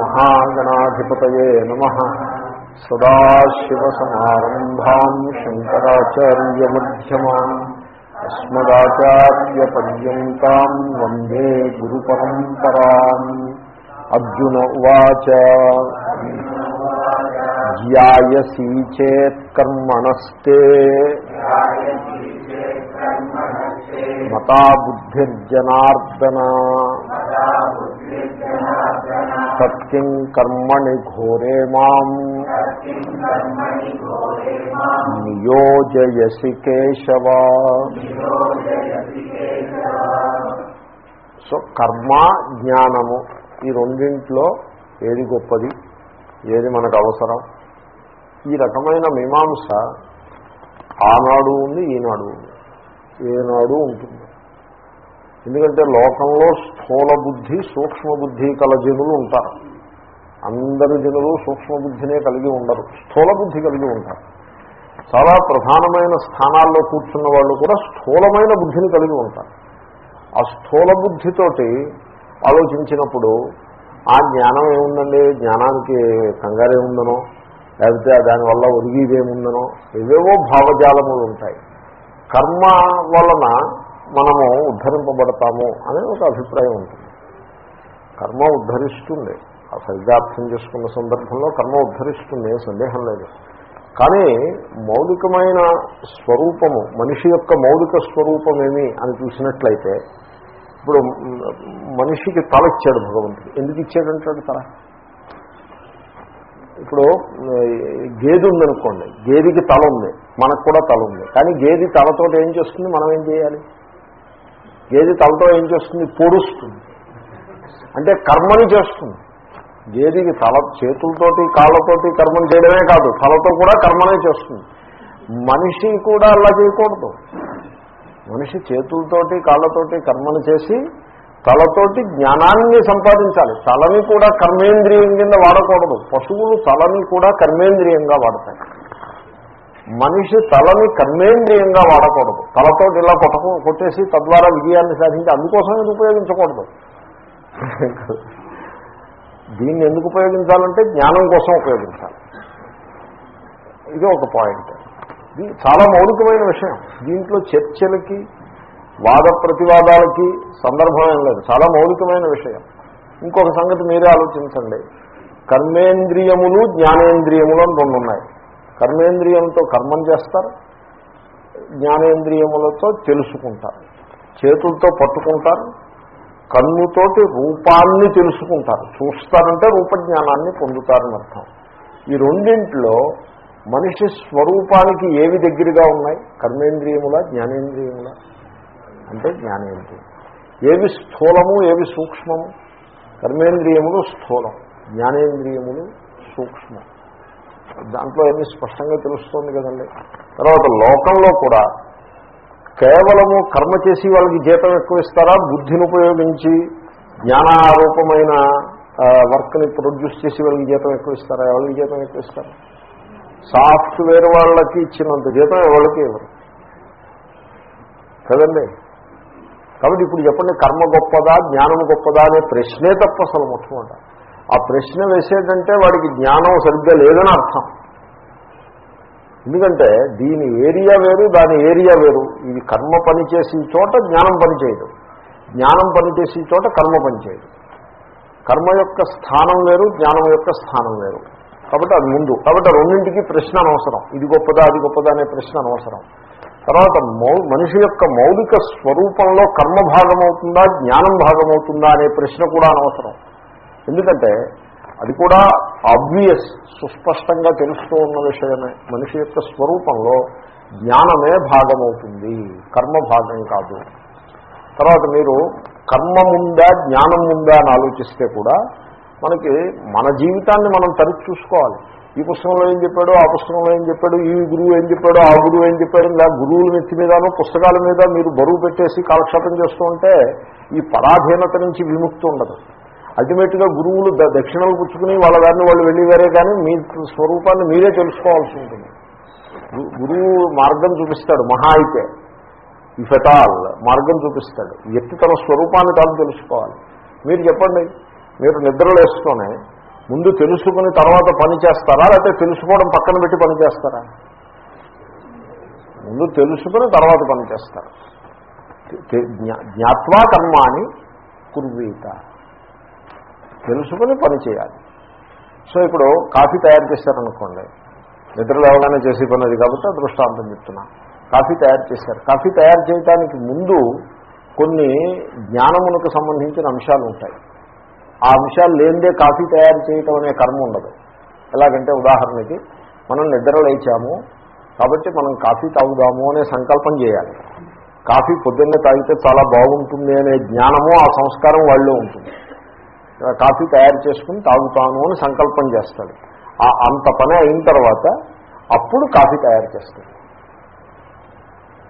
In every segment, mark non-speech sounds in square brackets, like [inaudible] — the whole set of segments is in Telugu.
శ్రీమహాగణాధిపతయే నమ. సదాశివసమారంభాం శంకరాచార్యమ్యమాన్ అస్మదాచార్యపర్యంతం వందే గురు పరంపరాం అర్జున ఉవాచ. ధ్యాయసీ చేత్కర్మణస్తే మతా బుద్ధిర్జనార్దన సత్యం కర్మణి ఘోరే మాం. నియోజయసి కేశవ. సో కర్మ జ్ఞానము ఈ రెండింట్లో ఏది గొప్పది? ఏది మనకు అవసరం? ఈ రకమైన మీమాంస ఆనాడు ఉంది ఈనాడు ఉంది. ఏనాడు ఉంటుంది. ఎందుకంటే లోకంలో స్థూల బుద్ధి సూక్ష్మ బుద్ధి కల జనులు ఉంటారు. అందరు జనులు సూక్ష్మ బుద్ధినే కలిగి ఉండరు. స్థూల బుద్ధి కలిగి ఉంటారు. చాలా ప్రధానమైన స్థానాల్లో కూర్చున్న వాళ్ళు కూడా స్థూలమైన బుద్ధిని కలిగి ఉంటారు. ఆ స్థూల బుద్ధితోటి ఆలోచించినప్పుడు ఆ జ్ఞానం ఏముందండి? జ్ఞానానికి కంగారు ఉందనో? లేకపోతే దానివల్ల ఒరిగిదేముందనో ఏవేవో భావజాలములు ఉంటాయి. కర్మ వలన మనము ఉద్ధరింపబడతాము అనే ఒక అభిప్రాయం ఉంటుంది. కర్మ ఉద్ధరిస్తుంది. ఆ సరిగ్గా అర్థం చేసుకున్న సందర్భంలో కర్మ ఉద్ధరిస్తుంది సందేహం లేదు. కానీ మౌలికమైన స్వరూపము మనిషి యొక్క మౌలిక స్వరూపమేమి అని చూసినట్లయితే ఇప్పుడు మనిషికి తల ఇచ్చాడు భగవంతుడు. ఎందుకు ఇచ్చాడంటాడు తల? ఇప్పుడు గేది ఉందనుకోండి గేదికి తల ఉంది మనకు కూడా తల ఉంది. కానీ గేది తలతో ఏం చేస్తుంది? మనం ఏం చేయాలి? గేది తలతో ఏం చేస్తుంది? పొడుస్తుంది. అంటే కర్మని చేస్తుంది. గేదికి తల చేతులతోటి కాళ్ళతోటి కర్మను చేయడమే కాదు తలతో కూడా కర్మనే చేస్తుంది. మనిషి కూడా అలా చేయకూడదు. మనిషి చేతులతోటి కాళ్ళతోటి కర్మను చేసి తలతోటి జ్ఞానాన్ని సంపాదించాలి. తలని కూడా కర్మేంద్రియం కింద వాడకూడదు. పశువులు తలని కూడా కర్మేంద్రియంగా వాడతాయి. మనిషి తలని కర్మేంద్రియంగా వాడకూడదు. తలతో ఇలా కొట్టకు కొట్టేసి తద్వారా విజయాన్ని సాధించి అందుకోసం ఇది ఉపయోగించకూడదు? దీన్ని ఎందుకు ఉపయోగించాలంటే జ్ఞానం కోసం ఉపయోగించాలి. ఇది ఒక పాయింట్ ఇది చాలా మౌలికమైన విషయం. దీంట్లో చర్చలకి వాద ప్రతివాదాలకి సందర్భం ఏం లేదు. చాలా మౌలికమైన విషయం. ఇంకొక సంగతి మీరే ఆలోచించండి. కర్మేంద్రియములు జ్ఞానేంద్రియములు అని రెండు ఉన్నాయి. కర్మేంద్రియంతో కర్మం చేస్తారు జ్ఞానేంద్రియములతో తెలుసుకుంటారు చేతులతో పట్టుకుంటారు కన్నుతోటి రూపాన్ని తెలుసుకుంటారు. చూస్తారంటే రూపజ్ఞానాన్ని పొందుతారని అర్థం. ఈ రెండింటిలో మనిషి స్వరూపానికి ఏవి దగ్గరగా ఉన్నాయి? కర్మేంద్రియముల జ్ఞానేంద్రియముల? అంటే జ్ఞానేంద్రియం. ఏవి స్థూలము ఏవి సూక్ష్మము? కర్మేంద్రియములు స్థూలం జ్ఞానేంద్రియములు సూక్ష్మం. దాంట్లో ఏమీ స్పష్టంగా తెలుస్తోంది కదండి. తర్వాత లోకంలో కూడా కేవలము కర్మ చేసి వాళ్ళకి జీతం ఎక్కువ ఇస్తారా బుద్ధిని ఉపయోగించి జ్ఞానారూపమైన వర్క్ని ప్రొడ్యూస్ చేసి వాళ్ళకి జీతం ఎక్కువ ఇస్తారా ఎవరికి జీతం ఎక్కువ ఇస్తారా సాఫ్ట్వేర్ వాళ్ళకి ఇచ్చినంత జీతం ఎవరికి ఇవ్వరు? కదండి? కాబట్టి ఇప్పుడు చెప్పండి కర్మ గొప్పదా జ్ఞానం గొప్పదా అనే ప్రశ్నే తప్ప అసలు మొట్టమొదట ఆ ప్రశ్న వేసేటంటే వాడికి జ్ఞానం సరిగ్గా లేదని అర్థం. ఎందుకంటే దీని ఏరియా వేరు దాని ఏరియా వేరు. ఇది కర్మ పనిచేసే చోట జ్ఞానం పనిచేయదు జ్ఞానం పనిచేసి చోట కర్మ పనిచేయదు కర్మ యొక్క స్థానం వేరు జ్ఞానం యొక్క స్థానం వేరు. కాబట్టి అది ముందు. కాబట్టి రెండింటికి ప్రశ్న అనవసరం. ఇది గొప్పదా అది గొప్పదా అనే ప్రశ్న అనవసరం. తర్వాత మౌ మనిషి యొక్క మౌలిక స్వరూపంలో కర్మ భాగమవుతుందా జ్ఞానం భాగమవుతుందా అనే ప్రశ్న కూడా అనవసరం. ఎందుకంటే అది కూడా ఆబ్వియస్ సుస్పష్టంగా తెలుస్తూ ఉన్న విషయమే. మనిషి యొక్క స్వరూపంలో జ్ఞానమే భాగమవుతుంది. కర్మ భాగం కాదు. తర్వాత మీరు కర్మ ముందా జ్ఞానం ఉందా అని ఆలోచిస్తే కూడా మనకి మన జీవితాన్ని మనం తరిచి చూసుకోవాలి. ఈ పుస్తకంలో ఏం చెప్పాడు? ఆ పుస్తకంలో ఏం చెప్పాడు? ఈ గురువు ఏం చెప్పాడు? ఆ గురువు ఏం చెప్పాడు? ఇలా గురువుల నెత్తి మీదనో పుస్తకాల మీద మీరు బరువు పెట్టేసి కాలక్షేపం చేస్తూ ఉంటే ఈ పరాధీనత నుంచి విముక్తి ఉండదు. అల్టిమేట్గా గురువులు దక్షిణలు పుచ్చుకుని వాళ్ళ దారిని వాళ్ళు వెళ్ళేవారే కానీ మీ స్వరూపాన్ని మీరే తెలుసుకోవాల్సి ఉంటుంది. గురువు మార్గం చూపిస్తాడు మహా అయితే. ఇఫెటాల్ మార్గం చూపిస్తాడు. వ్యక్తి తన స్వరూపాన్ని తాను తెలుసుకోవాలి. మీరు చెప్పండి మీరు నిద్రలేస్తూనే ముందు తెలుసుకుని తర్వాత పని చేస్తారా లేకపోతే తెలుసుకోవడం పక్కన పెట్టి పని చేస్తారా? ముందు తెలుసుకుని తర్వాత పని చేస్తారు? జ్ఞాత్వా కర్మాని కుర్వీత. తెలుసుకుని పని చేయాలి. సో ఇప్పుడు కాఫీ తయారు చేశారనుకోండి. నిద్ర లేవగానే చేసే పని అది కాబట్టి దృష్టాంతం చెప్తున్నా. కాఫీ తయారు చేశారు. కాఫీ తయారు చేయడానికి ముందు కొన్ని జ్ఞానమునకు సంబంధించిన అంశాలు ఉంటాయి. ఆ అంశాలు లేనిదే కాఫీ తయారు చేయటం అనే కర్మ ఉండదు. ఎలాగంటే ఉదాహరణకి మనం నిద్ర లేచాము కాబట్టి మనం కాఫీ తాగుదాము అనే సంకల్పం చేయాలి. కాఫీ పొద్దున్నే తాగితే చాలా బాగుంటుంది అనే జ్ఞానము ఆ సంస్కారం వాళ్ళలో ఉంటుంది. కాఫీ తయారు చేసుకుని తాగుతాను అని సంకల్పం చేస్తాడు. ఆ అంత పని అయిన తర్వాత అప్పుడు కాఫీ తయారు చేస్తాడు.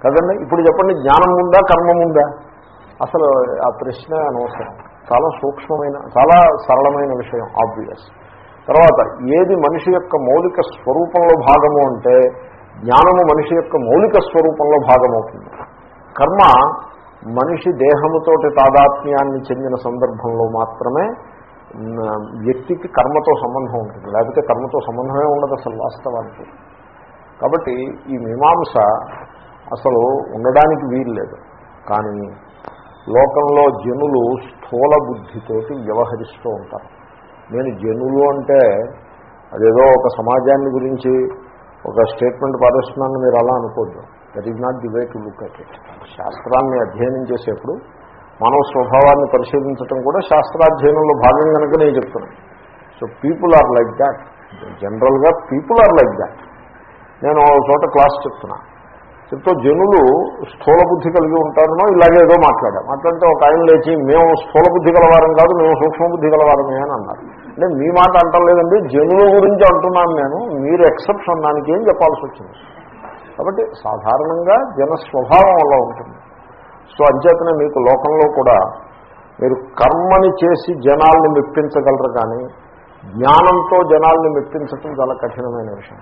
కదండి? ఇప్పుడు చెప్పండి జ్ఞానం ఉందా కర్మం ఉందా? అసలు ఆ ప్రశ్న అనవసరం. చాలా సూక్ష్మమైన చాలా సరళమైన విషయం ఆబ్వియస్ తర్వాత ఏది మనిషి యొక్క మౌలిక స్వరూపంలో భాగము అంటే జ్ఞానము మనిషి యొక్క మౌలిక స్వరూపంలో భాగమవుతుంది. కర్మ మనిషి దేహముతోటి తాదాత్మ్యాన్ని చెందిన సందర్భంలో మాత్రమే వ్యక్తికి కర్మతో సంబంధం ఉంటుంది. లేకపోతే కర్మతో సంబంధమే ఉండదు అసలు వాస్తవానికి. కాబట్టి ఈ మీమాంస అసలు ఉండడానికి వీలు లేదు. కానీ లోకంలో జనులు స్థూల బుద్ధితోటి వ్యవహరిస్తూ ఉంటారు. నేను జనులు అంటే అదేదో ఒక సమాజాన్ని గురించి ఒక స్టేట్మెంట్ పారేస్తున్నాను మీరు అలా అనుకోద్దు. That is not the way to look at it శాస్త్రాన్ని అధ్యయనం చేసేప్పుడు మానవ స్వభావాన్ని పరిశీలించడం కూడా శాస్త్రాధ్యయనంలో భాగం కనుక నేను చెప్తున్నాను. So people are like that జనరల్గా పీపుల్ ఆర్ లైక్ దాట్ నేను ఒక చోట క్లాస్ చెప్తున్నా. చెప్తూ జనులు స్థూల బుద్ధి కలిగి ఉంటారనో ఇలాగే ఏదో మాట్లాడా మాట్లాడితే ఒక ఆయన లేచి మేము స్థూల బుద్ధి గలవారం కాదు మేము సూక్ష్మ బుద్ధి గలవారమే అని అన్నారు. అంటే మీ మాట అంటలేదండి జనుల గురించి అంటున్నాను నేను. మీరు ఎక్సెప్షన్ దానికి ఏం చెప్పాల్సి వచ్చింది? కాబట్టి సాధారణంగా జన స్వభావం అలా ఉంటుంది. సో అంచేతనే మీకు లోకంలో కూడా మీరు కర్మని చేసి జనాల్ని మెప్పించగలరు కానీ జ్ఞానంతో జనాల్ని మెప్పించటం చాలా కఠినమైన విషయం.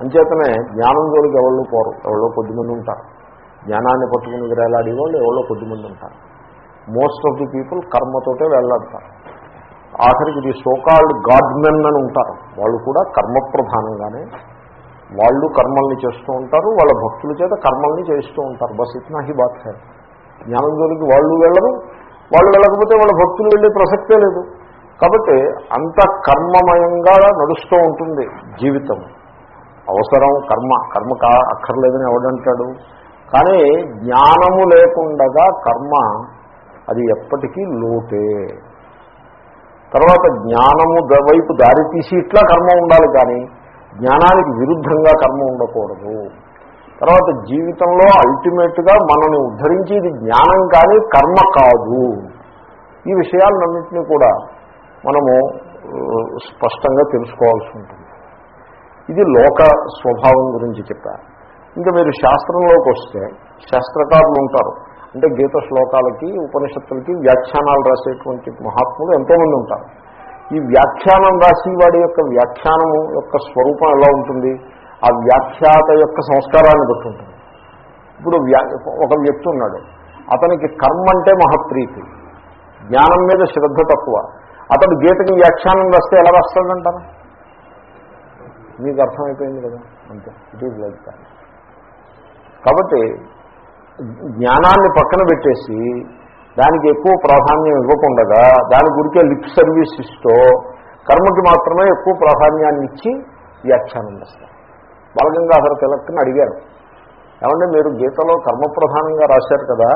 అంచేతనే జ్ఞానం జోలికి ఎవళ్ళు పోరు. ఎవరో కొద్దిమంది ఉంటారు. జ్ఞానాన్ని పట్టుకుని వేలాడే వాళ్ళు ఎవరో కొద్దిమంది ఉంటారు. మోస్ట్ ఆఫ్ ది పీపుల్ కర్మతోటే వెళ్ళాడతారు ఆఖరికి ఇది సోకాల్డ్ గాడ్మెన్ అని ఉంటారు. వాళ్ళు కూడా కర్మ ప్రధానంగానే వాళ్ళు కర్మల్ని చేస్తూ ఉంటారు వాళ్ళ భక్తుల చేత కర్మల్ని చేస్తూ ఉంటారు. బస్ ఇట్నా హీ బాత్ హే జ్ఞానం జోలికి వాళ్ళు వెళ్ళరు వాళ్ళు వెళ్ళకపోతే వాళ్ళ భక్తులు వెళ్ళే ప్రసక్తే లేదు. కాబట్టి అంత కర్మమయంగా నడుస్తూ ఉంటుంది జీవితం. అవసరం కర్మ కర్మ కా అక్కర్లేదని ఎవడంటాడు కానీ జ్ఞానము లేకుండగా కర్మ అది ఎప్పటికీ లోటే. తర్వాత జ్ఞానము ద- వైపు దారి తీసి ఇట్లా కర్మ ఉండాలి కానీ జ్ఞానానికి విరుద్ధంగా కర్మ ఉండకూడదు. తర్వాత జీవితంలో అల్టిమేట్గా మనల్ని ఉద్ధరించి ఇది జ్ఞానం కానీ కర్మ కాదు. ఈ విషయాలన్నింటినీ కూడా మనము స్పష్టంగా తెలుసుకోవాల్సి ఉంటుంది. ఇది లోక స్వభావం గురించి చెప్పారు. ఇంకా మీరు శాస్త్రంలోకి వస్తే శాస్త్రకారులు ఉంటారు. అంటే గీత శ్లోకాలకి ఉపనిషత్తులకి వ్యాఖ్యానాలు రాసేటువంటి మహాత్ములు ఎంతోమంది ఉంటారు. ఈ వ్యాఖ్యానం రాసి వాడి యొక్క వ్యాఖ్యానము యొక్క స్వరూపం ఎలా ఉంటుంది? ఆ వ్యాఖ్యాత యొక్క సంస్కారాన్ని బట్టి ఉంటుంది. ఇప్పుడు వ్యా ఒక వ్యక్తి ఉన్నాడు. అతనికి కర్మ అంటే మహప్రీతి జ్ఞానం మీద శ్రద్ధ తక్కువ. అతడు గీతకి వ్యాఖ్యానం రాస్తే ఎలా రాస్తాడంటారు? మీకు అర్థమైపోయింది కదా? అంతే. ఇట్ ఈజ్ లైక్ దాట్ కాబట్టి జ్ఞానాన్ని పక్కన పెట్టేసి దానికి ఎక్కువ ప్రాధాన్యం ఇవ్వకుండగా దాని గురికే లిప్ సర్వీస్ ఇస్తూ కర్మకి మాత్రమే ఎక్కువ ప్రాధాన్యాన్ని ఇచ్చి వ్యాఖ్యానం చేస్తారు. బాలగంగాధర తిలక్ని అడిగారు. ఏమంటే మీరు గీతలో కర్మప్రధానంగా రాశారు కదా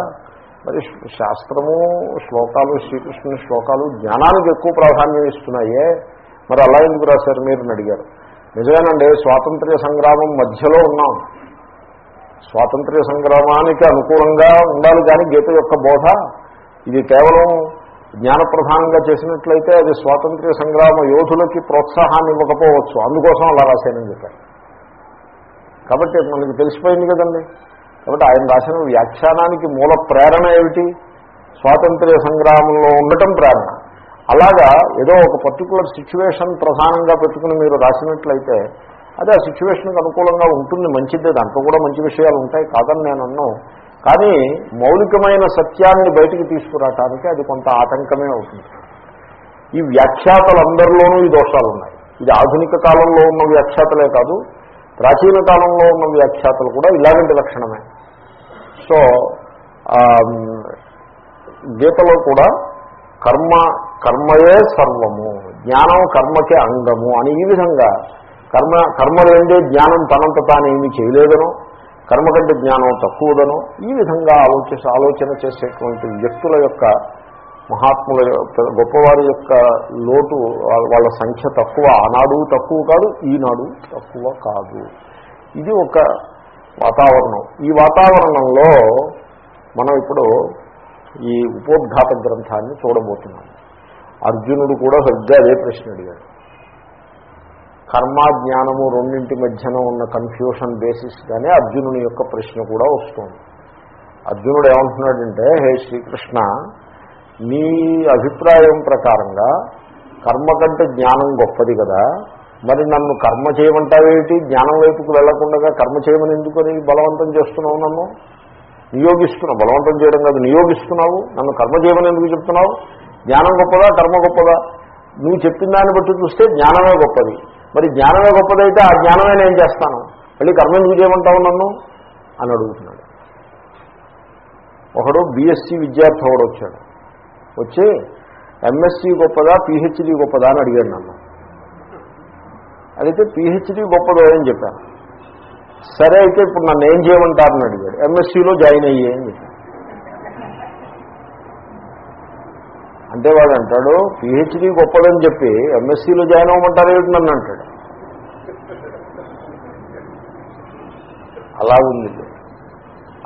మరి శాస్త్రము శ్లోకాలు శ్రీకృష్ణుని శ్లోకాలు జ్ఞానానికి ఎక్కువ ప్రాధాన్యం ఇస్తున్నాయే మరి అలా ఎందుకు రాశారు మీరు అడిగారు. నిజమేనండి స్వాతంత్ర్య సంగ్రామం మధ్యలో ఉన్నాం. స్వాతంత్ర్య సంగ్రామానికి అనుకూలంగా ఉండాలి కానీ గీత యొక్క బోధ ఇది కేవలం జ్ఞానప్రధానంగా చేసినట్లయితే అది స్వాతంత్ర్య సంగ్రామ యోధులకి ప్రోత్సాహాన్ని ఇవ్వకపోవచ్చు. అందుకోసం అలా రాశానని చెప్పారు. కాబట్టి మనకి తెలిసిపోయింది కదండి. కాబట్టి ఆయన రాసిన వ్యాఖ్యానానికి మూల ప్రేరణ ఏమిటి? స్వాతంత్ర్య సంగ్రామంలో ఉండటం ప్రేరణ. అలాగా ఏదో ఒక పర్టికులర్ సిచ్యువేషన్ ప్రధానంగా పెట్టుకుని మీరు రాసినట్లయితే అదే ఆ సిచ్యువేషన్కి అనుకూలంగా ఉంటుంది. మంచిదే. దాంట్లో కూడా మంచి విషయాలు ఉంటాయి. కాదని నేను అన్నాను కానీ మౌలికమైన సత్యాన్ని బయటికి తీసుకురావటానికి అది కొంత ఆటంకమే అవుతుంది. ఈ వ్యాఖ్యాతలందరిలోనూ ఈ దోషాలు ఉన్నాయి ఇది ఆధునిక కాలంలో ఉన్న వ్యాఖ్యాతలే కాదు ప్రాచీన కాలంలో ఉన్న వ్యాఖ్యాతలు కూడా ఇలాంటి లక్షణమే. సో గీతలో కూడా కర్మ కర్మయే సర్వము జ్ఞానం కర్మకే అంగము అని ఈ విధంగా కర్మ కర్మలేందే జ్ఞానం తనంత తాను ఏమీ చేయలేదనో కర్మ కంటే జ్ఞానం తక్కువదనో ఈ విధంగా ఆలోచన ఆలోచన చేసేటువంటి వ్యక్తుల యొక్క మహాత్ముల యొక్క గొప్పవారి యొక్క లోటు వాళ్ళ- వాళ్ళ సంఖ్య తక్కువ ఆనాడు తక్కువ కాదు ఈనాడు తక్కువ కాదు. ఇది ఒక వాతావరణం. ఈ వాతావరణంలో మనం ఇప్పుడు ఈ ఉపోద్ఘాత గ్రంథాన్ని చూడబోతున్నాం. అర్జునుడు కూడా సరిగ్గా అదే ప్రశ్న అడిగాడు. కర్మ జ్ఞానము రెండింటి మధ్యన ఉన్న కన్ఫ్యూషన్ బేసిస్గానే అర్జునుని యొక్క ప్రశ్న కూడా వస్తుంది. అర్జునుడు ఏమంటున్నాడంటే హే శ్రీకృష్ణ నీ అభిప్రాయం ప్రకారంగా కర్మ కంటే జ్ఞానం గొప్పది కదా. మరి నన్ను కర్మ చేయమంటావేటి జ్ఞానం వైపుకు వెళ్ళకుండా కర్మ చేయమని ఎందుకని బలవంతం చేస్తున్నావు నన్ను? నియోగిస్తున్నావు బలవంతం చేయడం కాదు నియోగిస్తున్నావు. నన్ను కర్మ చేయమని ఎందుకు చెప్తున్నావు? జ్ఞానం గొప్పదా? కర్మ గొప్పదా? నువ్వు చెప్పిన దాన్ని బట్టి చూస్తే జ్ఞానమే గొప్పది. మరి జ్ఞానమే గొప్పదైతే ఆ జ్ఞానమే నేను చేస్తాను. మళ్ళీ కర్మ ఎందుకు చేయమంటావు నన్ను? అని అడుగుతున్నాడు. ఒకడు బీఎస్సీ విద్యార్థి ఒకడు వచ్చాడు. వచ్చి ఎంఎస్సీ గొప్పదా పిహెచ్డి గొప్పదా అని అడిగాడు నన్ను. అడిగితే పిహెచ్డి గొప్పదో అని చెప్పాను. సరే అయితే ఇప్పుడు నన్ను ఏం చేయమంటారని అడిగాడు. ఎంఎస్సీలో జాయిన్ అయ్యే అని చెప్పాను. అంటే వాడు అంటాడు పిహెచ్డీ గొప్పదని చెప్పి ఎంఎస్సీలో జాయిన్ అవ్వమంటారు ఏమిటి నన్ను అంటాడు. అలా ఉంది.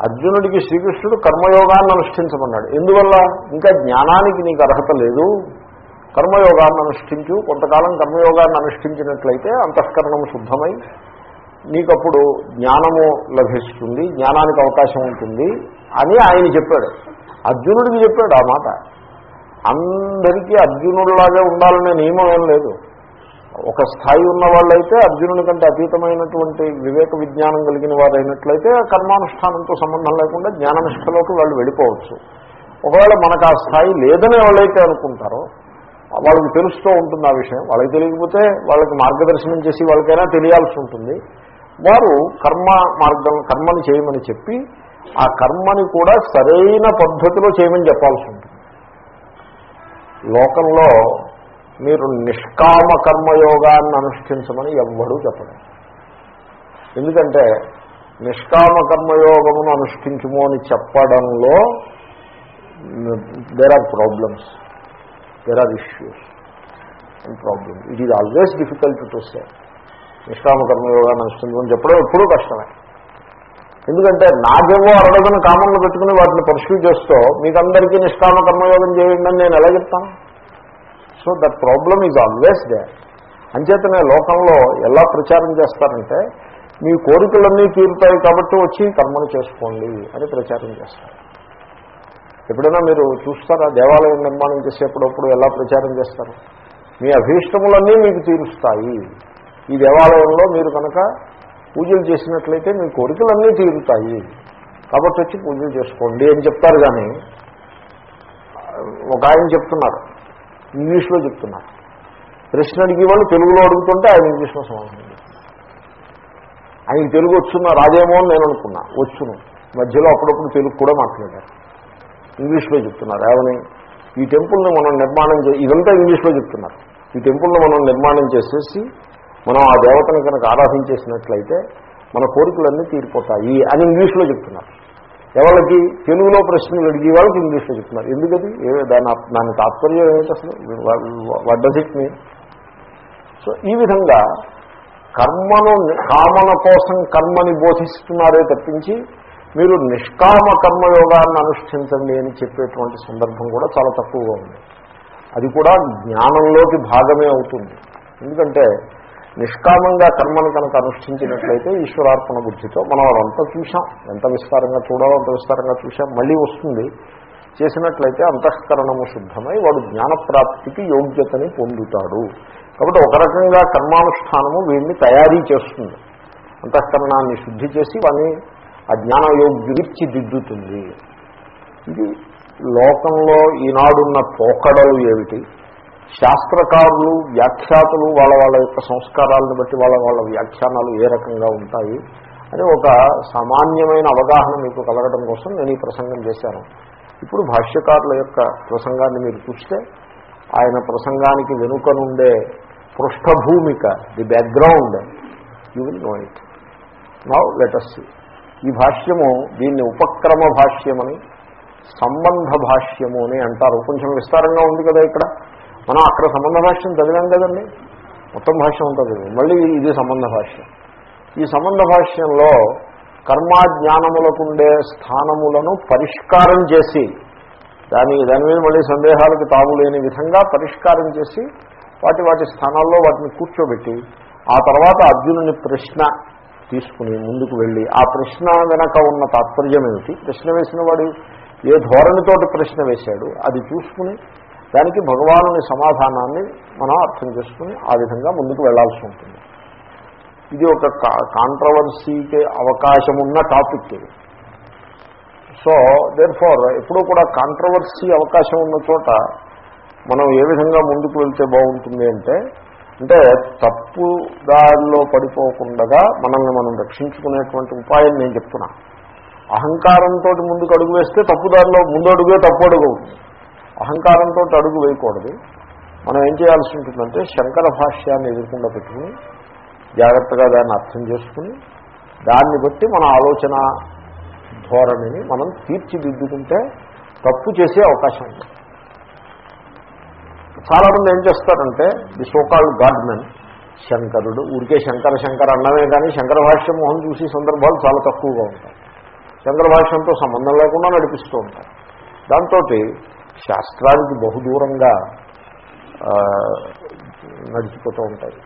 అర్జునుడికి శ్రీకృష్ణుడు కర్మయోగాన్ని అనుష్ఠించమన్నాడు. ఎందువల్ల? ఇంకా జ్ఞానానికి నీకు అర్హత లేదు. కర్మయోగాన్ని అనుష్ఠించు. కొంతకాలం కర్మయోగాన్ని అనుష్ఠించినట్లయితే అంతఃకరణము శుద్ధమై నీకప్పుడు జ్ఞానము లభిస్తుంది జ్ఞానానికి అవకాశం ఉంటుంది అని ఆయన చెప్పాడు. అర్జునుడికి చెప్పాడు ఆ మాట. అందరికీ అర్జునుడిలాగే ఉండాలనే నియమం ఏం లేదు. ఒక స్థాయి ఉన్న వాళ్ళైతే అర్జునుడి కంటే అతీతమైనటువంటి వివేక విజ్ఞానం కలిగిన వారైనట్లయితే కర్మానుష్ఠానంతో సంబంధం లేకుండా జ్ఞాననిష్టలోకి వాళ్ళు వెళ్ళిపోవచ్చు. ఒకవేళ మనకు ఆ స్థాయి లేదని వాళ్ళైతే అనుకుంటారో వాళ్ళకి తెలుస్తూ ఉంటుంది ఆ విషయం. వాళ్ళకి తెలియకపోతే వాళ్ళకి మార్గదర్శనం చేసి వాళ్ళకైనా తెలియాల్సి ఉంటుంది. వారు కర్మ మార్గం కర్మని చేయమని చెప్పి ఆ కర్మని కూడా సరైన పద్ధతిలో చేయమని చెప్పాల్సి ఉంటుంది. లోకంలో మీరు నిష్కామ కర్మయోగాన్ని అనుష్ఠించమని ఎవ్వడూ చెప్పడం ఎందుకంటే నిష్కామ కర్మయోగమును అనుష్ఠించుము అని చెప్పడంలో there are problems there are issues and problem it is always difficult to say నిష్కామ కర్మయోగాన్ని అనుష్ఠించమని చెప్పడం ఎప్పుడూ కష్టమే. ఎందుకంటే నాకేవో అరడదని కామన్లు పెట్టుకుని వాటిని పర్స్యూ చేస్తూ మీకందరికీ నిష్కామ కర్మయోగం చేయండి అని నేను ఎలా చెప్తాను? So that problem is always they అంచేతనే లోకంలో ఎలా ప్రచారం చేస్తారంటే మీ కోరికలన్నీ తీరుతాయి కాబట్టి వచ్చి కర్మను చేసుకోండి అని ప్రచారం చేస్తారు. ఎప్పుడైనా మీరు చూస్తారా దేవాలయం నిర్మాణం చేసేప్పుడప్పుడు ఎలా ప్రచారం చేస్తారు? మీ అభీష్టములన్నీ మీకు తీరుస్తాయి. ఈ దేవాలయంలో మీరు కనుక పూజలు చేసినట్లయితే మీ కోరికలన్నీ తీరుతాయి. కాబట్టి వచ్చి పూజలు చేసుకోండి అని చెప్తారు కానీ ఒక ఆయన చెప్తున్నారు. ఇంగ్లీష్లో చెప్తున్నారు. ప్రశ్న అడిగి వాళ్ళు తెలుగులో అడుగుతుంటే ఆయన ఇంగ్లీష్లో సమాధానం ఆయన తెలుగు వచ్చున్న రాజేమో అని నేను అనుకున్నా వచ్చును. మధ్యలో అప్పుడప్పుడు తెలుగు కూడా మాట్లాడారు. ఇంగ్లీష్లో చెప్తున్నారు. ఏమని? ఈ టెంపుల్ని మనం నిర్మాణం చే ఇదంతా ఇంగ్లీష్లో చెప్తున్నారు. ఈ టెంపుల్ని మనం నిర్మాణం చేసేసి మనం ఆ దేవతను కనుక ఆరాధించేసినట్లయితే మన కోరికలన్నీ తీరిపోతాయి అని ఇంగ్లీష్లో చెప్తున్నారు. ఎవరికి? తెలుగులో ప్రశ్నలు అడిగే వాళ్ళకి ఇంగ్లీష్లో చెప్తున్నారు. ఎందుకది? ఏ దాని దాని తాత్పర్యం ఏమిటి అసలు? వడ్డస్ ఇట్ మీ సో ఈ విధంగా కర్మను కామన కోసం కర్మని బోధిస్తున్నారే తప్పించి మీరు నిష్కామ కర్మయోగాన్ని అనుష్ఠించండి అని చెప్పేటువంటి సందర్భం కూడా చాలా తక్కువగా ఉంది. అది కూడా జ్ఞానంలోకి భాగమే అవుతుంది. ఎందుకంటే నిష్కామంగా కర్మను కనుక అనుష్ఠించినట్లయితే ఈశ్వరార్పణ బుద్ధితో మనం అదంతా చూసాం ఎంత విస్తారంగా చూడాలో అంత విస్తారంగా చూసాం మళ్ళీ వస్తుంది. చేసినట్లయితే అంతఃకరణము శుద్ధమై వాడు జ్ఞానప్రాప్తికి యోగ్యతని పొందుతాడు. కాబట్టి ఒక రకంగా కర్మానుష్ఠానము వీడిని తయారీ చేస్తుంది. అంతఃకరణాన్ని శుద్ధి చేసి వాడిని ఆ జ్ఞానయోగ్యుడిచ్చి దిద్దుతుంది. ఇది లోకంలో ఈనాడున్న పోకడలు ఏమిటి? శాస్త్రకారులు వ్యాఖ్యాతులు వాళ్ళ వాళ్ళ యొక్క సంస్కారాలను బట్టి వాళ్ళ వాళ్ళ వ్యాఖ్యానాలు ఏ రకంగా ఉంటాయి అని ఒక సామాన్యమైన అవగాహన మీకు కలగడం కోసం నేను ఈ ప్రసంగం చేశాను. ఇప్పుడు భాష్యకారుల యొక్క ప్రసంగాన్ని మీరు చూస్తే ఆయన ప్రసంగానికి వెనుకనుండే పృష్ఠభూమిక the background you will know it. Now let us ఈ భాష్యము దీన్ని ఉపక్రమ భాష్యమని సంబంధ భాష్యము అని అంటారు. కొంచెం విస్తారంగా ఉంది కదా ఇక్కడ? మనం అక్కడ సంబంధ భాష్యం చదివాం కదండి? మొత్తం భాష్యం ఉంటుంది మళ్ళీ ఇది సంబంధ భాష్యం. ఈ సంబంధ భాష్యంలో కర్మాజ్ఞానములకుండే స్థానములను పరిష్కారం చేసి దాని దాని మీద మళ్ళీ సందేహాలకు తాము లేని విధంగా పరిష్కారం చేసి వాటి వాటి స్థానాల్లో వాటిని కూర్చోబెట్టి ఆ తర్వాత అర్జునుని ప్రశ్న తీసుకుని ముందుకు వెళ్ళి ఆ ప్రశ్న వెనక ఉన్న తాత్పర్యం ఏమిటి? ప్రశ్న వేసిన వాడు ఏ ధోరణితోటి ప్రశ్న వేశాడు? అది చూసుకుని దానికి భగవానుని సమాధానాన్ని మనం అర్థం చేసుకుని ఆ విధంగా ముందుకు వెళ్ళాల్సి ఉంటుంది. ఇది ఒక కాంట్రవర్సీకి అవకాశం ఉన్న టాపిక్ ఇది. సో దేర్ ఫార్ ఎప్పుడూ కూడా కాంట్రవర్సీ అవకాశం ఉన్న చోట మనం ఏ విధంగా ముందుకు వెళ్తే బాగుంటుంది అంటే అంటే తప్పు దారిలో పడిపోకుండా మనల్ని మనం రక్షించుకునేటువంటి ఉపాయం నేను చెప్తున్నా. అహంకారంతో ముందుకు అడుగు వేస్తే తప్పుదారిలో ముందు అడుగే తప్పు అడుగు అవుతుంది. అహంకారంతో అడుగు వేయకూడదు. మనం ఏం చేయాల్సి ఉంటుందంటే శంకర భాష్యాన్ని ఎదుర్కొండా పెట్టుకుని జాగ్రత్తగా దాన్ని అర్థం చేసుకుని దాన్ని బట్టి మన ఆలోచన ధోరణిని మనం తీర్చిదిద్దుకుంటే తప్పు చేసే అవకాశం ఉంది. చాలామంది ఏం చేస్తారంటే ది సోకాల్డ్ గాడ్మెన్ శంకరుడు ఊరికే శంకర శంకర అన్నమే కానీ శంకర భాష్యం మొహం చూసి సందర్భాలు చాలా తక్కువగా ఉంటాయి. శంకర భాష్యంతో సంబంధం లేకుండా నడిపిస్తూ ఉంటారు. దాంతో శాస్త్రానికి బహుదూరంగా నడిచిపోతూ ఉంటాయి.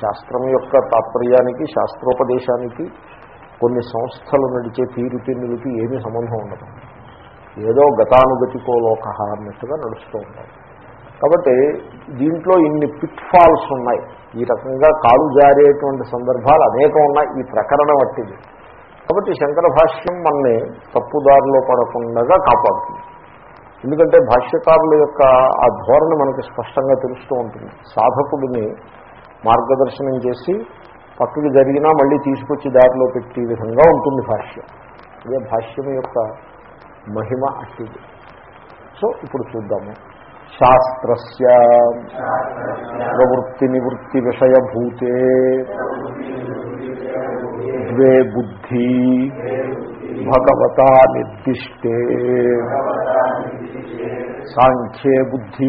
శాస్త్రం యొక్క తాత్పర్యానికి శాస్త్రోపదేశానికి కొన్ని సంస్థలు నడిచే తీరుతిన్నులకి ఏమీ సంబంధం ఉండదు. ఏదో గతానుగతికో లోక అన్నట్టుగా నడుస్తూ ఉంటాయి. కాబట్టి దీంట్లో ఇన్ని పిట్ ఫాల్స్ ఉన్నాయి. ఈ రకంగా కాలు జారేటువంటి సందర్భాలు అనేకం ఉన్నాయి. ఈ ప్రకరణం వట్టిది కాబట్టి శంకర భాష్యం మనని తప్పుదారిలో పడకుండా కాపాడుతుంది. ఎందుకంటే భాష్యకారుల యొక్క ఆ ధోరణి మనకి స్పష్టంగా తెలుస్తూ ఉంటుంది. సాధకుడిని మార్గదర్శనం చేసి పక్కకి జరిగినా మళ్ళీ తీసుకొచ్చి దారిలో పెట్టే విధంగా ఉంటుంది భాష్యం. ఇదే భాష్యం యొక్క మహిమ అట్టిది. సో ఇప్పుడు చూద్దాము. శాస్త్రస్య ప్రవృత్తి నివృత్తి విషయభూతే ద్వే బుద్ధి భగవతా నిర్దిష్టే. సాంఖ్యే బుద్ధి.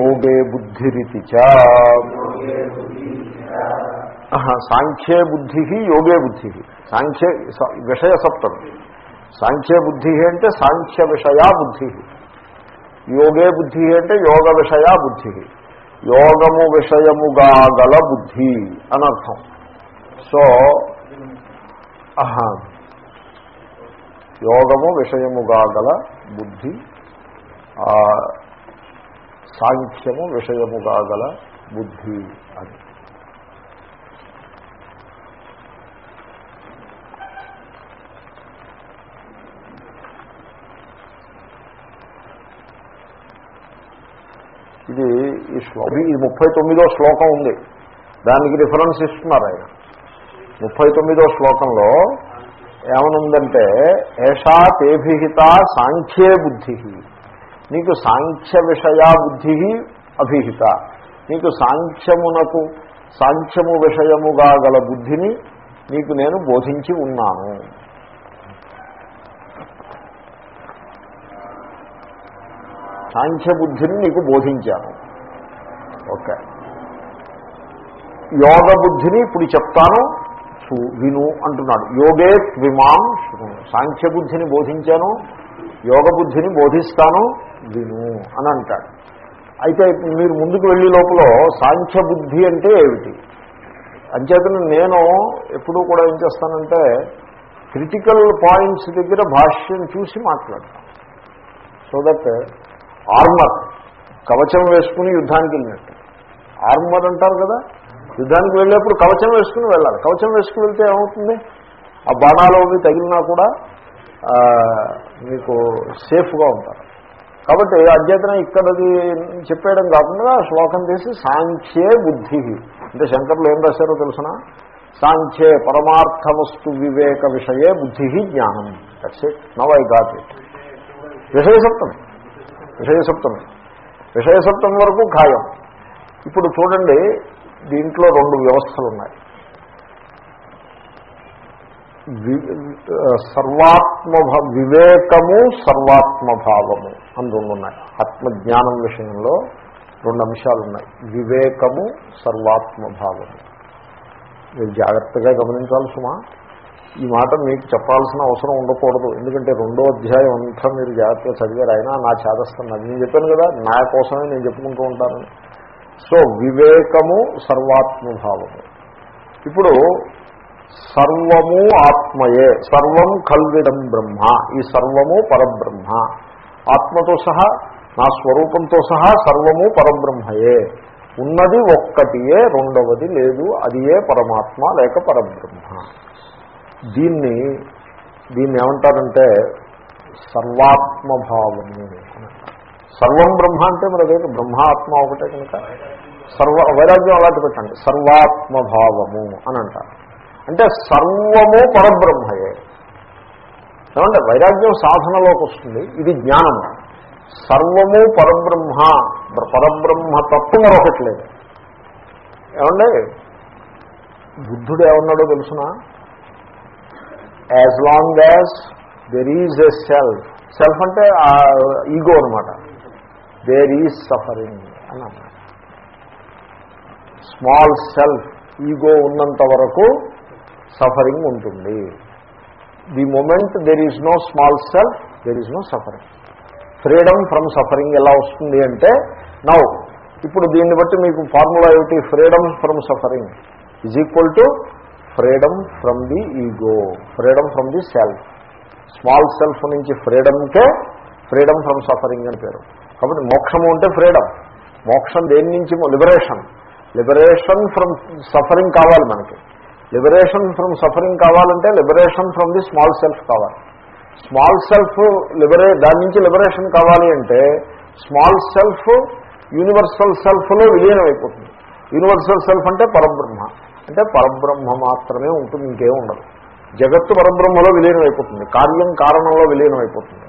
యోగే బుద్ధిరితి చ. సాంఖ్యే బుద్ధి యోగే బుద్ధి. సాంఖ్య విషయ సప్తం సాంఖ్యే బుద్ధి అంటే సాంఖ్య విషయా బుద్ధి. యోగే బుద్ధి అంటే యోగ విషయా బుద్ధి. యోగము విషయముగా గల బుద్ధి అనర్థం. సో యోగము విషయముగా గల బుద్ధి సాంఖ్యము విషయముగా గల బుద్ధి అని ఇది ఈ శ్లోకం ఇది ముప్పై తొమ్మిదో శ్లోకం ఉంది. దానికి రిఫరెన్స్ ఇస్తున్నారు ఆయన. ముప్పై తొమ్మిదో శ్లోకంలో ఏమనుందంటే ఏషా తేభిహిత సాంఖ్యే బుద్ధి. నీకు సాంఖ్య విషయా బుద్ధి అభిహిత. నీకు సాంఖ్యమునకు సాంఖ్యము విషయముగా గల బుద్ధిని నీకు నేను బోధించి ఉన్నాను. సాంఖ్యబుద్ధిని నీకు బోధించాను. ఓకే. యోగ బుద్ధిని ఇప్పుడు చెప్తాను. విను అంటున్నాడు. యోగే త్విమాం శృణు. సాంఖ్యబుద్ధిని బోధించాను యోగ బుద్ధిని బోధిస్తాను విను అని అంటాడు. అయితే మీరు ముందుకు వెళ్ళే లోపల సాంఖ్యబుద్ధి అంటే ఏమిటి? అంచేతను నేను ఎప్పుడూ కూడా ఏం చేస్తానంటే క్రిటికల్ పాయింట్స్ దగ్గర భాష్యం చూసి మాట్లాడతాను. సో దట్ ఆర్మర్ కవచం వేసుకుని యుద్ధానికి వెళ్ళినట్టు. ఆర్మర్ అంటారు కదా? యుద్ధానికి వెళ్ళేప్పుడు కవచం వేసుకుని వెళ్ళాలి. కవచం వేసుకుని వెళ్తే ఏమవుతుంది? ఆ బాణాలు అవి తగిలినా కూడా మీకు సేఫ్గా ఉంటారు. కాబట్టి అధ్యతనం ఇక్కడది చెప్పేయడం కాకుండా శ్లోకం తీసి సాంఖ్యే బుద్ధి. అంటే శంకర్లు ఏం రాశారో తెలుసిన? సాంఖ్యే పరమార్థ వస్తు వివేక విషయే బుద్ధి జ్ఞానం. That's it now I got it విషయసప్తమి. విషయసప్తమి. విషయసప్తమి వరకు ఖాయం. ఇప్పుడు చూడండి దీంట్లో రెండు వ్యవస్థలు ఉన్నాయి సర్వాత్మ వివేకము సర్వాత్మభావము అని రెండు ఉన్నాయి ఆత్మజ్ఞానం విషయంలో రెండు అంశాలు ఉన్నాయి వివేకము సర్వాత్మభావము. మీరు జాగ్రత్తగా గమనించాలి సుమా. ఈ మాట మీకు చెప్పాల్సిన అవసరం ఉండకూడదు. ఎందుకంటే రెండో అధ్యాయం అంతా మీరు జాగ్రత్తగా చదివారు. అయినా నా చేదస్తాను నేను చెప్పాను కదా నా కోసమే నేను చెప్పుకుంటూ ఉంటాను సో వివేకము సర్వాత్మభావము. ఇప్పుడు సర్వము ఆత్మయే సర్వం కల్విడం బ్రహ్మ ఈ సర్వము పరబ్రహ్మ. ఆత్మతో సహా నా స్వరూపంతో సహా సర్వము పరబ్రహ్మయే. ఉన్నది ఒక్కటియే రెండవది లేదు అది పరమాత్మ లేక పరబ్రహ్మ. దీన్ని దీన్ని ఏమంటారంటే సర్వాత్మభావము. సర్వం బ్రహ్మ అంటే మరి అదే బ్రహ్మాత్మ ఒకటే కనుక? సర్వ వైరాగ్యం అలాంటి పెట్టండి. సర్వాత్మభావము అని అంటారు. అంటే సర్వము పరబ్రహ్మయే. ఏమంటే వైరాగ్యం సాధనలోకి వస్తుంది. ఇది జ్ఞానం. సర్వము పరబ్రహ్మ. పరబ్రహ్మ తప్పు మరొకట్లేదు ఏమండి బుద్ధుడు ఏమన్నాడో తెలుసిన? As long as there is a self self అంటే ఈగో అనమాట దేర్ ఈజ్ సఫరింగ్ అని అన్నాడు స్మాల్ సెల్ఫ్ ఈగో ఉన్నంత వరకు సఫరింగ్ ఉంటుంది. The moment there is no small self there is no suffering freedom from suffering ఎలా వస్తుంది అంటే నౌ ఇప్పుడు దీన్ని బట్టి మీకు ఫార్ములా ఏమిటి? Freedom from suffering is equal to freedom from the ego freedom from the self small self నుంచి ఫ్రీడమ్కే ఫ్రీడమ్ ఫ్రమ్ సఫరింగ్ అని పేరు. కాబట్టి మోక్షము అంటే ఫ్రీడమ్. మోక్షం దేని నుంచి? లిబరేషన్. లిబరేషన్ ఫ్రమ్ సఫరింగ్ కావాలి మనకి. లిబరేషన్ ఫ్రమ్ సఫరింగ్ కావాలంటే liberation from the small self కావాలి. స్మాల్ సెల్ఫ్ లిబరే దాని నుంచి లిబరేషన్ కావాలి అంటే స్మాల్ సెల్ఫ్ యూనివర్సల్ సెల్ఫ్లో విలీనం అయిపోతుంది యూనివర్సల్ సెల్ఫ్ అంటే పరబ్రహ్మ. అంటే పరబ్రహ్మ మాత్రమే ఉంటుంది ఇంకేం ఉండదు. జగత్తు పరబ్రహ్మలో విలీనం అయిపోతుంది కార్యం కారణంలో విలీనం అయిపోతుంది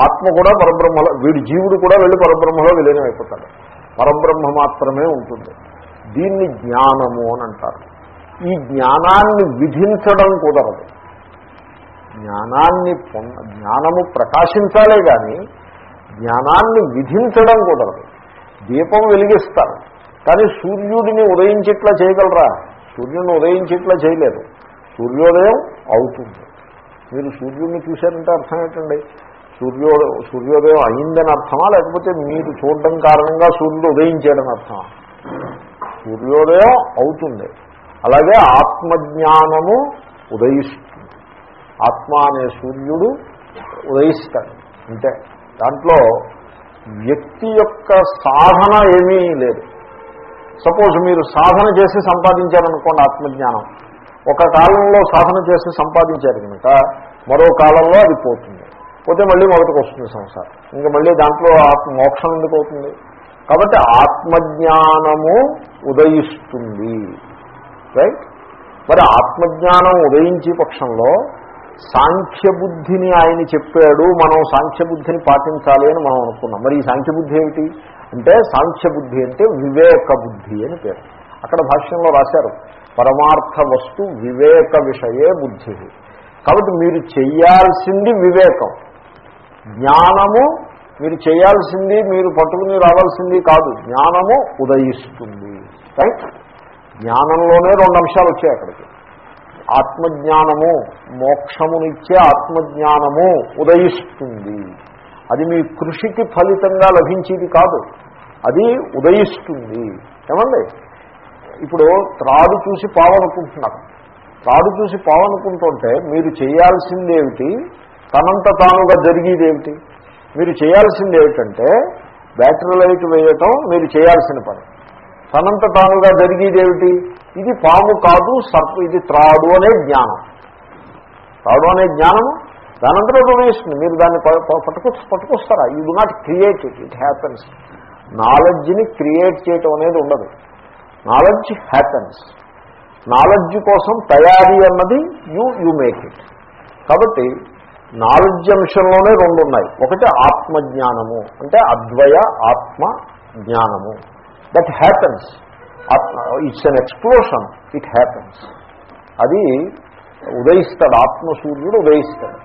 ఆత్మ కూడా పరబ్రహ్మలో వీడి జీవుడు కూడా వెళ్ళి పరబ్రహ్మలో విలీనం అయిపోతాడు పరబ్రహ్మ మాత్రమే ఉంటుంది. దీన్ని జ్ఞానము అని అంటారు. ఈ జ్ఞానాన్ని విధించడం కుదరదు. జ్ఞానాన్ని జ్ఞానము ప్రకాశించాలే కానీ జ్ఞానాన్ని విధించడం కుదరదు. దీపం వెలిగిస్తారు. కానీ సూర్యుడిని ఉదయించేట్లా చేయగలరా? సూర్యుడిని ఉదయించేట్లా చేయలేదు. సూర్యోదయం అవుతుంది. మీరు సూర్యుడిని చూశారంటే అర్థం ఏంటండి? సూర్యోదయం సూర్యోదయం అయిందని అర్థమా? లేకపోతే మీరు చూడడం కారణంగా సూర్యుడు ఉదయించాడని అర్థమా? సూర్యోదయం అవుతుంది. అలాగే ఆత్మజ్ఞానము ఉదయిస్తుంది. ఆత్మ అనే సూర్యుడు ఉదయిస్తాడు. అంటే దాంట్లో వ్యక్తి యొక్క సాధన ఏమీ లేదు. సపోజ్ మీరు సాధన చేసి సంపాదించారనుకోండి ఆత్మజ్ఞానం. ఒక కాలంలో సాధన చేసి సంపాదించారు కనుక మరో కాలంలో అది పోతుంది. పోతే మళ్ళీ మొదటికి వస్తుంది సంసారం. ఇంకా మళ్ళీ దాంట్లో ఆత్మ మోక్షం ఎందుకు అవుతుంది? కాబట్టి ఆత్మజ్ఞానము ఉదయిస్తుంది. రైట్? మరి ఆత్మజ్ఞానం ఉదయించే పక్షంలో సాంఖ్యబుద్ధిని ఆయన చెప్పాడు మనం సాంఖ్యబుద్ధిని పాటించాలి అని మనం అనుకున్నాం. మరి ఈ సాంఖ్యబుద్ధి ఏమిటి? అంటే సాంఖ్యబుద్ధి అంటే వివేక బుద్ధి అని పేరు. అక్కడ భాష్యంలో రాశారు పరమార్థ వస్తు వివేక విషయే బుద్ధి. కాబట్టి మీరు చెయ్యాల్సింది వివేకం. జ్ఞానము మీరు చేయాల్సింది మీరు పట్టుకుని రావాల్సింది కాదు. జ్ఞానము ఉదయిస్తుంది. రైట్ జ్ఞానంలోనే రెండు అంశాలు వచ్చాయి అక్కడికి. ఆత్మజ్ఞానము మోక్షమునిచ్చే ఆత్మజ్ఞానము ఉదయిస్తుంది. అది మీ కృషికి ఫలితంగా లభించేది కాదు. అది ఉదయిస్తుంది. ఏమండి? ఇప్పుడు త్రాడు చూసి పావనుకుంటున్నారు. త్రాడు చూసి పావనుకుంటుంటే మీరు చేయాల్సిందేమిటి? తనంత తానుగా జరిగేది ఏమిటి మీరు చేయాల్సింది ఏమిటంటే బ్యాటరీ లైట్ వేయటం మీరు చేయాల్సిన పని. తనంత తానుగా జరిగేది ఏమిటి ఇది పాము కాదు సర్ప ఇది త్రాడు అనే జ్ఞానం. త్రాడు అనే జ్ఞానము దానంతరం ప్రవేశిస్తుంది. మీరు దాన్ని ప- పట్టుకొస్తారా? You do not create it it happens నాలెడ్జ్ని క్రియేట్ చేయటం అనేది ఉండదు. నాలెడ్జ్ హ్యాపెన్స్ నాలెడ్జ్ కోసం తయారీ అన్నది యూ యూ మేక్ ఇట్ కాబట్టి నాలెడ్జ్ అంశంలోనే రెండు ఉన్నాయి ఒకటి ఆత్మజ్ఞానము అంటే అద్వయ ఆత్మ జ్ఞానము that happens it's an explosion it happens అది ఉదయిస్తాడు ఆత్మసూర్యుడు ఉదయిస్తాడు.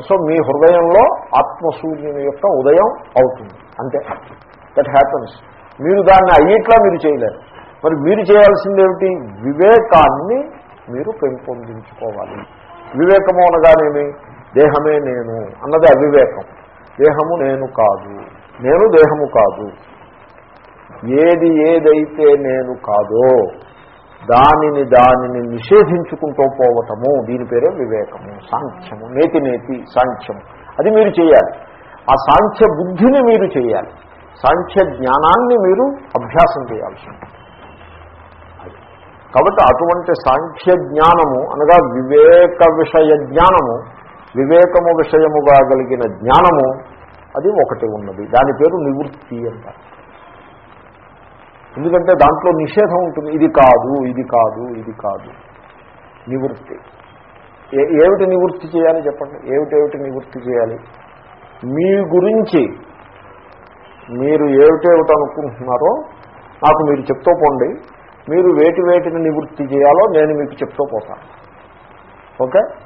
సో మీ హృదయంలో ఆత్మసూర్యుని యొక్క ఉదయం అవుతుంది. అంతే. దట్ హ్యాపన్స్ మీరు దాన్ని అయ్యేట్లా మీరు చేయలేరు. మరి మీరు చేయాల్సింది ఏమిటి వివేకాన్ని మీరు పెంపొందించుకోవాలి. వివేకము అనగానేమి? దేహమే నేను అన్నది అవివేకం. దేహము నేను కాదు. నేను దేహము కాదు. ఏది ఏదైతే నేను కాదో దానిని దానిని నిషేధించుకుంటూ పోవటము దీని పేరే వివేకము సాంఖ్యము నేతి నేతి సాంఖ్యము. అది మీరు చేయాలి. ఆ సాంఖ్య బుద్ధిని మీరు చేయాలి. సాంఖ్య జ్ఞానాన్ని మీరు అభ్యాసం చేయాల్సి ఉంటుంది. కాబట్టి అటువంటి సాంఖ్య జ్ఞానము అనగా వివేక విషయ జ్ఞానము వివేకము విషయముగా కలిగిన జ్ఞానము అది ఒకటి ఉన్నది. దాని పేరు నివృత్తి అంట. ఎందుకంటే దాంట్లో నిషేధం ఉంటుంది. ఇది కాదు ఇది కాదు ఇది కాదు. నివృత్తి. ఏమిటి నివృత్తి చేయాలి చెప్పండి? ఏమిటేమిటి నివృత్తి చేయాలి? మీ గురించి మీరు ఏమిటేమిటి అనుకుంటున్నారో నాకు మీరు చెప్తూ పోండి. మీరు వేటి వేటిని నివృత్తి చేయాలో నేను మీకు చెప్తూ పోతాను. ఓకే?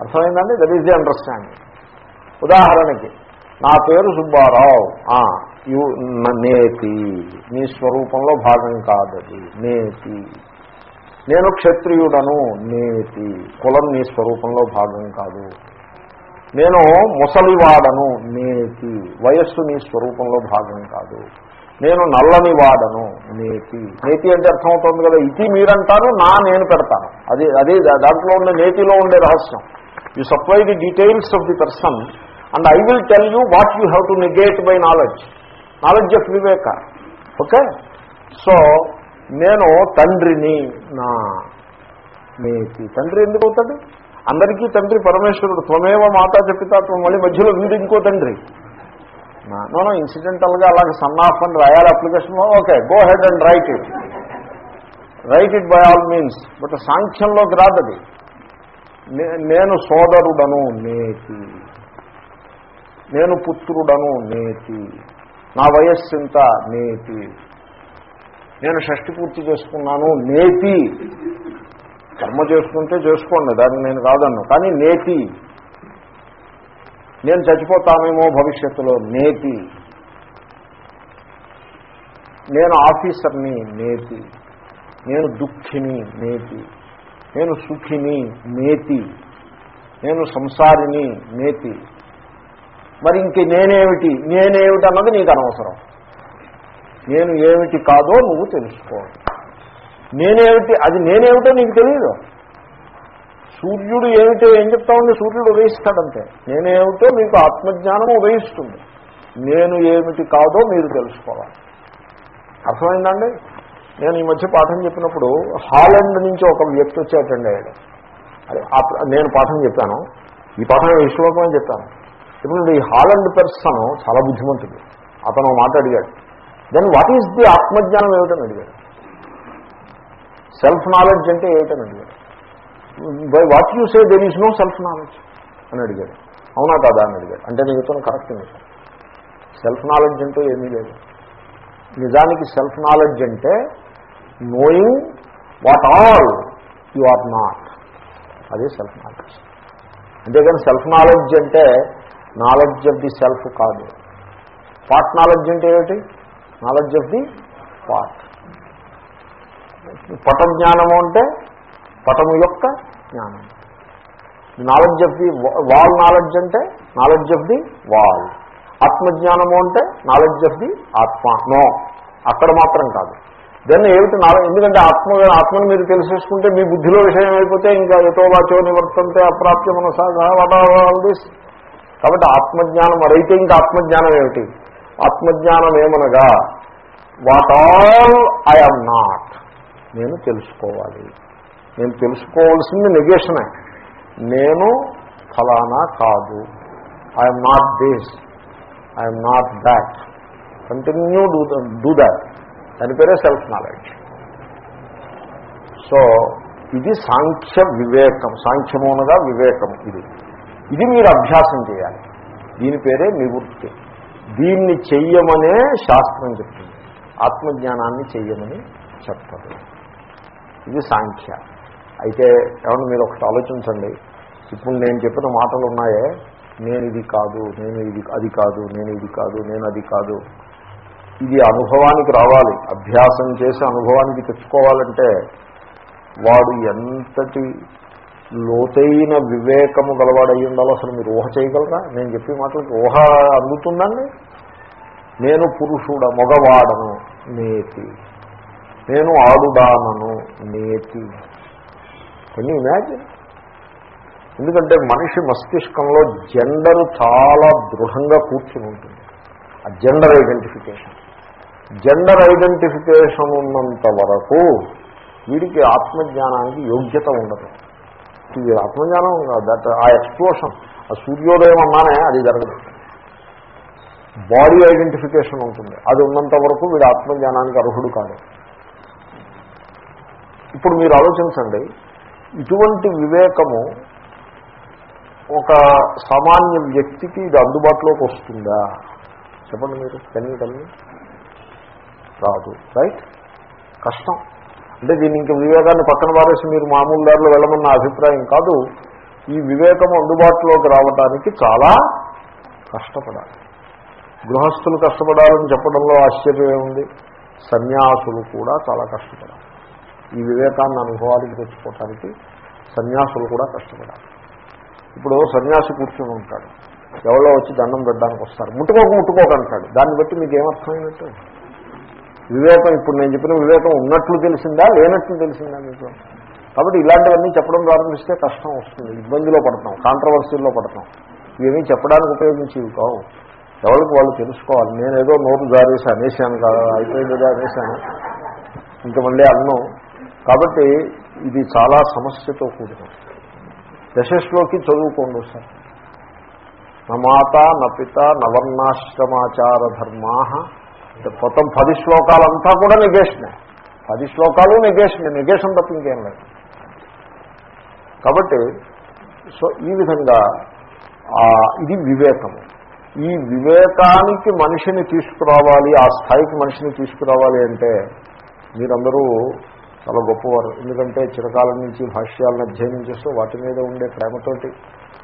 అర్థమైందండి? దట్ ఈస్ ది అండర్స్టాండింగ్ ఉదాహరణకి నా పేరు సుబ్బారావు. యు నేతి. నీ స్వరూపంలో భాగం కాదది. నేతి. నేను క్షత్రియుడను. నేతి. కులం నీ స్వరూపంలో భాగం కాదు. నేను ముసలివాడను. నేతి. వయస్సు నీ స్వరూపంలో భాగం కాదు. నేను నల్లని వాడను నేతి. నేతి అంటే అర్థమవుతుంది కదా? ఇది మీరంటారు నా నేను పెడతాను. అది అదే దా- దాంట్లో ఉండే నేతిలో ఉండే రహస్యం. You supply the details of the person and I will tell you what you have to negate by knowledge knowledge of Viveka okay so నేను తండ్రిని నా నేతి తండ్రి ఎందుకు అవుతాడు? అందరికీ తండ్రి పరమేశ్వరుడు. త్వమేవ మాతా చెప్పితా మళ్ళీ మధ్యలో వీడు ఇంకో తండ్రి. నో ఇన్సిడెంటల్గా అలాగే సన్ ఆఫ్ అండ్ రాయాలి application okay go ahead and write it write it by all means but సాంఖ్యంలోకి రాదది. నేను సోదరుడను నేతి. నేను పుత్రుడను నేతి. నా వయస్సు ఇంత నేతి. నేను షష్టి పూర్తి చేసుకున్నాను నేతి. కర్మ చేసుకుంటే చేసుకోండి దాన్ని నేను కాదన్ను. కానీ నేతి. నేను చచ్చిపోతానేమో భవిష్యత్తులో నేతి. నేను ఆఫీసర్ని నేతి. నేను దుఃఖిని నేతి. నేను సుఖిని నేతి. నేను సంసారిని నేతి. మరి ఇంక నేనేమిటి? నేనేమిటి అన్నది నీకు అనవసరం. నేను ఏమిటి కాదో నువ్వు తెలుసుకో. నేనేమిటి? అది నేనేమిటో నీకు తెలియదు సూర్యుడు ఏమిటో ఏం చెప్తా ఉంది సూర్యుడు ఉదయిస్తాడంతే. నేనేమిటో మీకు ఆత్మజ్ఞానం ఉదయిస్తుంది. నేను ఏమిటి కాదో మీరు తెలుసుకోవాలి. అర్థమైందండి? నేను ఈ మధ్య పాఠం చెప్పినప్పుడు హాలండ్ నుంచి ఒక వ్యక్తి వచ్చి అటెండ్ అయ్యాడు. నేను పాఠం చెప్పాను. ఈ పాఠం ఈ అని చెప్పాను. ఇప్పుడు ఈ హాలండ్ పర్సన్ చాలా బుద్ధిమంతుడు. అతను మాట అడిగాడు. దెన్ వాట్ ఈజ్ ది ఆత్మజ్ఞానం ఏమిటని అడిగాడు. సెల్ఫ్ నాలెడ్జ్ అంటే ఏమిటని అడిగాడు. By what you say there is no self knowledge అని అడిగాడు. అవునా కాదా అని అడిగాడు. అంటే నేను చెప్తాను కరెక్ట్ సెల్ఫ్ నాలెడ్జ్ అంటే ఏమీ లేదు. నిజానికి సెల్ఫ్ నాలెడ్జ్ అంటే knowing what all you are not అదే సెల్ఫ్ నాలెడ్జ్ అంతేకాని సెల్ఫ్ నాలెడ్జ్ అంటే నాలెడ్జ్ ఆఫ్ ది సెల్ఫ్ కాదు. పార్ట్ నాలెడ్జ్ అంటే ఏమిటి? నాలెడ్జ్ ఆఫ్ ది పార్ట్ పట జ్ఞానము అంటే పటము యొక్క జ్ఞానం. Knowledge of the wall knowledge అంటే నాలెడ్జ్ ఆఫ్ ది వాల్ ఆత్మజ్ఞానము అంటే knowledge of the atma. No అక్కడ మాత్రం కాదు. దెన్ ఏమిటి నాలుగు ఎందుకంటే ఆత్మ ఆత్మను మీరు తెలిసేసుకుంటే మీ బుద్ధిలో విషయం అయిపోతే ఇంకా ఎటో నివర్తంతే అప్రాప్య మనసాగా ఆల్ దిస్ కాబట్టి ఆత్మజ్ఞానం మరైతే ఇంకా ఆత్మజ్ఞానం ఏమిటి? ఆత్మజ్ఞానం ఏమనగా వాట్ ఆల్ ఐఎమ్ నాట్ నేను తెలుసుకోవాలి. నేను తెలుసుకోవాల్సింది నెగేషనే నేను ఫలానా కాదు. I'm not this I'm not that continue do do that దాని పేరే సెల్ఫ్ నాలెడ్జ్. సో ఇది సాంఖ్య వివేకం సాంఖ్యమోనగా వివేకం ఇది. ఇది మీరు అభ్యాసం చేయాలి. దీని పేరే నివృత్తి. దీన్ని చెయ్యమనే శాస్త్రం చెప్తుంది. ఆత్మజ్ఞానాన్ని చెయ్యమని చెప్తారు ఇది సాంఖ్య. అయితే ఏమన్నా మీరు ఒకటి ఆలోచించండి. ఇప్పుడు నేను చెప్పిన మాటలు ఉన్నాయే. నేను ఇది కాదు నేను ఇది అది కాదు నేను ఇది కాదు నేను అది కాదు. ఇది అనుభవానికి రావాలి. అభ్యాసం చేసి అనుభవానికి తెచ్చుకోవాలంటే వాడు ఎంతటి లోతైన వివేకము గలవాడై ఉండాలో అసలు మీరు ఊహ చేయగలరా? నేను చెప్పే మాటలకి ఊహ అందుతుందండి? నేను పురుషుడ మగవాడను నేతి. నేను ఆడుడానను నేతి. కొన్ని ఇమాజిన్ ఎందుకంటే మనిషి మస్తిష్కంలో జెండర్ చాలా దృఢంగా కూర్చుని ఉంటుంది. ఆ జెండర్ ఐడెంటిఫికేషన్. జెండర్ ఐడెంటిఫికేషన్ ఉన్నంత వరకు వీడికి ఆత్మజ్ఞానానికి యోగ్యత ఉండదు. ఇది ఆత్మజ్ఞానం దట్ ఆ ఎక్స్ప్లోషన్ ఆ సూర్యోదయం అన్నానే అది జరగదు. బాడీ ఐడెంటిఫికేషన్ ఉంటుంది. అది ఉన్నంత వరకు వీడు ఆత్మజ్ఞానానికి అర్హుడు కాదు ఇప్పుడు మీరు ఆలోచించండి ఇటువంటి వివేకము ఒక సామాన్య వ్యక్తికి ఇది అందుబాటులోకి వస్తుందా? చెప్పండి మీరు. కన్నీ కన్నీ రాదు రైట్ కష్టం. అంటే దీన్ని ఇంక వివేకాన్ని పక్కన పారేసి మీరు మామూలు దారిలో వెళ్ళమన్న అభిప్రాయం కాదు. ఈ వివేకం అందుబాటులోకి రావడానికి చాలా కష్టపడాలి. గృహస్థులు కష్టపడాలని చెప్పడంలో ఆశ్చర్యమే ఉంది. సన్యాసులు కూడా చాలా కష్టపడాలి. ఈ వివేకాన్ని అనుభవానికి తెచ్చుకోవటానికి సన్యాసులు కూడా కష్టపడాలి. ఇప్పుడు సన్యాసి కూర్చొని ఉంటాడు. ఎవరో వచ్చి దండం పెట్టడానికి వస్తారు. ముట్టుకోక ముట్టుకోకంటాడు దాన్ని బట్టి మీకు ఏమర్థమైనట్టు? వివేకం ఇప్పుడు నేను చెప్పిన వివేకం ఉన్నట్లు తెలిసిందా లేనట్లు తెలిసిందా మీకు? కాబట్టి ఇలాంటివన్నీ చెప్పడం ప్రారంభిస్తే కష్టం వస్తుంది. ఇబ్బందిలో పడతాం కాంట్రవర్సీల్లో పడతాం. ఇవన్నీ చెప్పడానికి ఉపయోగించేవి కావు. ఎవరికి వాళ్ళు తెలుసుకోవాలి. నేనేదో నోటు జారేసి అనేశాను కదా అయిపోయిందిగా అనేశాను. ఇంకా మళ్ళీ అన్నం. కాబట్టి ఇది చాలా సమస్యతో కూడిన దశశ్లోకి చదువుకోండి సార్ నా మాత నా పిత నవర్ణాశ్రమాచార ధర్మా మొత్తం పది శ్లోకాలంతా కూడా నెగేషనే పది శ్లోకాలు నెగేషన్ నెగేషన్ తప్ప ఇంకేం లేదు. కాబట్టి సో ఈ విధంగా ఇది వివేకము. ఈ వివేకానికి మనిషిని తీసుకురావాలి ఆ స్థాయికి మనిషిని తీసుకురావాలి అంటే మీరందరూ చాలా గొప్పవారు. ఎందుకంటే చిరకాలం నుంచి భాష్యాలను అధ్యయనం చేస్తూ వాటి మీద ఉండే ప్రేమతోటి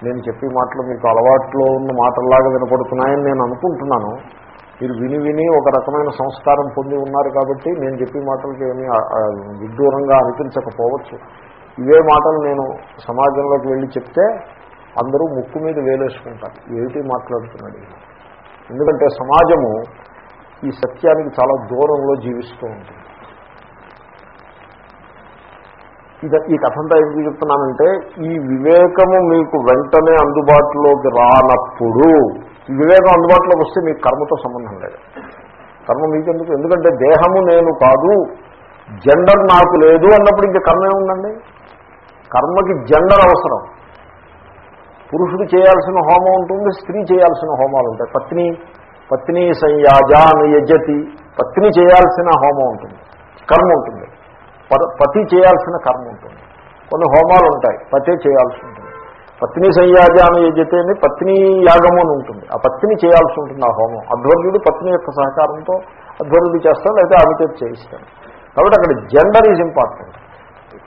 నేను చెప్పే మాటలు మీకు అలవాట్లో ఉన్న మాటల్లాగా వినపడుతున్నాయని నేను అనుకుంటున్నాను. మీరు విని విని ఒక రకమైన సంస్కారం పొంది ఉన్నారు కాబట్టి నేను చెప్పే మాటలకి ఏమీ విడ్డూరంగా అనిపించకపోవచ్చు. ఇవే మాటలు నేను సమాజంలోకి వెళ్ళి చెప్తే అందరూ ముక్కు మీద వేలేసుకుంటారు. ఏమిటి మాట్లాడుతున్నాడు ఎందుకంటే సమాజము ఈ సత్యానికి చాలా దూరంలో జీవిస్తూ ఉంటుంది. ఇది ఈ కథంతా ఎందుకు చెప్తున్నానంటే ఈ వివేకము మీకు వెంటనే అందుబాటులోకి రానప్పుడు వివేకం అందుబాటులోకి వస్తే మీకు కర్మతో సంబంధం లేదు. కర్మ మీకెందుకు? ఎందుకంటే దేహము నేను కాదు జెండర్ నాకు లేదు అన్నప్పుడు ఇంకా కర్మ ఏముందండి? కర్మకి జెండర్ అవసరం. పురుషుడు చేయాల్సిన హోమం ఉంటుంది స్త్రీ చేయాల్సిన హోమాలు ఉంటాయి. పత్ని పత్ని సంయాజాన్ యజతి పత్ని చేయాల్సిన హోమం ఉంటుంది కర్మ ఉంటుంది. పతి చేయాల్సిన కర్మ ఉంటుంది. కొన్ని హోమాలు ఉంటాయి పతే చేయాల్సి ఉంటుంది. పత్ని సంయాజాను యజతే అని పత్ని యాగము అని ఉంటుంది. ఆ పత్ని చేయాల్సి ఉంటుంది ఆ హోమం. అధ్వర్యుడు పత్ని యొక్క సహకారంతో అధ్వర్యుడు చేస్తాడు లేకపోతే ఆమెతో చేయిస్తాడు. కాబట్టి అక్కడ జెండర్ ఈజ్ ఇంపార్టెంట్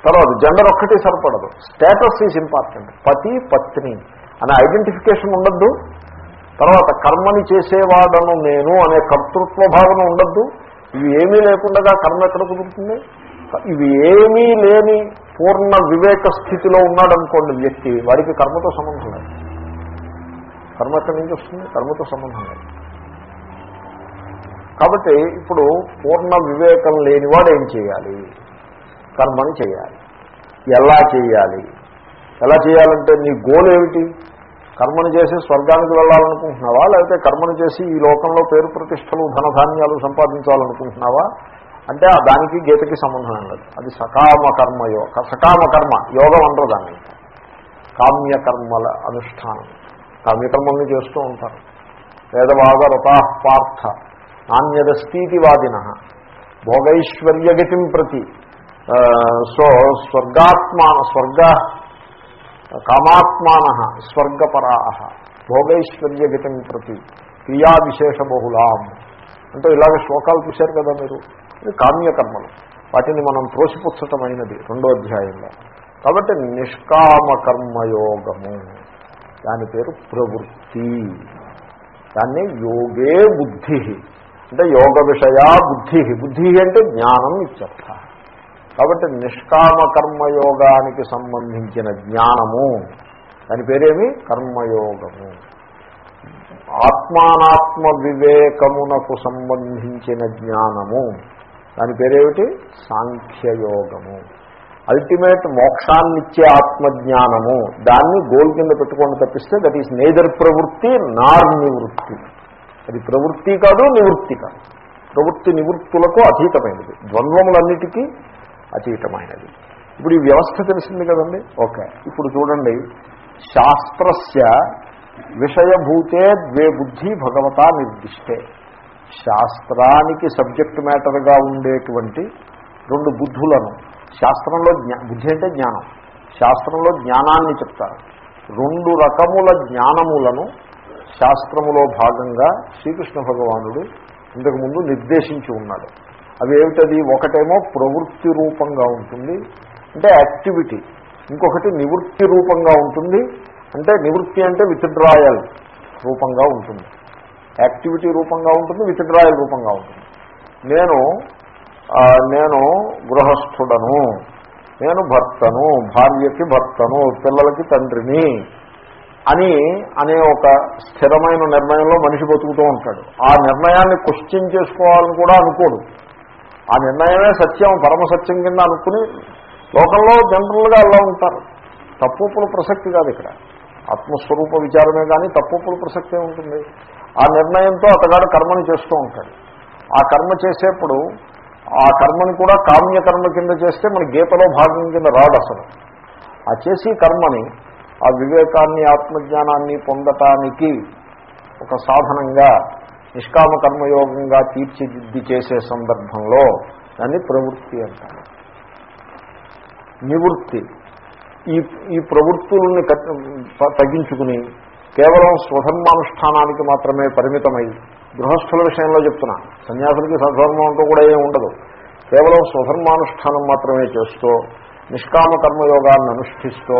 తర్వాత జెండర్ ఒక్కటి సరిపడదు. స్టేటస్ ఈజ్ ఇంపార్టెంట్ పతి పత్ని అనే ఐడెంటిఫికేషన్ ఉండద్దు. తర్వాత కర్మని చేసేవాడను నేను అనే కర్తృత్వ భావన ఉండద్దు. ఇవి ఏమీ లేకుండా కర్మ ఎక్కడ కుదురుతుంది? ఇవి ఏమీ లేని పూర్ణ వివేక స్థితిలో ఉన్నాడనుకోండి వ్యక్తి వాడికి కర్మతో సంబంధం లేదు. కర్మ ఎక్కడి నుంచి వస్తుంది? కర్మతో సంబంధం లేదు. కాబట్టి ఇప్పుడు పూర్ణ వివేకం లేనివాడు ఏం చేయాలి? కర్మని చేయాలి. ఎలా చేయాలి? ఎలా చేయాలంటే నీ గోల్ ఏమిటి? కర్మను చేసి స్వర్గానికి వెళ్ళాలనుకుంటున్నావా? లేకపోతే కర్మను చేసి ఈ లోకంలో పేరు ప్రతిష్టలు ధనధాన్యాలు సంపాదించాలనుకుంటున్నావా? అంటే దానికి గీతకి సంబంధం ఉండదు అది సకామ కర్మ యోగ సకామ కర్మ యోగం అంటారు దాన్ని. కామ్యకర్మల అనుష్ఠానం. కామ్యకర్మల్ని చేస్తూ ఉంటారు. వేదవాద రతా పార్థ నాణ్యదస్తీతివాదిన భోగైశ్వర్యగతిం ప్రతి. సో స్వర్గాత్మాన స్వర్గ కామాత్మాన స్వర్గపరా భోగైశ్వర్యగతిం ప్రతి. క్రియా విశేష బహుళాం. అంటే ఇలాగ శ్లోకాలు చూశారు కదా మీరు? ఇది కామ్యకర్మలు. వాటిని మనం త్రోసిపుచ్చటమైనది రెండో అధ్యాయంలో. కాబట్టి నిష్కామకర్మయోగము. దాని పేరు ప్రవృత్తి. దాన్ని యోగే బుద్ధి. అంటే యోగ విషయా బుద్ధి. బుద్ధి అంటే జ్ఞానం ఇచ్చర్థ కాబట్టి నిష్కామ కర్మయోగానికి సంబంధించిన జ్ఞానము. దాని పేరేమి? కర్మయోగము. ఆత్మానాత్మ వివేకమునకు సంబంధించిన జ్ఞానము. దాని పేరేమిటి? సాంఖ్యయోగము. అల్టిమేట్ మోక్షాన్నిచ్చే ఆత్మజ్ఞానము. దాన్ని గోల్ కింద పెట్టుకొని తప్పిస్తే దట్ ఈస్ నేదర్ ప్రవృత్తి నార్ నివృత్తి. అది ప్రవృత్తి కాదు నివృత్తి కాదు. ప్రవృత్తి నివృత్తులకు అతీతమైనది. ద్వంద్వములన్నిటికీ అతీతమైనది. ఇప్పుడు ఈ వ్యవస్థ తెలిసింది కదండి? ఓకే. ఇప్పుడు చూడండి. శాస్త్రస్య విషయభూతే ద్వే బుద్ధి భగవతా నిర్దిష్టే. శాస్త్రానికి సబ్జెక్ట్ మ్యాటర్గా ఉండేటువంటి రెండు బుద్ధులను శాస్త్రంలో జ్ఞా బుద్ధి అంటే జ్ఞానం శాస్త్రంలో జ్ఞానాన్ని చెప్తారు. రెండు రకముల జ్ఞానములను శాస్త్రములో భాగంగా శ్రీకృష్ణ భగవానుడు ఇంతకుముందు నిర్దేశించి ఉన్నాడు. అవి ఏమిటది? ఒకటేమో ప్రవృత్తి రూపంగా ఉంటుంది అంటే యాక్టివిటీ. ఇంకొకటి నివృత్తి రూపంగా ఉంటుంది అంటే నివృత్తి అంటే విత్డ్రాయల్ రూపంగా ఉంటుంది. యాక్టివిటీ రూపంగా ఉంటుంది విత్డ్రాయల్ రూపంగా ఉంటుంది. నేను నేను గృహస్థుడను నేను భర్తను భార్యకి భర్తను పిల్లలకి తండ్రిని అని అనే ఒక స్థిరమైన నిర్ణయంలో మనిషి బతుకుతూ ఉంటాడు. ఆ నిర్ణయాన్ని క్వశ్చన్ చేసుకోవాలని కూడా అనుకోడు. ఆ నిర్ణయమే సత్యం పరమసత్యం కింద అనుకుని లోకంలో జనరల్గా అలా ఉంటారు. తప్పుల ప్రసక్తి కాదు ఇక్కడ. ఆత్మస్వరూప విచారమే కానీ తప్పుల ప్రసక్తే ఉంటుంది. ఆ నిర్ణయంతో అతగాడు కర్మని చేస్తూ ఉంటాడు. ఆ కర్మ చేసేప్పుడు ఆ కర్మని కూడా కామ్యకర్మ కింద చేస్తే మన గీతలో భాగం కింద రాడు అసలు. ఆ చేసి కర్మని ఆ వివేకాన్ని ఆత్మజ్ఞానాన్ని పొందటానికి ఒక సాధనంగా నిష్కామ కర్మయోగంగా తీర్చిదిద్ది చేసే సందర్భంలో దాన్ని ప్రవృత్తి అంటారు. నివృత్తి. ఈ ఈ ప్రవృత్తుల్ని తగ్గించుకుని కేవలం స్వధర్మానుష్ఠానానికి మాత్రమే పరిమితమై గృహస్థుల విషయంలో చెప్తున్నా. సన్యాసులకి సధర్మం అంటూ కూడా ఏమి ఉండదు. కేవలం స్వధర్మానుష్ఠానం మాత్రమే చేస్తూ నిష్కామ కర్మయోగాన్ని అనుష్ఠిస్తూ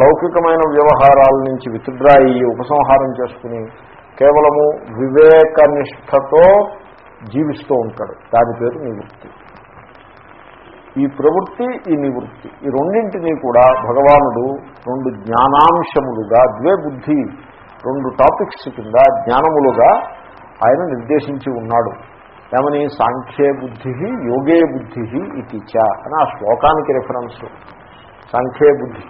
లౌకికమైన వ్యవహారాల నుంచి విత్డ్రా అయ్యి ఉపసంహారం చేసుకుని కేవలము వివేకనిష్టతో జీవిస్తూ ఉంటాడు. దాని పేరు నివృత్తి ఈ ప్రవృత్తి ఈ నివృత్తి. ఈ రెండింటినీ కూడా భగవానుడు రెండు జ్ఞానాంశములుగా ద్వే బుద్ధి రెండు టాపిక్స్ కింద జ్ఞానములుగా ఆయన నిర్దేశించి ఉన్నాడు. ఏమని? సాంఖ్యే బుద్ధి యోగే బుద్ధి ఇది చ అని ఆ శ్లోకానికి రిఫరెన్స్ సాంఖ్యే బుద్ధి.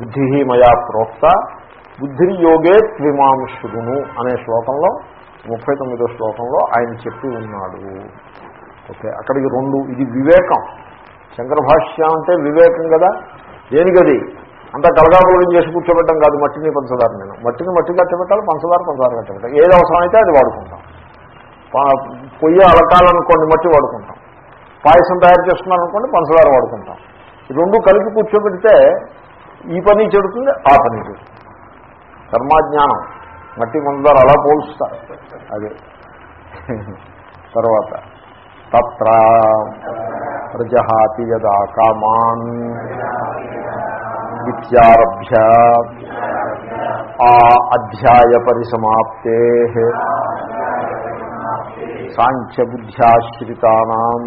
బుద్ధి మయా ప్రోక్త బుద్ధి యోగే త్విమాంశుడును అనే శ్లోకంలో ముప్పై తొమ్మిదో శ్లోకంలో ఆయన చెప్పి ఉన్నాడు. ఓకే అక్కడికి రెండు ఇది వివేకం. శంకర భాష్యం అంటే వివేకం కదా? దేనికది? అంతా కలగాపురం చేసి కూర్చోబెట్టడం కాదు మట్టిని పంచదార నేను. మట్టిని మట్టి కట్టబెట్టాలి పంచదార పంచదార కట్టబెట్టాలి. ఏది అవసరమైతే అది వాడుకుంటాం. పొయ్యి అలకాలనుకోండి మట్టి వాడుకుంటాం. పాయసం తయారు చేస్తున్నారనుకోండి పంచదార వాడుకుంటాం. రెండు కలిపి కూర్చోబెడితే ఈ పని చెడుతుంది ఆ పని చెడుతుంది. కర్మాజ్ఞానం. మట్టి పంచదార అలా పోల్స్తారు అదే. [laughs] తర్వాత తత్ర ప్రజహాతి యదా కామాన్ విద్యారభ్య ఆ అధ్యాయ పరిసమాప్తే సాంఖ్యబుద్ధ్యాశ్రితానాం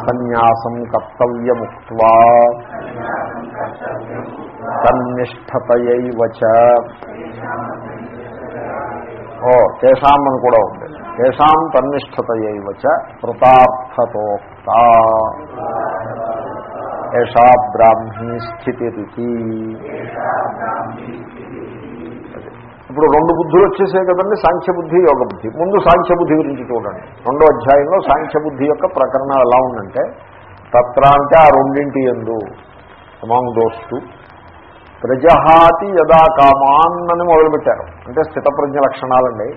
సన్యాసం కర్తవ్యముక్త్వా తన్నిష్టతయైవ చ ఓ తేషాం అని కూడా ఉంది తేషాం తన్నిష్టతయైవ కృతార్థతోక్త. ఏషా బ్రాహ్మీ స్థితిరితి. ఇప్పుడు రెండు బుద్ధులు వచ్చేసాయి కదండి సాంఖ్యబుద్ధి యోగ బుద్ధి ముందు సాంఖ్యబుద్ధి గురించి చూడండి. రెండో అధ్యాయంలో సాంఖ్యబుద్ధి యొక్క ప్రకరణం ఎలా ఉందంటే తత్ర అంటే ఆ రెండింటి ఎందు అమాంగ్ దోస్తు ప్రజహాతి యదా కామాన్ అని మొదలుపెట్టారు. అంటే స్థితప్రజ్ఞ లక్షణాలండి.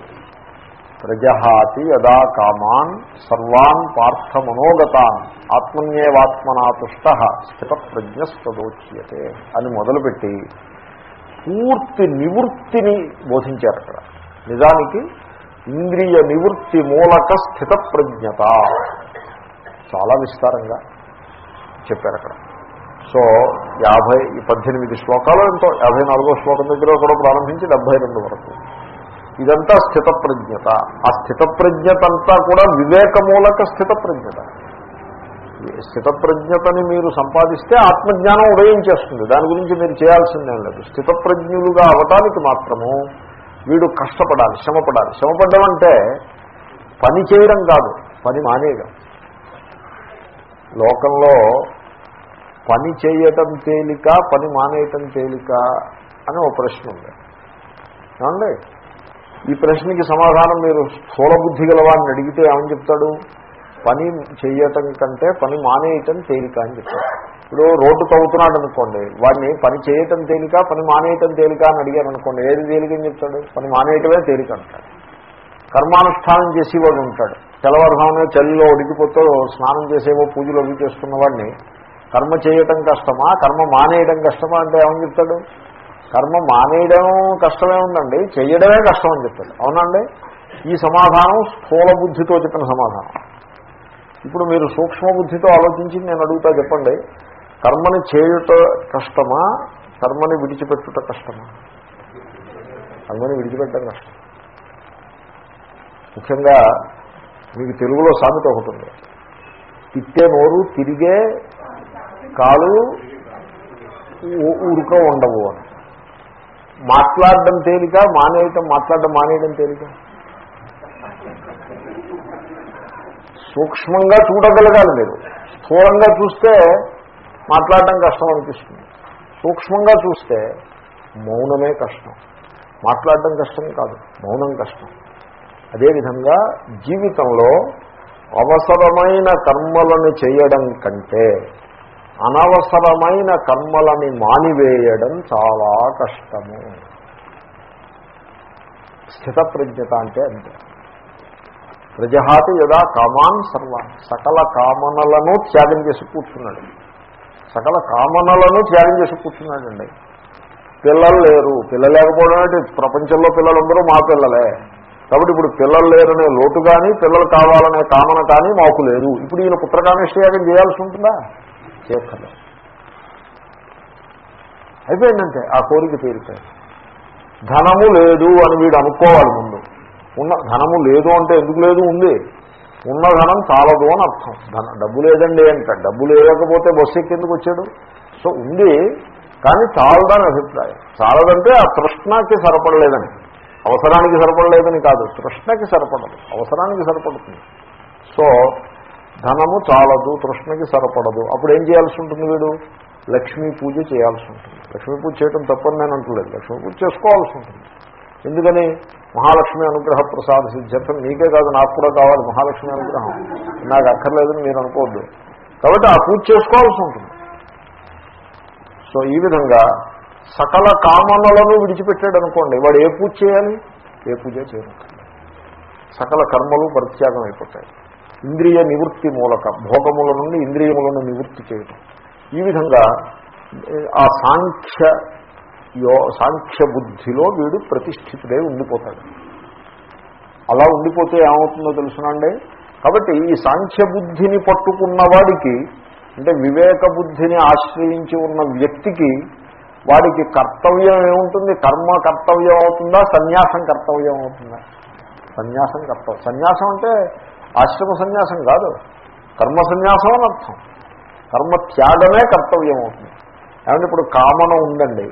ప్రజహాతి యదా కామాన్ సర్వాన్ పార్థ మనోగతాన్ ఆత్మన్యేవాత్మనాతుష్ట స్థిత స్థితప్రజ్ఞస్తదోచ్యతే అని మొదలుపెట్టి పూర్తి నివృత్తిని బోధించారు అక్కడ. నిజానికి ఇంద్రియ నివృత్తి మూలక స్థిత ప్రజ్ఞత చాలా విస్తారంగా చెప్పారు అక్కడ. సో యాభై పద్దెనిమిది శ్లోకాలు ఎంతో యాభై నాలుగో శ్లోకం దగ్గర కూడా ప్రారంభించి డెబ్బై రెండు వరకు. ఇదంతా స్థితప్రజ్ఞత. ఆ స్థితప్రజ్ఞత అంతా కూడా వివేకమూలక స్థితప్రజ్ఞత. స్థితప్రజ్ఞతని మీరు సంపాదిస్తే ఆత్మజ్ఞానం ఉదయించేస్తుంది. దాని గురించి మీరు చేయాల్సిందేం లేదు. స్థితప్రజ్ఞులుగా అవటానికి మాత్రము వీడు కష్టపడాలి శ్రమపడాలి. శ్రమపడడం అంటే పని చేయడం కాదు పని మానేయడం. లోకంలో పని చేయటం తేలిక పని మానేయటం తేలిక అని ఒక ప్రశ్న ఉంది. ఏమండి? ఈ ప్రశ్నకి సమాధానం మీరు స్థూల బుద్ధి గలవాడిని అడిగితే ఏమని చెప్తాడు? పని చేయటం కంటే పని మానేయటం తేలిక అని చెప్తాడు. ఇప్పుడు రోడ్డు తవ్వుతున్నాడు అనుకోండి వాడిని పని చేయటం తేలిక పని మానేయటం తేలిక అని అడిగారు అనుకోండి ఏది తేలికని చెప్తాడు? పని మానేయటమే తేలిక అంటాడు. కర్మానుష్ఠానం చేసేవాడు ఉంటాడు. తెల్లవారుజామునే చలిలో ఉడికిపోతూ స్నానం చేసేవో పూజలు అవి చేసుకున్న వాడిని కర్మ చేయటం కష్టమా కర్మ మానేయడం కష్టమా అంటే ఏమని చెప్తాడు? కర్మ మానేయడం కష్టమే ఉందండి చేయడమే కష్టం అని చెప్పాడు అవునండి? ఈ సమాధానం స్థూల బుద్ధితో చెప్పిన సమాధానం. ఇప్పుడు మీరు సూక్ష్మ బుద్ధితో ఆలోచించి నేను అడుగుతా చెప్పండి కర్మని చేయుట కష్టమా కర్మని విడిచిపెట్టుట కష్టమా? కర్మని విడిచిపెట్టడం కష్టం. ముఖ్యంగా మీకు తెలుగులో సామెత ఒకటి ఉంది. తిట్టే నోరు తిరిగే కాలు ఉరుక ఉండవు అని. మాట్లాడడం తేలిక మానేయటం మాట్లాడడం మానేయడం తేలిక? సూక్ష్మంగా చూడగలగాలి మీరు. స్థూలంగా చూస్తే మాట్లాడటం కష్టం అనిపిస్తుంది. సూక్ష్మంగా చూస్తే మౌనమే కష్టం. మాట్లాడటం కష్టం కాదు మౌనం కష్టం. అదేవిధంగా జీవితంలో అవసరమైన కర్మలను చేయడం కంటే అనవసరమైన కర్మలని మానివేయడం చాలా కష్టము. స్థితప్రజ్ఞత అంటే అంతే. ప్రజహాతి యదా కామాన్ సర్వ సకల కామనలను త్యాగం చేసి కూర్చున్నాడు. సకల కామనలను త్యాగం చేసి కూర్చున్నాడండి. పిల్లలు లేరు. పిల్లలు లేకపోవడం అంటే ప్రపంచంలో పిల్లలందరూ మా పిల్లలే. కాబట్టి ఇప్పుడు పిల్లలు లేరనే లోటు కానీ పిల్లలు కావాలనే కామన కానీ మాకు లేరు. ఇప్పుడు ఈయన పుత్రకామేష్యాగం చేయాల్సి ఉంటుందా? చేయక్కర్లేదు అయిపోయిందంటే ఆ కోరిక తీరిపోయింది ధనము లేదు అని వీడు అనుకోవాలి ముందు. ఉన్న ధనము లేదు అంటే ఎందుకు లేదు ఉంది? ఉన్న ధనం చాలదు అని అర్థం. ధన డబ్బు లేదండి అంట. డబ్బు లేకపోతే బస్సు ఎక్కేందుకు వచ్చాడు? సో ఉంది కానీ చాలదని అభిప్రాయం. చాలదంటే ఆ తృష్ణకి సరిపడలేదని. అవసరానికి సరిపడలేదని కాదు. తృష్ణకి సరిపడదు. అవసరానికి సరిపడుతుంది. సో ధనము చాలదు తృష్ణకి సరిపడదు. అప్పుడు ఏం చేయాల్సి ఉంటుంది వీడు? లక్ష్మీ పూజ చేయాల్సి ఉంటుంది. లక్ష్మీ పూజ చేయడం తప్పని నేను అంటలేదు. లక్ష్మీ పూజ చేసుకోవాల్సి ఉంటుంది. ఎందుకని? మహాలక్ష్మి అనుగ్రహ ప్రసాద సిద్ధ్యర్థం నీకే కాదు నాకు కూడా కావాలి మహాలక్ష్మి అనుగ్రహం. నాకు అక్కర్లేదని మీరు అనుకోవద్దు. కాబట్టి ఆ పూజ చేసుకోవాల్సి ఉంటుంది. సో ఈ విధంగా సకల కామనలను విడిచిపెట్టాడు అనుకోండి. వాడు ఏ పూజ చేయాలి? ఏ పూజ చేయాలి సకల కర్మలు పరిత్యాగం అయిపోతాయి. ఇంద్రియ నివృత్తి మూలక. భోగముల నుండి ఇంద్రియములను నివృత్తి చేయటం. ఈ విధంగా ఆ సాంఖ్య యో సాంఖ్య బుద్ధిలో వీడు ప్రతిష్ఠితుడై ఉండిపోతాడు. అలా ఉండిపోతే ఏమవుతుందో తెలుసునండి కాబట్టి ఈ సాంఖ్య బుద్ధిని పట్టుకున్నవాడికి అంటే వివేక బుద్ధిని ఆశ్రయించి ఉన్న వ్యక్తికి వాడికి కర్తవ్యం ఏముంటుంది? కర్మ కర్తవ్యం అవుతుందా? సన్యాసం కర్తవ్యం అవుతుందా? సన్యాసం కర్తవ్యం సన్యాసం అంటే ఆశ్రమ సన్యాసం కాదు. కర్మ సన్యాసం అని అర్థం. కర్మ త్యాగమే కర్తవ్యం అవుతుంది. ఏమంటే ఇప్పుడు కామన ఉందండి.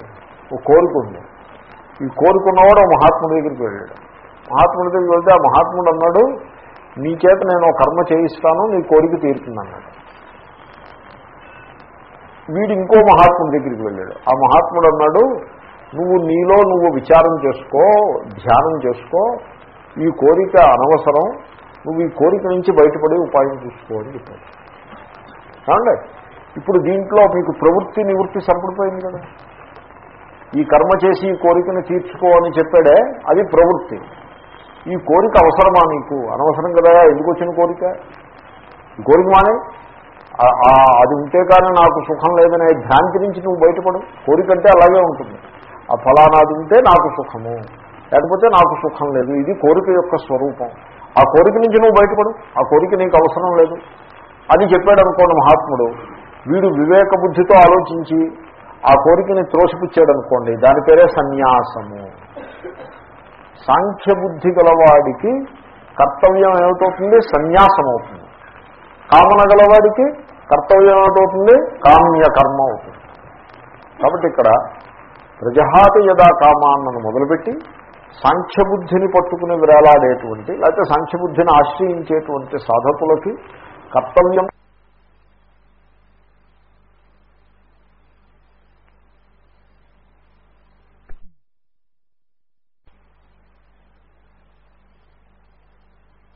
ఒక కోరిక ఉంది. ఈ కోరుకున్నవాడు మహాత్ముడి దగ్గరికి వెళ్ళాడు. మహాత్ముడి దగ్గరికి వెళ్తే ఆ మహాత్ముడు అన్నాడు నీ చేత నేను కర్మ చేయిస్తాను నీ కోరిక తీరుతుందన్నాడు వీడు ఇంకో మహాత్ముడి దగ్గరికి వెళ్ళాడు. ఆ మహాత్ముడు అన్నాడు నువ్వు నీలో నువ్వు విచారం చేసుకో ధ్యానం చేసుకో. ఈ కోరిక అనవసరం. నువ్వు ఈ కోరిక నుంచి బయటపడి ఉపాయం చూసుకో అని చెప్పాడు. కావండి ఇప్పుడు దీంట్లో మీకు ప్రవృత్తి నివృత్తి సరిపడిపోయింది కదా. ఈ కర్మ చేసి ఈ కోరికను తీర్చుకో అని చెప్పాడే అది ప్రవృత్తి. ఈ కోరిక అవసరమా నీకు? అనవసరం కదా ఎందుకు వచ్చిన కోరిక? ఈ కోరిక మానే? అది ఉంటే కానీ నాకు సుఖం లేదనే భ్రాంతి నుంచి నువ్వు బయటపడు. కోరిక అంటే అలాగే ఉంటుంది. ఆ ఫలానాది ఉంటే నాకు సుఖము లేకపోతే నాకు సుఖం లేదు. ఇది కోరిక యొక్క స్వరూపం. ఆ కోరిక నుంచి నువ్వు బయటపడు. ఆ కోరిక నీకు అవసరం లేదు. అని చెప్పాడు అనుకోండి మహాత్ముడు. వీడు వివేక బుద్ధితో ఆలోచించి ఆ కోరికని త్రోసిపుచ్చాడు అనుకోండి. దాని పేరే సన్యాసము. సాంఖ్యబుద్ధి గలవాడికి కర్తవ్యం ఏమిటవుతుంది? సన్యాసం అవుతుంది కామన గలవాడికి కర్తవ్యం ఏమిటవుతుంది? కామ్య కర్మ అవుతుంది. కాబట్టి ఇక్కడ ప్రజహాత యదా కామాన్నను మొదలుపెట్టి సాంఖ్యబుద్ధిని పట్టుకుని వేలాడేటువంటి లేకపోతే సాంఖ్యబుద్ధిని ఆశ్రయించేటువంటి సాధకులకి కర్తవ్యం.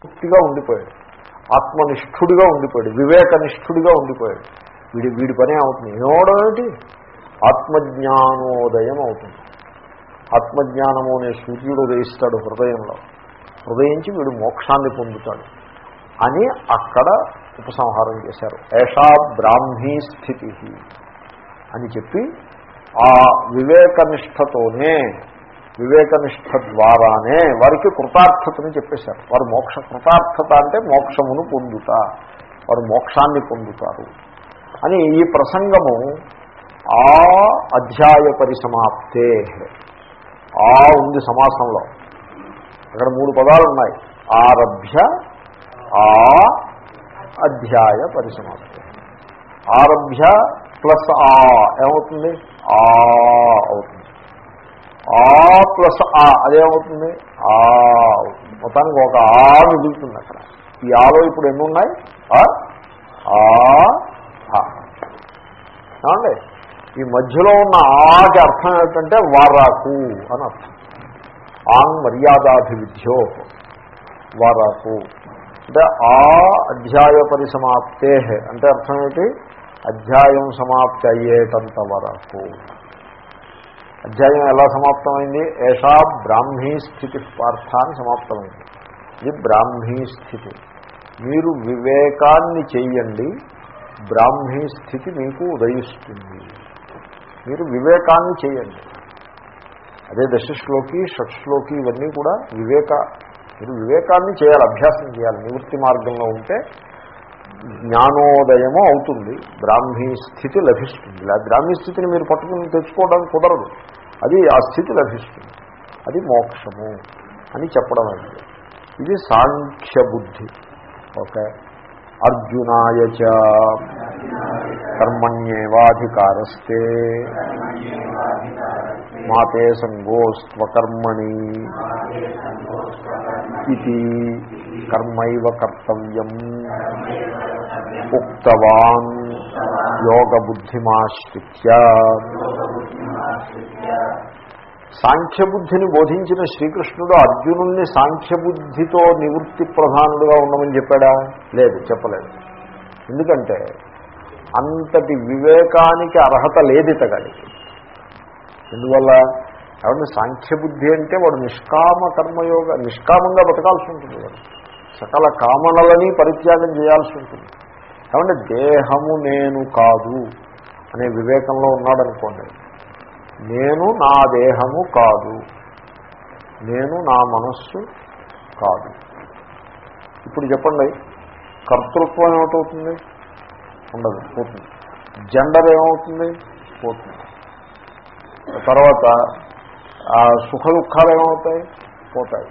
పూర్తిగా ఉండిపోయాడు. ఆత్మనిష్ఠుడిగా ఉండిపోయాడు. వివేకనిష్ఠుడిగా ఉండిపోయాడు. వీడి వీడి పనే అవుతుంది. ఏమవడం ఏమిటి? ఆత్మజ్ఞానోదయం అవుతుంది. ఆత్మజ్ఞానము అనే సూర్యుడు ఉదయిస్తాడు హృదయంలో. హృదయించి వీడు మోక్షాన్ని పొందుతాడు. అని అక్కడ ఉపసంహారం చేశారు. ఏషా బ్రాహ్మీ స్థితి అని చెప్పి ఆ వివేకనిష్టతోనే వివేకనిష్ట ద్వారానే వారికి కృతార్థతని చెప్పేశారు. వారు మోక్ష కృతార్థత అంటే మోక్షమును పొందుట వారు మోక్షాన్ని పొందుతారు. అని ఈ ప్రసంగము ఆ అధ్యాయ పరిసమాప్తే. ఆ ఉంది సమాసంలో. అక్కడ మూడు పదాలు ఉన్నాయి ఆరభ్య ఆ అధ్యాయ పరిసమాప్తి. ఆరభ్య ప్లస్ ఆ ఏమవుతుంది? ఆ అవుతుంది. ఆ ప్లస్ ఆ అదేమవుతుంది? ఆ అవుతుంది. మొత్తానికి ఒక ఆ మిగులుతుంది అక్కడ. ఈ ఆలో ఇప్పుడు ఎన్ని ఉన్నాయి ఆ ఆ ఏమండి? ఈ మధ్యలో ఉన్న ఆకి అర్థం ఏమిటంటే వారాకు అని అర్థం. ఆంగ్ మర్యాదాభివిధ్యో వారాకు. అంటే ఆ అధ్యాయ పరిసమాప్తే. అంటే అర్థం ఏంటి? అధ్యాయం సమాప్తి అయ్యేటంత వరకు. అధ్యాయం ఎలా సమాప్తమైంది? ఏషా బ్రాహ్మీ స్థితి పార్థ అని సమాప్తమైంది. ఇది బ్రాహ్మీ స్థితి. మీరు వివేకాన్ని చెయ్యండి బ్రాహ్మీ స్థితి మీకు ఉదయిస్తుంది. మీరు వివేకాన్ని చేయండి. అదే దశశ్లోకి షట్శ్లోకి ఇవన్నీ కూడా వివేక మీరు వివేకాన్ని చేయాలి అభ్యాసం చేయాలి. నివృత్తి మార్గంలో ఉంటే జ్ఞానోదయము అవుతుంది బ్రాహ్మీ స్థితి లభిస్తుంది. ఇలా బ్రాహ్మీ స్థితిని మీరు పట్టుకుని తెచ్చుకోవడానికి కుదరదు. అది ఆ స్థితి లభిస్తుంది. అది మోక్షము అని చెప్పడం అయింది. ఇది సాంఖ్య బుద్ధి ఓకే. అర్జునాయ కర్మణ్యేవాధికారస్తే. మాతే సంగోస్త్వకర్మణి. ఇది కర్మైవ కర్తవ్యం. ఉక్తవాన్ యోగబుద్ధిమాశ్రిత్య. సాంఖ్యబుద్ధిని బోధించిన శ్రీకృష్ణుడు అర్జునుణ్ణి సాంఖ్యబుద్ధితో నివృత్తి ప్రధానుడుగా ఉండమని చెప్పాడా? లేదు చెప్పలేదు. ఎందుకంటే అంతటి వివేకానికి అర్హత లేదు ఇతగాడికి ఎందువల్ల? కాబట్టి సాంఖ్యబుద్ధి అంటే వాడు నిష్కామ కర్మయోగ నిష్కామంగా బతకాల్సి ఉంటుంది వాడు. సకల కామనలని పరిత్యాగం చేయాల్సి ఉంటుంది. కాబట్టి దేహము నేను కాదు అనే వివేకంలో ఉన్నాడనుకోండి. నేను నా దేహము కాదు. నేను నా మనస్సు కాదు. ఇప్పుడు చెప్పండి కర్తృత్వం ఏమిటవుతుంది? ఉండదు పోతుంది. జెండర్ ఏమవుతుంది? పోతుంది. తర్వాత సుఖ దుఃఖాలు ఏమవుతాయి? పోతాయి.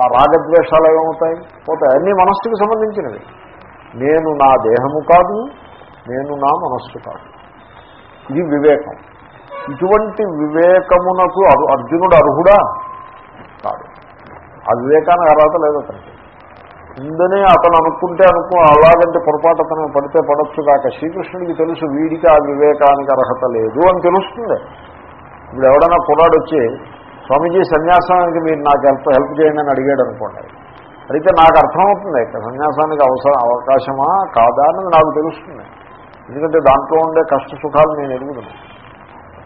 ఆ రాగద్వేషాలు ఏమవుతాయి? పోతాయి. అన్నీ మనస్సుకి సంబంధించినవి. నేను నా దేహము కాదు నేను నా మనస్సు కాదు. ఇది వివేకం. ఇటువంటి వివేకమునకు అర్జునుడు అర్హుడా? కాదు. ఆ వివేకానికి అర్హత లేదు అతనికి. ఉందని అతను అనుకుంటే అనుకో అలాగంటే పొరపాటు అతను పడితే పడొచ్చు కాక శ్రీకృష్ణుడికి తెలుసు వీడికి ఆ వివేకానికి అర్హత లేదు అని తెలుస్తుంది. ఇప్పుడు ఎవడన్నా కుర్రాడు వచ్చి స్వామీజీ సన్యాసానికి మీరు నాకు హెల్ప్ హెల్ప్ చేయండి అని అడిగాడు అనుకోండి. అయితే నాకు అర్థమవుతుంది సన్యాసానికి అవసరం అవకాశమా కాదా అని నాకు తెలుస్తుంది. ఎందుకంటే దాంట్లో ఉండే కష్ట సుఖాలు నేను ఎదుగుతున్నాను.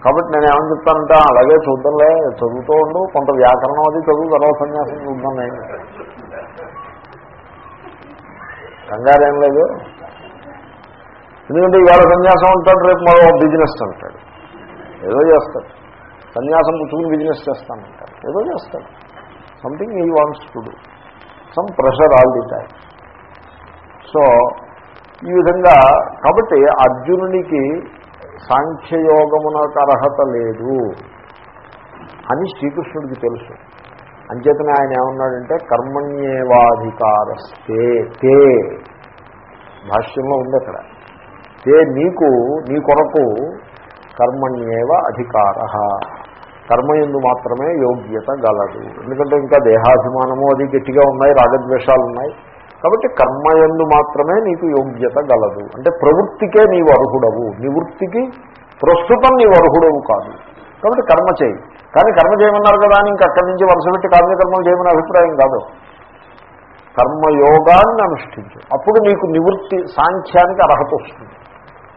కాబట్టి నేను ఏమని చెప్తానంటే అలాగే చూద్దాంలే చదువుతూ ఉండు కొంత వ్యాకరణం అది చదువు తర్వాత సన్యాసం చూద్దాం నేను కంగారేం లేదు. ఎందుకంటే ఇవాళ సన్యాసం అంటాడు రేపు మరో బిజినెస్ అంటాడు. ఏదో చేస్తాడు. సన్యాసం పుచ్చుకుని బిజినెస్ చేస్తానంటాడు. ఏదో చేస్తాడు. Something he wants to do some pressure all the time so ఈ విధంగా కాబట్టి అర్జునునికి సాంఖ్యయోగమునకు అర్హత లేదు అని శ్రీకృష్ణుడికి తెలుసు. అంచేతనే ఆయన ఏమన్నాడంటే కర్మణ్యేవాధికారస్తే తే. భాష్యంలో ఉంది అక్కడ. తే నీకు నీ కొరకు కర్మణ్యేవ అధికార. కర్మయందు మాత్రమే యోగ్యత గలదు. ఎందుకంటే ఇంకా దేహాభిమానము అది గట్టిగా ఉన్నాయి రాగద్వేషాలు ఉన్నాయి. కాబట్టి కర్మయందు మాత్రమే నీకు యోగ్యత గలదు. అంటే ప్రవృత్తికే నీవు అర్హుడవు. నివృత్తికి ప్రస్తుతం నీవు అర్హుడవు కాదు. కాబట్టి కర్మ చేయి. కానీ కర్మ చేయమన్నారు కదా అని ఇంక అక్కడి నుంచి వరుస పెట్టి కార్యకర్మలు చేయమని అభిప్రాయం కాదు. కర్మయోగాన్ని అనుష్ఠించు. అప్పుడు నీకు నివృత్తి సాంఖ్యానికి అర్హత వస్తుంది.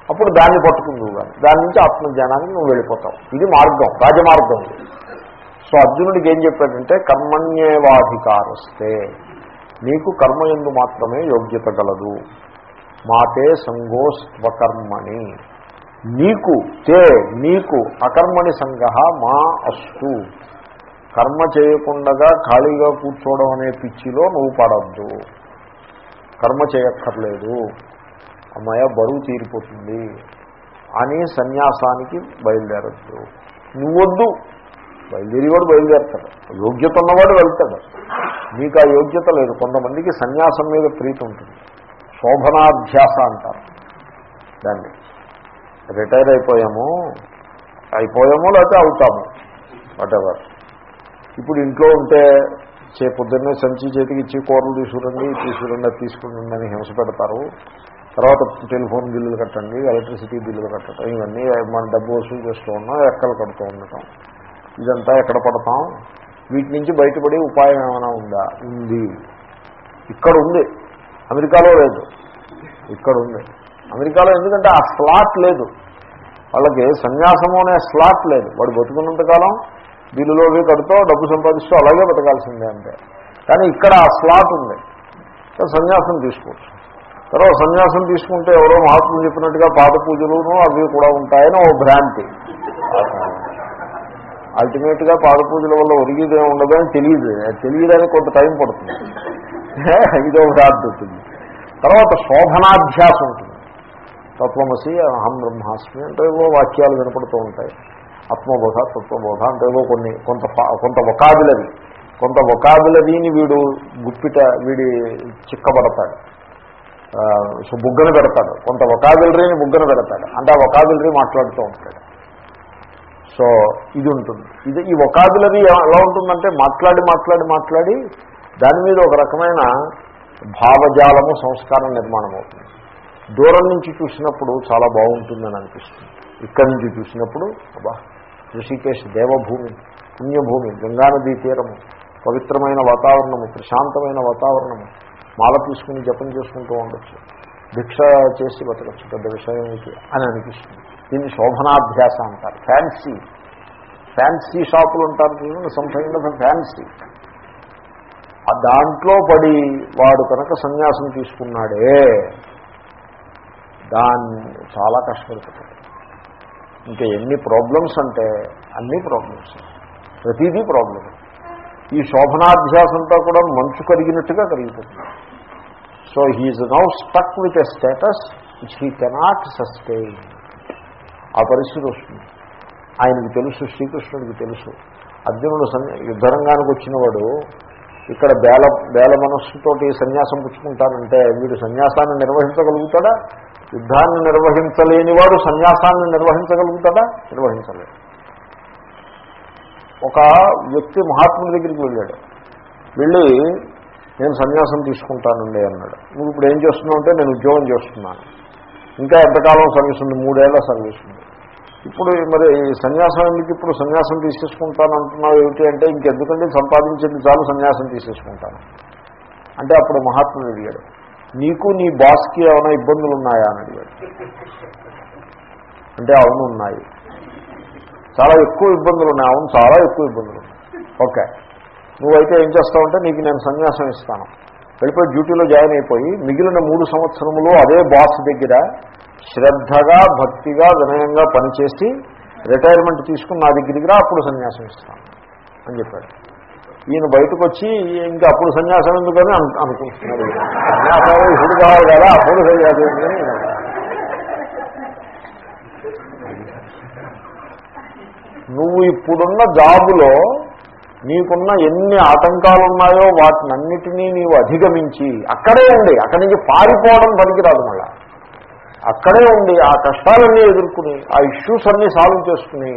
అప్పుడు దాన్ని పట్టుకుందువు కానీ దాని నుంచి ఆత్మజ్ఞానానికి నువ్వు వెళ్ళిపోతావు. ఇది మార్గం రాజమార్గం. సో అర్జునుడికి ఏం చెప్పాడంటే కర్మణ్యేవాధికారస్తే. నీకు కర్మయందు మాత్రమే యోగ్యత గలదు. మాతే సంగోస్త్వకర్మణి. నీకు తే నీకు అకర్మణి సంగ మా అస్తు. కర్మ చేయకుండగా ఖాళీగా కూర్చోవడం అనే పిచ్చిలో నువ్వు పడద్దు. కర్మ చేయక్కర్లేదు. అమ్మాయ బరువు తీరిపోతుంది అని సన్యాసానికి బయలుదేరద్దు. నువ్వొద్దు. బయలుదేరివాడు బయలుదేరుతాడు. యోగ్యత ఉన్నవాడు వెళ్తాడు. నీకు ఆ యోగ్యత లేదు. కొంతమందికి సన్యాసం మీద ప్రీతి ఉంటుంది. శోభనాధ్యాస అంటారు దాన్ని. రిటైర్ అయిపోయాము అయిపోయాము లేకపోతే అవుతాము వాటెవర్ ఇప్పుడు ఇంట్లో ఉంటే చే పొద్దున్నే సంచి చేతికి ఇచ్చి కూరలు తీసుకురండి తీసుకురండి అది తీసుకురండి అని హింస పెడతారు. తర్వాత టెలిఫోన్ బిల్లులు కట్టండి ఎలక్ట్రిసిటీ బిల్లులు కట్టడం ఇవన్నీ మన డబ్బు వసూలు చేస్తూ ఉన్నాం ఎక్కలు కడుతూ ఉండటం. ఇదంతా ఎక్కడ పడతాం? వీటి నుంచి బయటపడి ఉపాయం ఏమైనా ఉందా? ఉంది. ఇక్కడ ఉంది. అమెరికాలో లేదు. ఇక్కడ ఉంది. అమెరికాలో ఎందుకంటే ఆ స్లాట్ లేదు. వాళ్ళకి సన్యాసము అనే స్లాట్ లేదు. వాడు బతుకున్నంతకాలం బిల్లులోకి కడుతూ డబ్బు సంపాదిస్తూ అలాగే బతకాల్సిందే అంతే కానీ ఇక్కడ ఆ స్లాట్ ఉంది. సన్యాసం తీసుకోవచ్చు. తర్వాత సన్యాసం తీసుకుంటే ఎవరో మహాత్ములు చెప్పినట్టుగా పాద పూజలును అవి కూడా ఉంటాయని ఓ భ్రాంతి. అల్టిమేట్గా పాద పూజల వల్ల ఒరిగిదే ఉండదు అని తెలియదు. అది తెలియడానికి కొంత టైం పడుతుంది. ఇదో భ్రాంతి ఉంటుంది తర్వాత శోభనాధ్యాసం ఉంటుంది. తత్వమసి అహం బ్రహ్మాస్మి అంటే ఏవో వాక్యాలు వినపడుతూ ఉంటాయి. ఆత్మబోధ తత్వబోధ అంటే ఏవో కొన్ని కొంత కొంత వొకాబులరీ కొంత వొకాబులరీని వీడు గుప్పిట వీడి చిక్కబడతాడు. సో బుగ్గన పెడతాడు. కొంత వొకాబులరీని బుగ్గన పెడతాడు. అంటే ఆ వొకాబులరీ మాట్లాడుతూ ఉంటాడు. సో ఇది ఉంటుంది. ఇది ఈ వొకాబులరీ ఎలా ఉంటుందంటే మాట్లాడి మాట్లాడి మాట్లాడి దాని మీద ఒక రకమైన భావజాలము సంస్కారం నిర్మాణం అవుతుంది. దూరం నుంచి చూసినప్పుడు చాలా బాగుంటుందని అనిపిస్తుంది. ఇక్కడి నుంచి చూసినప్పుడు అబ్బా ఋషికేశ్ దేవభూమి పుణ్యభూమి గంగానదీ తీరము పవిత్రమైన వాతావరణము ప్రశాంతమైన వాతావరణము మాల తీసుకుని జపం చేసుకుంటూ ఉండొచ్చు. భిక్ష చేసి బతకచ్చు పెద్ద విషయం అని అనిపిస్తుంది. దీన్ని శోభనాభ్యాస అంటారు. ఫ్యాన్సీ. ఫ్యాన్సీ షాపులు ఉంటారు చూడండి సంథింగ్ ఆఫ్ ఫ్యాన్సీ ఆ దాంట్లో పడి వాడు కనుక సన్యాసం తీసుకున్నాడే దాన్ని చాలా కష్టపడిపోతుంది ఇంకా ఎన్ని ప్రాబ్లమ్స్ అంటే అన్ని ప్రాబ్లమ్స్ ప్రతిదీ ప్రాబ్లం ఈ శోభనాభ్యాసంతో కూడా మంచు కరిగినట్టుగా కరిగిపోతుంది. So he's now stuck with a status which he cannot sustain ఆ పరిస్థితి వస్తుంది. ఆయనకు తెలుసు శ్రీకృష్ణుడికి తెలుసు. అర్జునుడు యుద్ధరంగానికి వచ్చినవాడు ఇక్కడ బేల బేల మనస్సుతోటి సన్యాసం పుచ్చుకుంటానంటే వీడు సన్యాసాన్ని నిర్వహించగలుగుతాడా? యుద్ధాన్ని నిర్వహించలేని వాడు సన్యాసాన్ని నిర్వహించగలుగుతాడా? నిర్వహించలేడు. ఒక వ్యక్తి మహాత్ముడి దగ్గరికి వెళ్ళాడు. వెళ్ళి నేను సన్యాసం తీసుకుంటానండి అన్నాడు. నువ్వు ఇప్పుడు ఏం చేస్తున్నావు అంటే నేను ఉద్యోగం చేస్తున్నాను. ఇంకా ఎంతకాలం సర్వీస్ ఉంది? మూడేళ్ళ సర్వీస్ ఉంది. ఇప్పుడు మరి ఈ సన్యాసం ఎందుకు ఇప్పుడు సన్యాసం తీసేసుకుంటాను అంటున్నావు ఏమిటి అంటే ఇంకెందుకంటే సంపాదించింది చాలు సన్యాసం తీసేసుకుంటాను. అంటే అప్పుడు మహాత్ముడు అడిగాడు నీకు నీ బాస్కి ఏమైనా ఇబ్బందులు ఉన్నాయా అని అడిగాడు. అంటే అవును ఉన్నాయి. చాలా ఎక్కువ ఇబ్బందులు ఉన్నాయి అవును చాలా ఎక్కువ ఇబ్బందులు ఉన్నాయి ఓకే. నువ్వైతే ఏం చేస్తావంటే నీకు నేను సన్యాసం ఇస్తాను. వెళ్ళిపోయి డ్యూటీలో జాయిన్ అయిపోయి మిగిలిన మూడు సంవత్సరములు అదే బాస్ దగ్గర శ్రద్ధగా భక్తిగా వినయంగా పనిచేసి రిటైర్మెంట్ తీసుకుని నా దగ్గరికి రా అప్పుడు సన్యాసం ఇస్తాను అని చెప్పాడు. ఈయన బయటకు వచ్చి ఇంకా అప్పుడు సన్యాసం ఎందుకని అను అనుకుంటున్నాడు. సన్యాసాలు ఇప్పుడు కావాలి కదా అప్పుడు సన్యాసం ఎందుకని నువ్వు ఇప్పుడున్న జాబులో నీకున్న ఎన్ని ఆటంకాలు ఉన్నాయో వాటినన్నిటినీ నీవు అధిగమించి అక్కడే ఉండి అక్కడి నుంచి పారిపోవడం పనికిరాదు మళ్ళా. అక్కడే ఉండి ఆ కష్టాలన్నీ ఎదుర్కొని ఆ ఇష్యూస్ అన్నీ సాల్వ్ చేసుకుని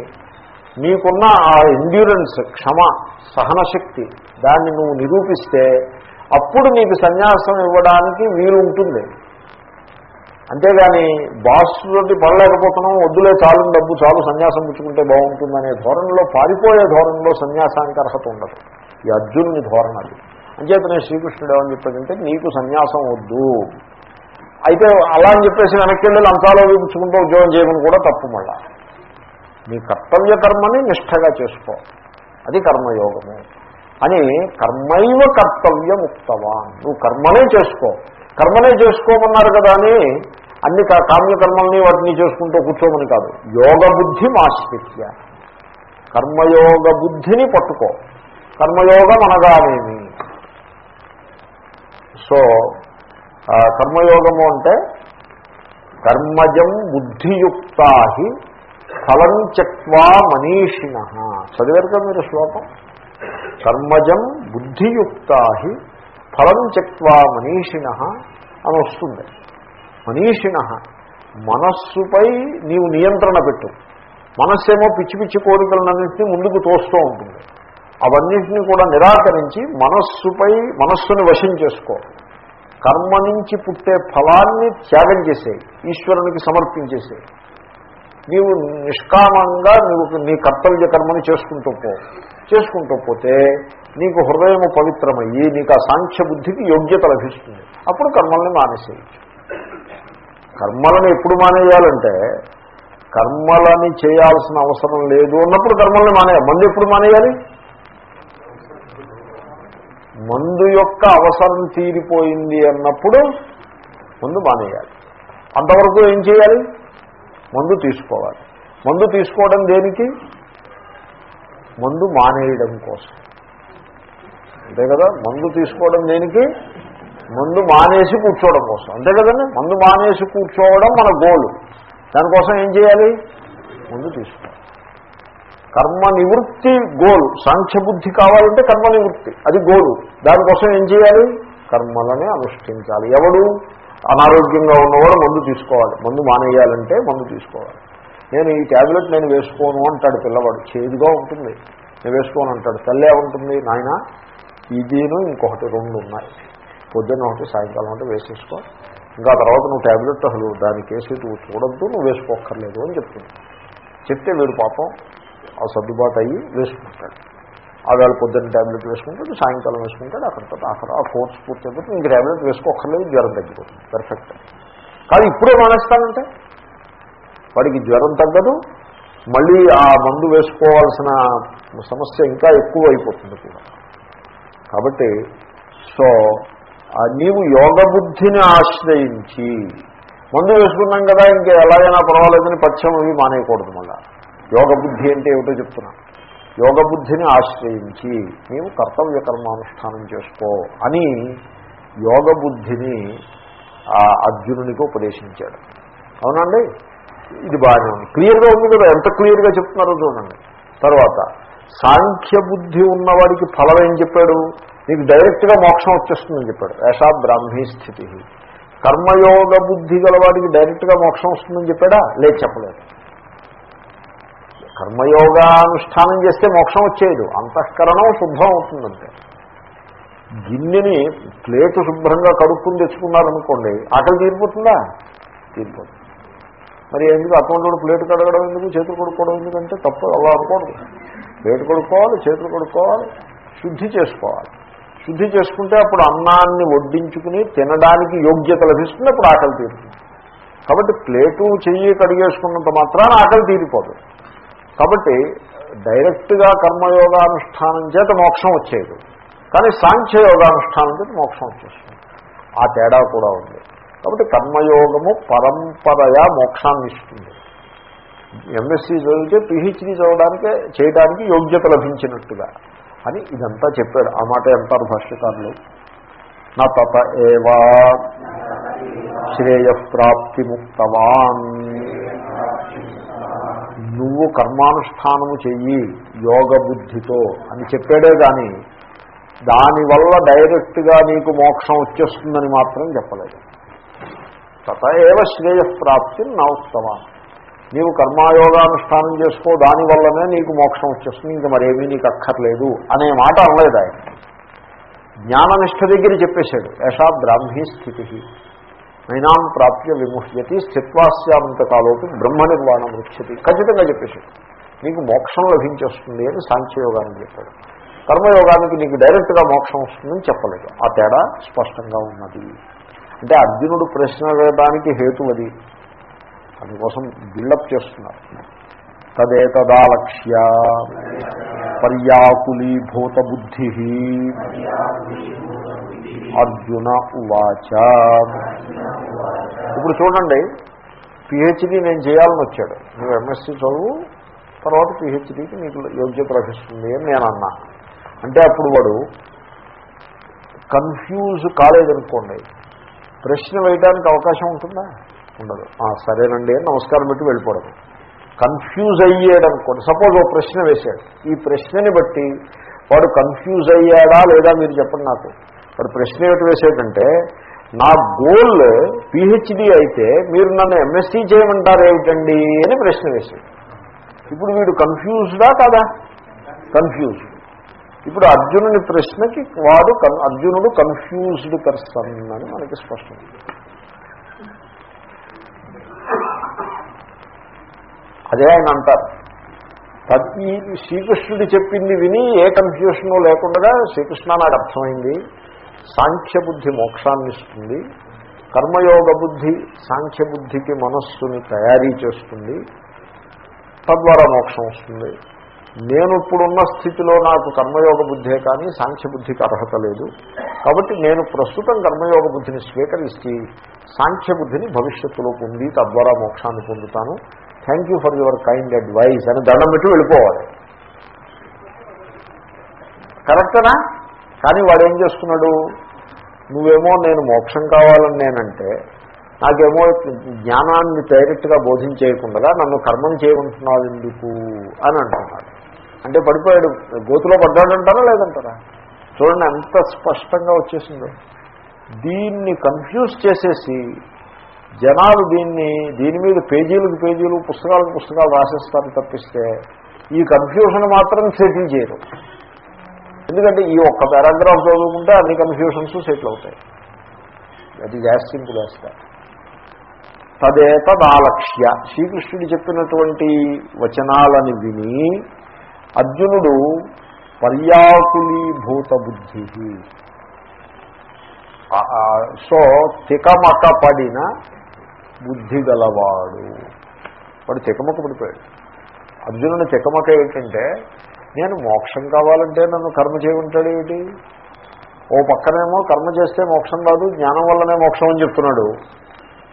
నీకున్న ఆ ఎండ్యూరెన్స్ క్షమ సహనశక్తి దాన్ని నువ్వు నిరూపిస్తే అప్పుడు నీకు సన్యాసం ఇవ్వడానికి వీలు ఉంటుంది. అంతేగాని బాస్ పడలేకపోతున్నాం వద్దులే చాలు డబ్బు చాలు సన్యాసం పుచ్చుకుంటే బాగుంటుందనే ధోరణిలో పారిపోయే ధోరణిలో సన్యాసానికి అర్హత ఉండదు. ఈ అర్జునుని ధోరణ అది. అంచేతనే శ్రీకృష్ణుడు ఏమని చెప్పాడంటే నీకు సన్యాసం వద్దు. అయితే అలా అని చెప్పేసి వెనక్కి వెళ్ళి లంచాలో చూపించుకుంటూ ఉద్యోగం చేయమని కూడా తప్పు మళ్ళా. నీ కర్తవ్య కర్మని నిష్ఠగా చేసుకో. అది కర్మయోగము. అని కర్మైవ కర్తవ్యం ఉక్తవాన్ నువ్వు కర్మనే చేసుకో. కర్మనే చేసుకోమన్నారు కదా అని అన్ని కామ్యకర్మల్ని వాటిని చేసుకుంటూ కూర్చోమని కాదు. యోగ బుద్ధి మాస్పిత్య కర్మయోగ బుద్ధిని పట్టుకో. కర్మయోగం అనగానేమి? సో కర్మయోగము అంటే కర్మజం బుద్ధియుక్తాహి ఫలం చక్వా మనీషిణ. చదివారు కదా మీరు శ్లోకం? కర్మజం బుద్ధియుక్తాహి ఫలం చక్వా మనీషిణ అని వస్తుంది. మనీషిణ మనస్సుపై నీవు నియంత్రణ పెట్టు. మనస్సేమో పిచ్చి పిచ్చి కోరికలన్నింటినీ ముందుకు తోస్తూ ఉంటుంది. అవన్నింటినీ కూడా నిరాకరించి మనస్సుపై మనస్సుని వశం చేసుకో. కర్మ నుంచి పుట్టే ఫలాన్ని త్యాగం చేసేయి. ఈశ్వరునికి సమర్పించేసేయి. నీవు నిష్కామంగా నువ్వు నీ కర్తవ్య కర్మని చేసుకుంటూ పో. చేసుకుంటూ పోతే నీకు హృదయము పవిత్రమయ్యి నీకు ఆ సాంఖ్య బుద్ధికి యోగ్యత లభిస్తుంది. అప్పుడు కర్మల్ని మానేసేయచ్చు. కర్మలను ఎప్పుడు మానేయాలంటే కర్మలని చేయాల్సిన అవసరం లేదు అన్నప్పుడు కర్మల్ని మానేయాలి. మందు ఎప్పుడు మానేయాలి? మందు యొక్క అవసరం తీరిపోయింది అన్నప్పుడు మందు మానేయాలి. అంతవరకు ఏం చేయాలి? మందు తీసుకోవాలి. మందు తీసుకోవడం దేనికి? మందు మానేయడం కోసం. అంతే కదా? మందు తీసుకోవడం దేనికి? మందు మానేసి కూర్చోవడం కోసం. అంతే కదండి? మందు మానేసి కూర్చోవడం మన గోలు దానికోసం ఏం చేయాలి? ముందు తీసుకోవాలి. కర్మ నివృత్తి గోలు సాంఖ్యబుద్ధి కావాలంటే కర్మ నివృత్తి. అది గోలు దానికోసం ఏం చేయాలి? కర్మలని అనుష్ఠించాలి. ఎవడు? అనారోగ్యంగా ఉన్నవాడు మందు తీసుకోవాలి. మందు మానేయాలంటే మందు తీసుకోవాలి. నేను ఈ ట్యాబ్లెట్ నేను వేసుకోను అంటాడు పిల్లవాడు. చేదుగా ఉంటుంది. నేను వేసుకోను అంటాడు. తల్లే ఉంటుంది. నాయన ఇదిను ఇంకొకటి రెండు ఉన్నాయి. పొద్దున్న ఒకటి సాయంకాలం ఒకటి వేసేసుకో. ఇంకా తర్వాత నువ్వు ట్యాబ్లెట్ అసలు దానికి వేసి నువ్వు చూడద్దు నువ్వు వేసుకోక్కర్లేదు అని చెప్తుంది. చెప్తే వీడు పాపం ఆ సర్దుబాటు అయ్యి వేసుకుంటాడు. ఆవేళ పొద్దున్న ట్యాబ్లెట్ వేసుకుంటాడు సాయంకాలం వేసుకుంటాడు అక్కడితో అక్కడ ఆ కోర్స్ పూర్తి అయిపోతే ఇంక ట్యాబ్లెట్ వేసుకోక్కర్లేదు జ్వరం తగ్గిపోతుంది. పర్ఫెక్ట్ కాదు ఇప్పుడే మానేస్తానంటే వాడికి జ్వరం తగ్గదు మళ్ళీ ఆ మందు వేసుకోవాల్సిన సమస్య ఇంకా ఎక్కువ అయిపోతుంది కూడా. కాబట్టి సో నీవు యోగ బుద్ధిని ఆశ్రయించి మందు వేసుకున్నాం కదా ఇంకా ఎలాగైనా పర్వాలేదని పథ్యం అవి మానేయకూడదు మళ్ళా. యోగ బుద్ధి అంటే ఏమిటో చెప్తున్నాను యోగ బుద్ధిని ఆశ్రయించి నీవు కర్తవ్య కర్మానుష్ఠానం చేసుకో అని యోగ బుద్ధిని ఆ అర్జునునికి ఉపదేశించాడు. అవునండి? ఇది బాగానే ఉంది. క్లియర్గా ఉంది కదా? ఎంత క్లియర్గా చెప్తున్నారో చూడండి. తర్వాత సాంఖ్య బుద్ధి ఉన్నవాడికి ఫలం ఏం చెప్పాడు. నీకు డైరెక్ట్గా మోక్షం వచ్చేస్తుందని చెప్పాడు. యశా బ్రాహ్మీ స్థితి కర్మయోగ బుద్ధి గలవాడికి డైరెక్ట్గా మోక్షం వస్తుందని చెప్పాడా? లేదు చెప్పలేదు. కర్మయోగానుష్ఠానం చేస్తే మోక్షం వచ్చేయదు. అంతఃకరణం శుభ్రం అవుతుందంటే. గిన్నెని ప్లేటు శుభ్రంగా కడుక్కుని తెచ్చుకున్నారనుకోండి ఆకలి తీరిపోతుందా? తీరిపోతుంది. మరి ఎందుకు అటువంటి ప్లేటు కడగడం ఎందుకు చేతులు కొడుకోవడం ఎందుకంటే తప్పు అలా అనుకోండి ప్లేటు కొడుకోవాలి చేతులు కొడుకోవాలి శుద్ధి చేసుకోవాలి. శుద్ధి చేసుకుంటే అప్పుడు అన్నాన్ని వడ్డించుకుని తినడానికి యోగ్యత లభిస్తుంది అప్పుడు ఆకలి తీరుతుంది. కాబట్టి ప్లేటు చెయ్యి కడిగేసుకున్నంత మాత్రాన ఆకలి తీరిపోతుంది కాబట్టి డైరెక్ట్గా కర్మయోగానుష్ఠానం చేత మోక్షం వచ్చేది. కానీ సాంఖ్య యోగానుష్ఠానం చేత మోక్షం వచ్చేస్తుంది ఆ తేడా కూడా ఉంది. కాబట్టి కర్మయోగము పరంపరయా మోక్షాన్ని ఇస్తుంది. ఎంఎస్సీ చదివితే పిహెచ్డీ చదవడానికే చేయడానికి యోగ్యత లభించినట్టుగా అని ఇదంతా చెప్పాడు ఆ మాట అంటారు భాష్యకారులు. నా తత ఏవా శ్రేయప్రాప్తి ముక్తవాన్ నువ్వు కర్మానుష్ఠానము చెయ్యి యోగ బుద్ధితో అని చెప్పాడే కానీ దానివల్ల డైరెక్ట్గా నీకు మోక్షం వచ్చేస్తుందని మాత్రం చెప్పలేదు. తత ఏవ శ్రేయప్రాప్తి నా ఉత్తమా నీవు కర్మాయోగానుష్ఠానం చేసుకో దానివల్లనే నీకు మోక్షం వచ్చేస్తుంది ఇంకా మరేమీ నీకు అక్కర్లేదు అనే మాట అనలేదు ఆయన. జ్ఞాననిష్ట దగ్గర చెప్పేశాడు యశా బ్రాహ్మీ స్థితి. నైనాం ప్రాప్య విముహ్యతి స్థిత్వాస్యామంతకాలోపు బ్రహ్మ నిర్వాణం వృక్షతి ఖచ్చితంగా చెప్పేశాడు నీకు మోక్షం లభించేస్తుంది అని సాంఖ్యయోగాన్ని చెప్పాడు. కర్మయోగానికి నీకు డైరెక్ట్గా మోక్షం వస్తుందని చెప్పలేదు. ఆ తేడా స్పష్టంగా ఉన్నది. అంటే అర్జునుడు ప్రశ్న వేయడానికి హేతు అది. అందుకోసం బిల్డప్ చేస్తున్నారు. తదేతదాలక్ష్య పర్యాకులీభూత బుద్ధి అర్జున ఉవాచ. ఇప్పుడు చూడండి పిహెచ్డీ నేను చేయాలని వచ్చాడు. నువ్వు ఎంఎస్సీ చదువు తర్వాత పిహెచ్డీకి నీకు యోగ్యత లభిస్తుంది అని నేను అన్నా. అంటే అప్పుడు వాడు కన్ఫ్యూజ్ కాలేదనుకోండి ప్రశ్న వేయడానికి అవకాశం ఉంటుందా? ఉండదు. సరేనండి అని నమస్కారం పెట్టి వెళ్ళిపోవడం కన్ఫ్యూజ్ అయ్యాడు అనుకోండి. సపోజ్ ఓ ప్రశ్న వేశాడు. ఈ ప్రశ్నని బట్టి వాడు కన్ఫ్యూజ్ అయ్యాడా లేదా మీరు చెప్పండి నాకు. వాడు ప్రశ్న ఏమిటి వేసేటంటే నా గోల్ పిహెచ్డి అయితే మీరు నన్ను ఎంఎస్సీ చేయమంటారు ఏమిటండి అని ప్రశ్న వేశాడు ఇప్పుడు వీడు కన్ఫ్యూజ్డా కాదా? కన్ఫ్యూజ్డ్ ఇప్పుడు అర్జునుని ప్రశ్నకి వాడు కన్- అర్జునుడు కన్ఫ్యూజ్డ్ పర్సన్ అని మనకి స్పష్టం. అదే ఆయన అంటారు. ఈ శ్రీకృష్ణుడు చెప్పింది విని ఏ కన్ఫ్యూషను లేకుండా శ్రీకృష్ణ నాకు అర్థమైంది. సాంఖ్య బుద్ధి మోక్షాన్ని ఇస్తుంది కర్మయోగ బుద్ధి సాంఖ్య బుద్ధికి మనస్సుని తయారీ చేస్తుంది తద్వారా మోక్షం వస్తుంది. నేను ఇప్పుడున్న స్థితిలో నాకు కర్మయోగ బుద్ధే కానీ సాంఖ్య బుద్ధికి అర్హత లేదు. కాబట్టి నేను ప్రస్తుతం కర్మయోగ బుద్ధిని స్వీకరిస్తే సాంఖ్య బుద్ధిని భవిష్యత్తులో పొంది తద్వారా మోక్షాన్ని పొందుతాను. Thank you for your kind advice అని దండం పెట్టి వెళ్ళిపోవాలి. కరెక్టనా కానీ వాడు ఏం చేస్తున్నాడు? నువ్వేమో నేను మోక్షం కావాలని నేనంటే నాకేమో జ్ఞానాన్ని డైరెక్ట్గా బోధించేయకుండా నన్ను కర్మం చేయమంటున్నావు ఎందుకు అని అంటున్నాడు. అంటే పడిపోయాడు. గోతులో పడ్డాడంటారా లేదంటారా? చూడండి ఎంత స్పష్టంగా వచ్చేసిందో. దీన్ని కన్ఫ్యూజ్ చేసేసి జనాలు దీన్ని దీని మీద పేజీలకు పేజీలు పుస్తకాలకు పుస్తకాలు రాసేస్తారు తప్పిస్తే ఈ కన్ఫ్యూషన్ మాత్రం సెటిల్ చేయరు. ఎందుకంటే ఈ ఒక్క పారాగ్రాఫ్ చదువుకుంటే అన్ని కన్ఫ్యూషన్స్ సెటిల్ అవుతాయి. అది యాజ్ సింపుల్ తదే తదాలక్ష్య. శ్రీకృష్ణుడు చెప్పినటువంటి వచనాలని విని అర్జునుడు పర్యాకులీభూత బుద్ధి సో తికమక పడిన బుద్ధి గలవాడు వాడు తికమక పడిపోయాడు అర్జునుని తికమక ఏమిటంటే నేను మోక్షం కావాలంటే నన్ను కర్మ చేయమంటాడు ఏమిటి? ఓ పక్కనేమో కర్మ చేస్తే మోక్షం రాదు జ్ఞానం వల్లనే మోక్షం అని చెప్తున్నాడు.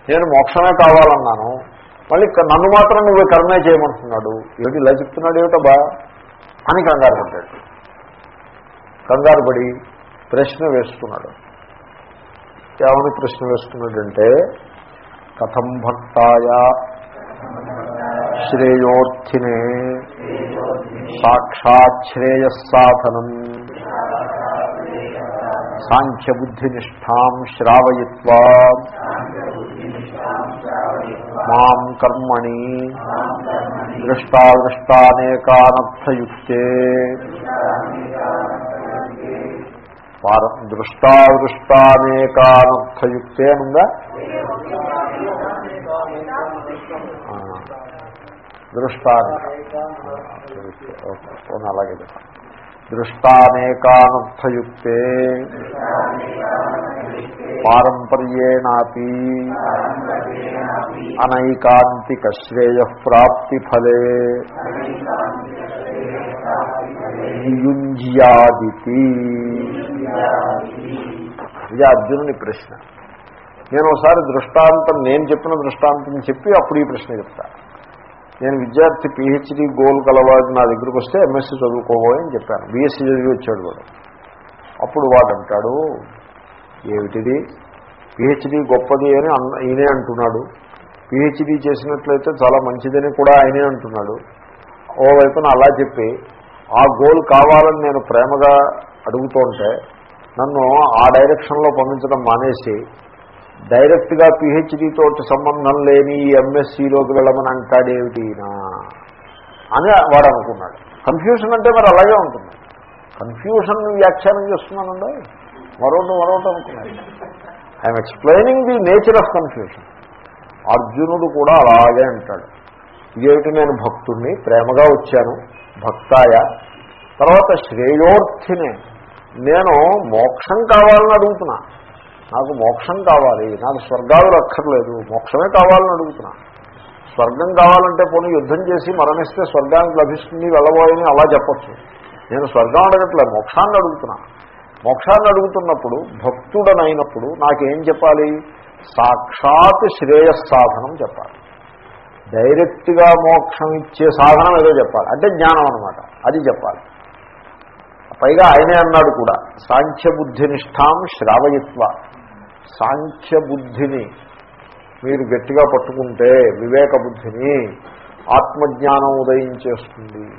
నేను మోక్షమే కావాలన్నాను. మళ్ళీ నన్ను మాత్రం నువ్వు కర్మే చేయమంటున్నాడు. ఏమిటి ఇలా చెప్తున్నాడు బా? అని కంగారు పడ్డాడు. కంగారు పడి ప్రశ్న వేస్తున్నాడు. ఏమని ప్రశ్న వేస్తున్నాడంటే కథం భక్తాయ శ్రేయోర్థినే సాక్షాత్ శ్రేయస్సాధనం సాంఖ్యబుద్ధినిష్టాం శ్రావయిత్వా. మాం కర్మణి. దృష్టాదృష్టానేకానర్థయుక్తే పార దృష్టాదృష్టానేకానర్థయుక్తే అనుందా దృష్టానేక. ఓకే పోనీ అలాగే చెప్పండి. దృష్టానేకానర్థయుక్తే పారంపర్యేణాపి అనైకాంతిక శ్రేయ ప్రాప్తి ఫలే నియుంజ్యాదితి. ఇది అర్జునుని ప్రశ్న. నేను ఒకసారి దృష్టాంతం నేను చెప్పిన దృష్టాంతం చెప్పి అప్పుడు ఈ ప్రశ్న చెప్తాను. నేను విద్యార్థి పిహెచ్డి గోల్ కలవాడు నా దగ్గరికి వస్తే ఎంఎస్సీ చదువుకోబోయని అని చెప్పాను. బీఎస్సీ చదివి వచ్చాడు వాడు. అప్పుడు వాడు అంటాడు ఏమిటిది? పిహెచ్డి గొప్పది అని ఈయనే అంటున్నాడు. పిహెచ్డి చేసినట్లయితే చాలా మంచిదని కూడా ఆయనే అంటున్నాడు. ఓవైపున అలా చెప్పి ఆ గోల్ కావాలని నేను ప్రేమగా అడుగుతుంటే నన్ను ఆ డైరెక్షన్లో పంపించడం మానేసి డైరెక్ట్గా పిహెచ్డితో సంబంధం లేని ఎంఎస్సీలోకి వెళ్ళమని అంటాడేమిటినా అని వాడు అనుకున్నాడు. కన్ఫ్యూషన్ అంటే మరి అలాగే ఉంటుంది. కన్ఫ్యూషన్ వ్యాఖ్యానం చేస్తున్నానండి. మరొకటి మరొకటి అనుకున్నాడు. I'm explaining the nature of confusion అర్జునుడు కూడా అలాగే అంటాడు. ఇదేమిటి నేను భక్తుణ్ణి? ప్రేమగా వచ్చాను. భక్తాయ. తర్వాత శ్రేయోర్థినే. నేను మోక్షం కావాలని అడుగుతున్నా. నాకు మోక్షం కావాలి నాకు స్వర్గాలు అక్కర్లేదు మోక్షమే కావాలని అడుగుతున్నా. స్వర్గం కావాలంటే పోనీ యుద్ధం చేసి మరణిస్తే స్వర్గానికి లభిస్తుంది వెళ్ళబోయని అలా చెప్పచ్చు. నేను స్వర్గం అడగట్లే మోక్షాన్ని అడుగుతున్నా. మోక్షాన్ని అడుగుతున్నప్పుడు భక్తుడనైనప్పుడు నాకేం చెప్పాలి? సాక్షాత్ శ్రేయస్సాధనం చెప్పాలి. డైరెక్ట్గా మోక్షం ఇచ్చే సాధనం ఏదో చెప్పాలి. అంటే జ్ఞానం అనమాట అది చెప్పాలి. పైగా ఆయనే అన్నాడు కూడా సాంఖ్యబుద్ధినిష్టాం శ్రావయిత్వ. సాంఖ్యబుద్ధిని మీరు గట్టిగా పట్టుకుంటే వివేక బుద్ధిని ఆత్మజ్ఞానం ఉదయించేస్తుంది.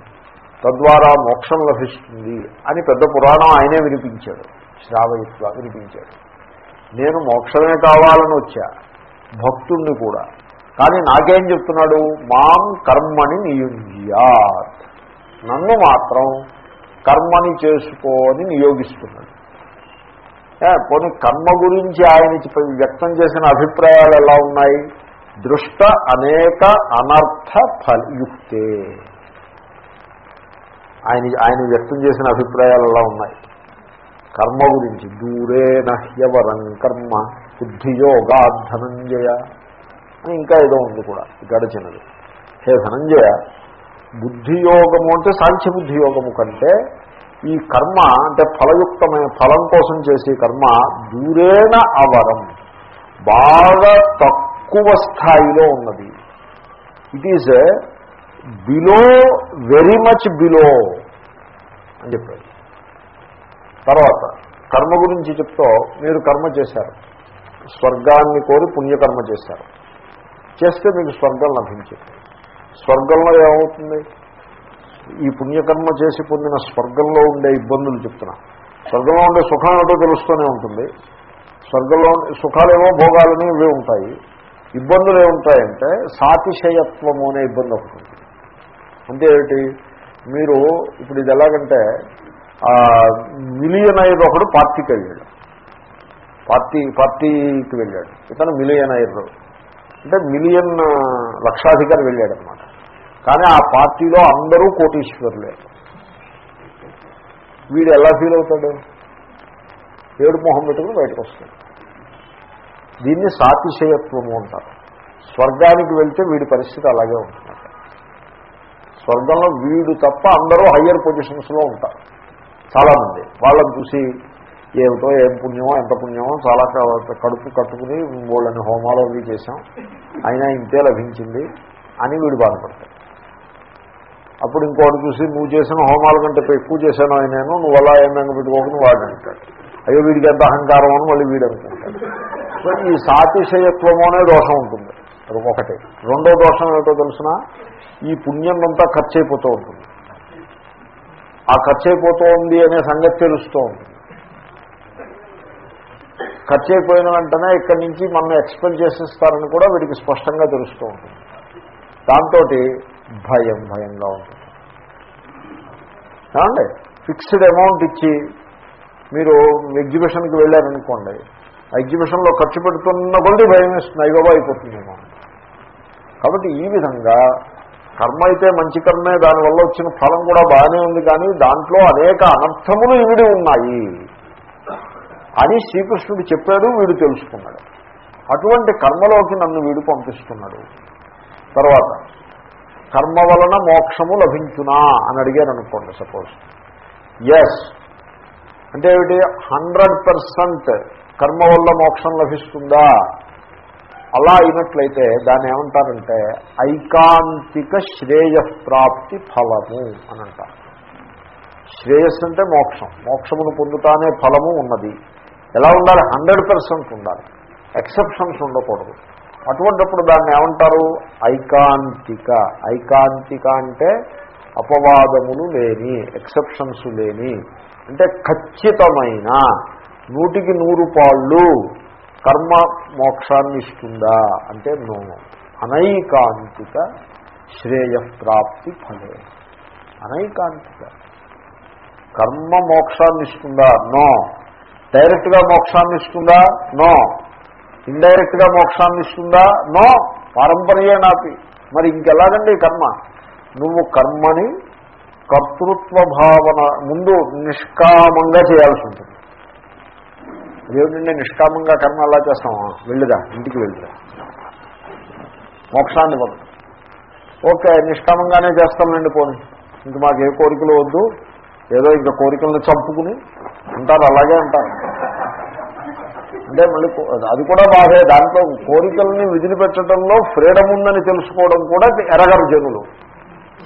తద్వారా మోక్షం లభిస్తుంది అని పెద్ద పురాణం ఆయనే వినిపించాడు. శ్రావయిత్వ వినిపించాడు. నేను మోక్షమే కావాలని వచ్చా భక్తుణ్ణి కూడా. కానీ నాకేం చెప్తున్నాడు? మాం కర్మని నియుంజ్యాత్. నన్ను మాత్రం కర్మని చేసుకోని నియోగిస్తున్నాడు. పోనీ కర్మ గురించి ఆయన వ్యక్తం చేసిన అభిప్రాయాలు ఎలా ఉన్నాయి? దృష్ట అనేక అనర్థ ఫలయుక్తే. ఆయన ఆయన వ్యక్తం చేసిన అభిప్రాయాలు ఎలా ఉన్నాయి? కర్మ గురించి. దూరే నహ్యవరం కర్మ బుద్ధియోగా ధనంజయ అని ఇంకా ఏదో ఉంది కూడా గడిచినది. హే ధనంజయ బుద్ధియోగము అంటే సాంఖ్య బుద్ధియోగము కంటే ఈ కర్మ అంటే ఫలయుక్తమైన ఫలం కోసం చేసే కర్మ దూరేణ అవరం. బాగా తక్కువ స్థాయిలో ఉన్నది. It is below very much below అని చెప్పారు. తర్వాత కర్మ గురించి చెప్తూ మీరు కర్మ చేశారు. స్వర్గాన్ని కోరి పుణ్యకర్మ చేశారు. చేస్తే మీకు స్వర్గం లభించింది. స్వర్గంలో ఏమవుతుంది? ఈ పుణ్యకర్మ చేసి పొందిన స్వర్గంలో ఉండే ఇబ్బందులు చెప్తున్నా. స్వర్గంలో ఉండే సుఖం ఏమిటో తెలుస్తూనే ఉంటుంది. స్వర్గంలో సుఖాలేమో భోగాలని ఇవే ఉంటాయి. ఇబ్బందులు ఏముంటాయంటే సాతిశయత్వము అనే ఇబ్బంది ఒకటి ఉంటుంది. అంటే ఏమిటి? మీరు ఇప్పుడు ఇది ఎలాగంటే మిలియన్ అయ్యర్ ఒకడు పార్టీకి వెళ్ళాడు. పార్టీ పార్టీకి వెళ్ళాడు. ఇతను మిలియన్ అయ్యర్ అంటే మిలియన్ లక్షాధికారి వెళ్ళాడు అనమాట కానీ ఆ పార్టీలో అందరూ కోటీశ్వరులే. వీడు ఎలా ఫీల్ అవుతాడు? ఏడు మొహం పెట్టుకుని బయటకు వస్తాడు. దీన్ని సాతిశయత్వము అంటారు. స్వర్గానికి వెళ్తే వీడి పరిస్థితి అలాగే ఉంటుంది స్వర్గంలో వీడు తప్ప అందరూ హయ్యర్ పొజిషన్స్లో ఉంటారు. చాలామంది. వాళ్ళని చూసి ఏమిటో ఏం పుణ్యమో ఎంత పుణ్యమో చాలా కడుపు కట్టుకుని వాళ్ళని హోమాలు అవి చేశాం. అయినా ఇంతే లభించింది అని వీడు బాధపడతాడు. అప్పుడు ఇంకోటి చూసి నువ్వు చేసిన హోమాల కంటే ఎక్కువ చేశాను ఆయన నువ్వు అలా ఏమైనా పెట్టుకోకుండా వాడు అంటాడు. అయ్యో వీడికి ఎంత అహంకారం అని మళ్ళీ వీడు అనుకుంటాడు. సో ఈ సాతిశయత్వము అనే దోషం ఉంటుంది. ఒకటి. రెండో దోషం ఏమిటో తెలిసిన? ఈ పుణ్యం అంతా ఖర్చు అయిపోతూ ఉంటుంది. ఆ ఖర్చు అయిపోతుంది అనే సంగతి తెలుస్తూ ఉంటుంది. ఖర్చు అయిపోయిన వెంటనే ఇక్కడి నుంచి మనం ఎక్స్పెక్ట్ చేసేస్తారని కూడా వీడికి స్పష్టంగా తెలుస్తూ ఉంటుంది. దాంతో భయం భయంగా ఉంటుంది. ఏమండి? ఫిక్స్డ్ అమౌంట్ ఇచ్చి మీరు ఎగ్జిబిషన్కి వెళ్ళారనుకోండి ఆ ఎగ్జిబిషన్లో ఖర్చు పెడుతున్న కొద్ది భయం వేస్తుంది. అయిపోబా అయిపోతుందేమో కాబట్టి ఈ విధంగా కర్మ అయితే మంచి కర్మే దానివల్ల వచ్చిన ఫలం కూడా బాగానే ఉంది కానీ దాంట్లో అనేక అనర్థములు ఇవిడి ఉన్నాయి అని శ్రీకృష్ణుడు చెప్పాడు వీడు తెలుసుకున్నాడు. అటువంటి కర్మలోకి నన్ను వీడు పంపిస్తున్నాడు. తర్వాత కర్మ వలన మోక్షము లభించునా అని అడిగారు అనుకోండి సపోజ్. ఎస్ అంటే ఏమిటి? హండ్రెడ్ పర్సెంట్ కర్మ వల్ల మోక్షం లభిస్తుందా? అలా అయినట్లయితే దాన్ని ఏమంటారంటే ఐకాంతిక శ్రేయప్రాప్తి ఫలము అని అంటారు శ్రేయస్సు అంటే మోక్షం. మోక్షమును పొందుతానే ఫలము ఉన్నది. ఎలా ఉండాలి? హండ్రెడ్ ఉండాలి. ఎక్సెప్షన్స్ ఉండకూడదు. అటువంటిప్పుడు దాన్ని ఏమంటారు? ఐకాంతిక. ఐకాంతిక అంటే అపవాదములు లేని ఎక్సెప్షన్స్ లేని అంటే ఖచ్చితమైన నూటికి నూరు పాళ్ళు కర్మ మోక్షాన్ని ఇస్తుందా అంటే నో. అనైకాంతిక శ్రేయప్రాప్తి ఫలే. అనైకాంతిక. కర్మ మోక్షాన్ని ఇస్తుందా? నో. డైరెక్ట్గా మోక్షాన్ని ఇస్తుందా? నో. ఇండైరెక్ట్గా మోక్షాన్ని ఇస్తుందా? నో పారంపర్యేనాపి మరి ఇంకెలాగండి కర్మ? నువ్వు కర్మని కర్తృత్వ భావన ముందు నిష్కామంగా చేయాల్సి ఉంటుంది. అదేమిటంటే నిష్కామంగా కర్మ అలా చేస్తామా వెళ్ళిదా ఇంటికి వెళ్ళిదా మోక్షాన్ని ఇవ్వదు. ఓకే నిష్కామంగానే చేస్తామండి పోనీ. ఇంక మాకు ఏ కోరికలు వద్దు. ఏదో ఇంకా కోరికలను చంపుకుని ఉంటారు అలాగే ఉంటారు. అంటే మళ్ళీ అది కూడా బాధే. దాంట్లో కోరికల్ని విదిలిపెట్టడంలో ఫ్రీడమ్ ఉందని తెలుసుకోవడం కూడా ఎరగరు జనులు.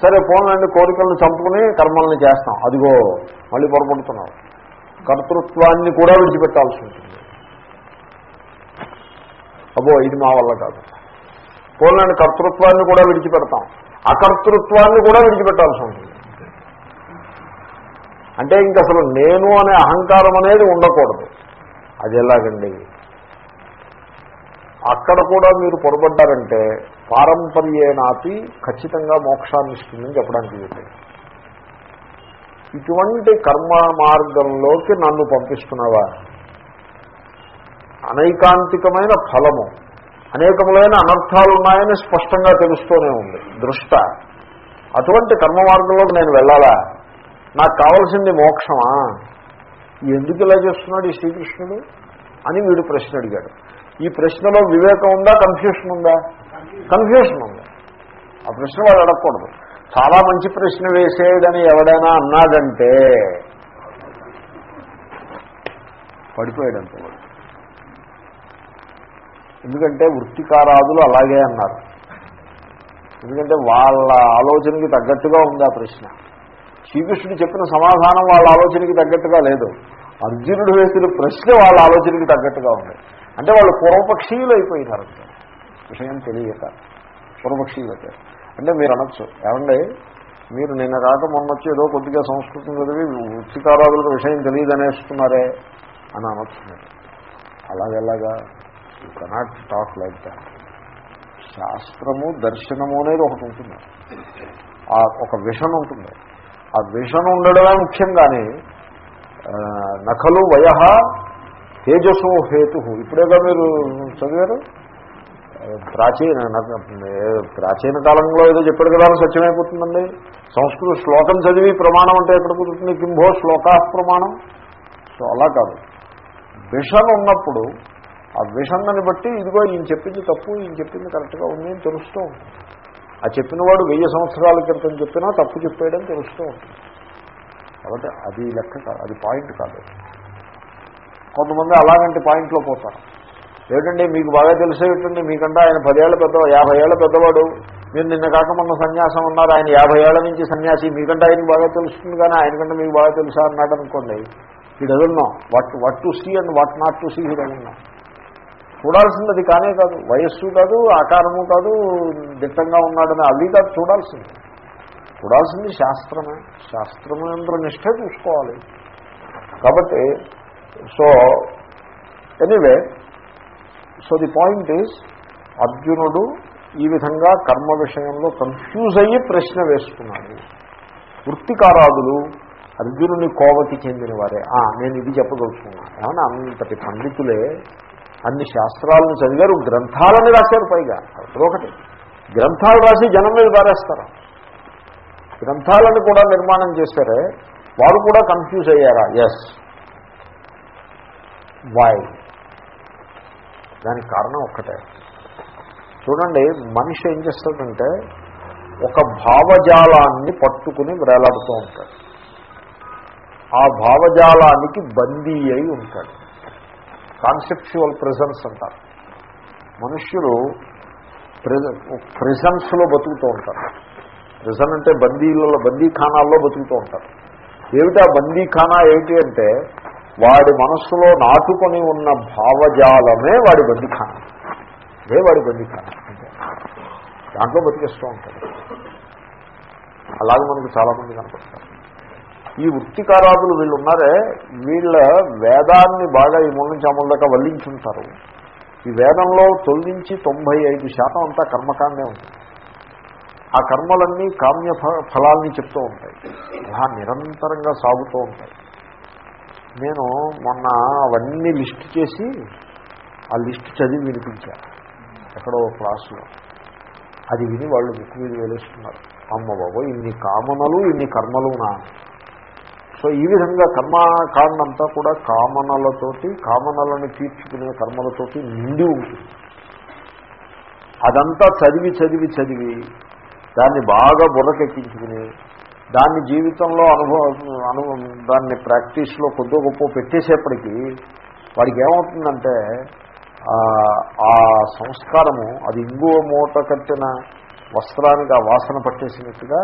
సరే పోనండి కోరికలను చంపుకుని కర్మల్ని చేస్తాం. అదిగో మళ్ళీ పొరపడుతున్నాం కర్తృత్వాన్ని కూడా విడిచిపెట్టాల్సి ఉంటుంది. అబ్బో ఇది మా వల్ల కాదు. పోలండి కర్తృత్వాన్ని కూడా విడిచిపెడతాం. అకర్తృత్వాన్ని కూడా విడిచిపెట్టాల్సి ఉంటుంది. అంటే ఇంక అసలు నేను అనే అహంకారం అనేది ఉండకూడదు. అది ఎలాగండి? అక్కడ కూడా మీరు పొరపడ్డారంటే పారంపర్యేనాపి ఖచ్చితంగా మోక్షాన్ని ఇస్తుందని చెప్పడానికి వీలు ఇటువంటి కర్మ మార్గంలోకి నన్ను పంపిస్తున్నావా? అనైకాంతికమైన ఫలము అనేకములైన అనర్థాలు ఉన్నాయని స్పష్టంగా తెలుస్తూనే ఉంది. దృష్ట. అటువంటి కర్మ మార్గంలోకి నేను వెళ్ళాలా? నాకు కావాల్సింది మోక్షమా? ఎందుకు ఇలా చేస్తున్నాడు ఈ శ్రీకృష్ణుడు అని వీడు ప్రశ్న అడిగాడు. ఈ ప్రశ్నలో వివేకం ఉందా కన్ఫ్యూషన్ ఉందా? కన్ఫ్యూషన్ ఉంది. ఆ ప్రశ్న వాడు అడగకూడదు. చాలా మంచి ప్రశ్న వేసేయడని ఎవడైనా అన్నాడంటే పడిపోయాడంతే వాడు. ఎందుకంటే వృత్తికారాదులు అలాగే అన్నారు. ఎందుకంటే వాళ్ళ ఆలోచనకి తగ్గట్టుగా ఉంది ఆ ప్రశ్న. శ్రీకృష్ణుడు చెప్పిన సమాధానం వాళ్ళ ఆలోచనకి తగ్గట్టుగా లేదు. అర్జునుడు వేసిన ప్రశ్న వాళ్ళ ఆలోచనకి తగ్గట్టుగా ఉంది. అంటే వాళ్ళు పూర్వపక్షీయులు అయిపోయినారు. విషయం తెలియక పూర్వపక్షీయులు అయిపోయారు అంటే మీరు అనొచ్చు. ఏమండి? మీరు నిన్న కాక మొన్న వచ్చి ఏదో కొద్దిగా సంస్కృతం చదివి వృత్తికారాదులకు విషయం తెలియదు అనేస్తున్నారే అని అనొచ్చు మీరు. అలాగెలాగా you cannot talk like that శాస్త్రము దర్శనము అనేది ఒకటి ఉంటుంది. ఆ ఒక విషన్ ఉంటుంది. ఆ విషన్ ఉండడమే ముఖ్యం కానీ నఖలు వయ తేజసో హేతు. ఇప్పుడేగా మీరు చదివారు? ప్రాచీన ప్రాచీన కాలంలో ఏదో చెప్పాడు కదా సత్యమైపోతుందండి. సంస్కృత శ్లోకం చదివి ప్రమాణం అంటే ఎక్కడ కుదురుతుంది? కింభో శ్లోకా ప్రమాణం. సో అలా కాదు. విషన్ ఉన్నప్పుడు ఆ విషన్నని బట్టి ఇదిగో ఈయన చెప్పింది తప్పు ఈయన చెప్పింది కరెక్ట్గా ఉంది అని తెలుస్తూ ఉంటుంది. ఆ చెప్పినవాడు వెయ్యి సంవత్సరాల క్రితం చెప్పినా తప్పు చెప్పేయడం తెలుస్తూ ఉంటుంది. కాబట్టి అది లెక్క కాదు అది పాయింట్ కాదు. కొంతమంది అలాగంటి పాయింట్లో పోతారు. ఏమిటండి మీకు బాగా తెలిసేటండి మీకంటే ఆయన పదేళ్ళ పెద్ద యాభై ఏళ్ళ పెద్దవాడు. మీరు నిన్న కాక మొన్న సన్యాసం ఉన్నారు ఆయన యాభై ఏళ్ళ నుంచి సన్యాసి. మీకంటే ఆయనకు బాగా తెలుస్తుంది కానీ ఆయనకంటే మీకు బాగా తెలుసా? అన్నాడు అనుకోండి he doesn't know what what to see and what not to see he doesn't know చూడాల్సింది అది కానే కాదు. వయస్సు కాదు ఆకారము కాదు దిట్టంగా ఉన్నాడని అవి కాదు చూడాల్సింది. చూడాల్సింది శాస్త్రమే. శాస్త్రమేంద్ర నిష్ఠే చూసుకోవాలి. కాబట్టి so anyway so the point is అర్జునుడు ఈ విధంగా కర్మ విషయంలో కన్ఫ్యూజ్ అయ్యి ప్రశ్న వేసుకున్నాడు వృత్తికారాదులు అర్జునుని కోవకి చెందిన వారే నేను ఇది చెప్పదలుచుకున్నాను ఏమన్నా అంతటి పండితులే అన్ని శాస్త్రాలను చదివారు గ్రంథాలని రాశారు పైగా. ఒకటి గ్రంథాలు రాసి జనం మీద పారేస్తారు. గ్రంథాలను కూడా నిర్మాణం చేశారే వారు కూడా కన్ఫ్యూజ్ అయ్యారా? ఎస్ వై దానికి కారణం ఒక్కటే. చూడండి మనిషి ఏం చేస్తాడంటే ఒక భావజాలాన్ని పట్టుకుని వేలాడుతూ ఉంటాడు. ఆ భావజాలానికి బందీ అయి ఉంటాడు. కాన్సెప్చువల్ ప్రెజెన్స్ అంటారు. మనుష్యులు ప్రెజెన్స్లో బతుకుతూ ఉంటారు. ప్రెజన్ అంటే బందీలలో బందీఖానాల్లో బతుకుతూ ఉంటారు. ఏమిటా బందీఖానా ఏమిటి అంటే వాడి మనస్సులో నాటుకొని ఉన్న భావజాలమే వాడి బందీఖానా. అదే వాడి బందీఖానా. అంటే దాంట్లో బతికేస్తూ ఉంటాడు అలాగే మనకు చాలామంది కనపడతారు. ఈ వృత్తికారాదులు వీళ్ళు ఉన్నారే వీళ్ళ వేదాన్ని బాగా ఈ ముళ్ళ నుంచి అమలు దాకా వల్లించుంటారు. ఈ వేదంలో తొలగించి తొంభై ఐదు శాతం అంతా కర్మకాండే ఉంది ఆ కర్మలన్నీ కామ్య ఫలాల్ని చెప్తూ ఉంటాయి. అలా నిరంతరంగా సాగుతూ ఉంటాయి. నేను మొన్న అవన్నీ లిస్ట్ చేసి ఆ లిస్ట్ చదివి వినిపించా. ఎక్కడో క్లాసులో. అది విని వాళ్ళు ముక్కు మీద వేలేస్తున్నారు అమ్మ బాబో ఇన్ని కామనలు ఇన్ని కర్మలునా సో ఈ విధంగా కర్మకాండ కూడా కామనలతోటి కామనలను తీర్చుకునే కర్మలతోటి నిండి ఉంటుంది. అదంతా చదివి చదివి చదివి దాన్ని బాగా బుర్రకెక్కించుకుని దాన్ని జీవితంలో అనుభవం అనుభవం దాన్ని ప్రాక్టీస్లో కొద్దిగా గొప్ప పెట్టేసేప్పటికీ వాడికి ఏమవుతుందంటే ఆ సంస్కారము అది ఇంగువ మూట కట్టిన వస్త్రానికి ఆ వాసన పట్టేసినట్టుగా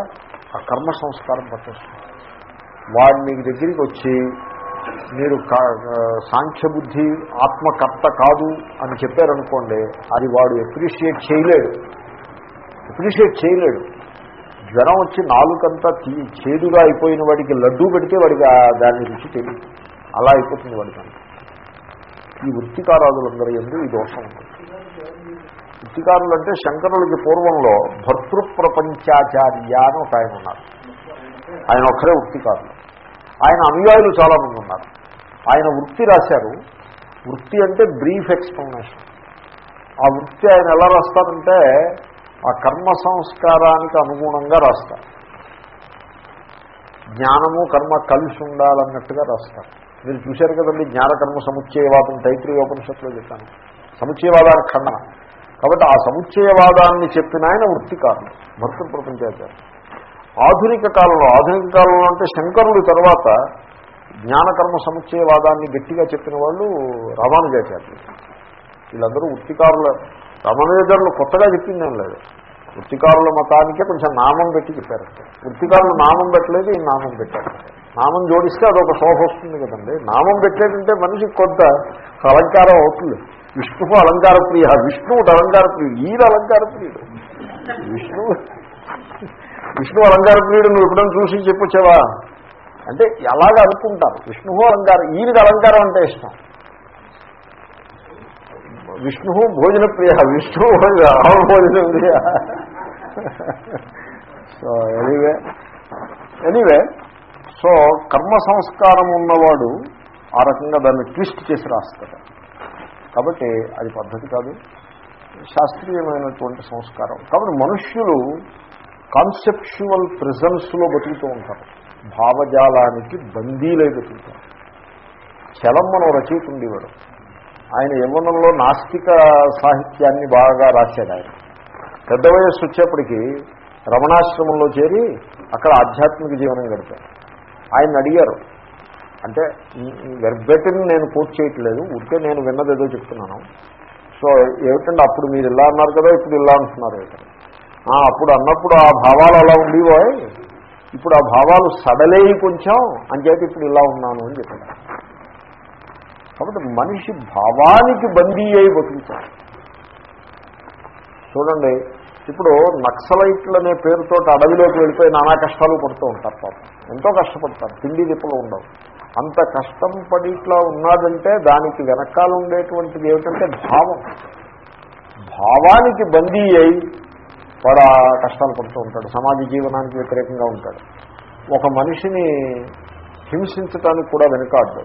ఆ కర్మ సంస్కారం పట్టేస్తుంది. వాడిని దగ్గరికి వచ్చి మీరు కా- సాంఖ్యబుద్ధి ఆత్మకర్త కాదు అని చెప్పారనుకోండి అది వాడు ఎప్రిషియేట్ చేయలేడు. ఎప్రిషియేట్ చేయలేడు. జ్వరం వచ్చి నాలుకంతా తీ చేదుగా అయిపోయిన వాడికి లడ్డూ పెడితే వాడికి దాని రుచి తెలియదు. అలా అయిపోతుంది వాడికి ఈ వృత్తికారాదులందరూ ఎందు ఈ దోషం వృత్తికారులు అంటే శంకరులకి పూర్వంలో భర్తృప్రపంచాచార్య అని ఒక ఆయన ఉన్నారు. ఆయన ఒక్కరే వృత్తికారులు. ఆయన అనుయాయులు చాలామంది ఉన్నారు. ఆయన వృత్తి రాశారు. వృత్తి అంటే బ్రీఫ్ ఎక్స్ప్లెనేషన్ ఆ వృత్తి ఆయన ఎలా రాస్తారంటే ఆ కర్మ సంస్కారానికి అనుగుణంగా రాస్తారు. జ్ఞానము కర్మ కలిసి ఉండాలన్నట్టుగా రాస్తారు. మీరు చూశారు కదండి జ్ఞానకర్మ సముచ్చయవాదం తైత్రీయోపనిషత్తులో చెప్పాను. సముచ్చయవాదానికి ఖండన. కాబట్టి ఆ సముచ్చయవాదాన్ని చెప్పిన ఆయన వృత్తికారులు భర్తృ ప్రపంచాచారు ఆధునిక కాలంలో ఆధునిక కాలంలో అంటే శంకరుడు తర్వాత జ్ఞానకర్మ సముచ్చయవాదాన్ని గట్టిగా చెప్పిన వాళ్ళు రామానుజాచార్యులు. వీళ్ళందరూ వృత్తికారుల రమణేజర్లు కొత్తగా చెప్పిందేం లేదు. వృత్తికారుల మతానికే కొంచెం నామం పెట్టి చెప్పారు. వృత్తికారులు నామం పెట్టలేదు ఈ నామం పెట్టారు. నామం జోడిస్తే అదొక శోభ వస్తుంది కదండి. నామం పెట్టేటంటే మనిషికి కొంత అలంకారం అవుతుంది. విష్ణువు అలంకార ప్రియ విష్ణువుడు అలంకార ప్రియుడు ఈయన అలంకార ప్రియుడు విష్ణువు విష్ణు అలంకార ప్రియుడు నువ్వు ఎప్పుడైనా చూసి చెప్పొచ్చావా అంటే ఎలాగ అనుకుంటారు? విష్ణువు అలంకారం ఈయనకి అలంకారం అంటే ఇష్టం. విష్ణు భోజన ప్రియ విష్ణు భోజన ప్రియ. సో ఎనీవే ఎనీవే సో కర్మ సంస్కారం ఉన్నవాడు ఆ రకంగా దాన్ని ట్విస్ట్ చేసి రాస్తాడు. కాబట్టి అది పద్ధతి కాదు. శాస్త్రీయమైనటువంటి సంస్కారం. కాబట్టి మనుష్యులు కాన్సెప్షువల్ ప్రెజెన్స్లో బతుకుతూ ఉంటారు. భావజాలానికి బందీలై బతుకుతారు. చలం రచయిత ఉండేవాడు. ఆయన యవ్వనంలో నాస్తిక సాహిత్యాన్ని బాగా రాశాడు ఆయన. పెద్ద వయస్సు వచ్చేప్పటికీ రమణాశ్రమంలో చేరి అక్కడ ఆధ్యాత్మిక జీవనం గడిపారు ఆయన అడిగారు. అంటే వెర్బెటిని నేను కోట్ చేయట్లేదు. ఉంటే నేను విన్నదేదో చెప్తున్నాను. సో ఏమిటంటే అప్పుడు మీరు ఇలా అన్నారు కదా ఇప్పుడు ఇలా అంటున్నారు ఏమిటంటే అప్పుడు అన్నప్పుడు ఆ భావాలు అలా ఉండేవోయ్. ఇప్పుడు ఆ భావాలు సడలేయి కొంచెం అంచేది ఇప్పుడు ఇలా ఉన్నాను అని చెప్పాడు కాబట్టి మనిషి భావానికి బందీ అయి బతుకుతాడు. చూడండి ఇప్పుడు నక్సలైట్లు అనే పేరుతో అడవిలోకి వెళ్ళిపోయి నానా కష్టాలు పడుతూ ఉంటారు పాపం. ఎంతో కష్టపడతారు తిండి దిప్పులు ఉండవు. అంత కష్టం పడి ఇట్లా ఉన్నాదంటే దానికి వెనకాల ఉండేటువంటిది ఏమిటంటే భావం. భావానికి బందీ అయి వాడు ఆ కష్టాలు పడుతూ ఉంటాడు. సమాజ జీవనానికి వ్యతిరేకంగా ఉంటాడు. ఒక మనిషిని హింసించటానికి కూడా వెనుకాడు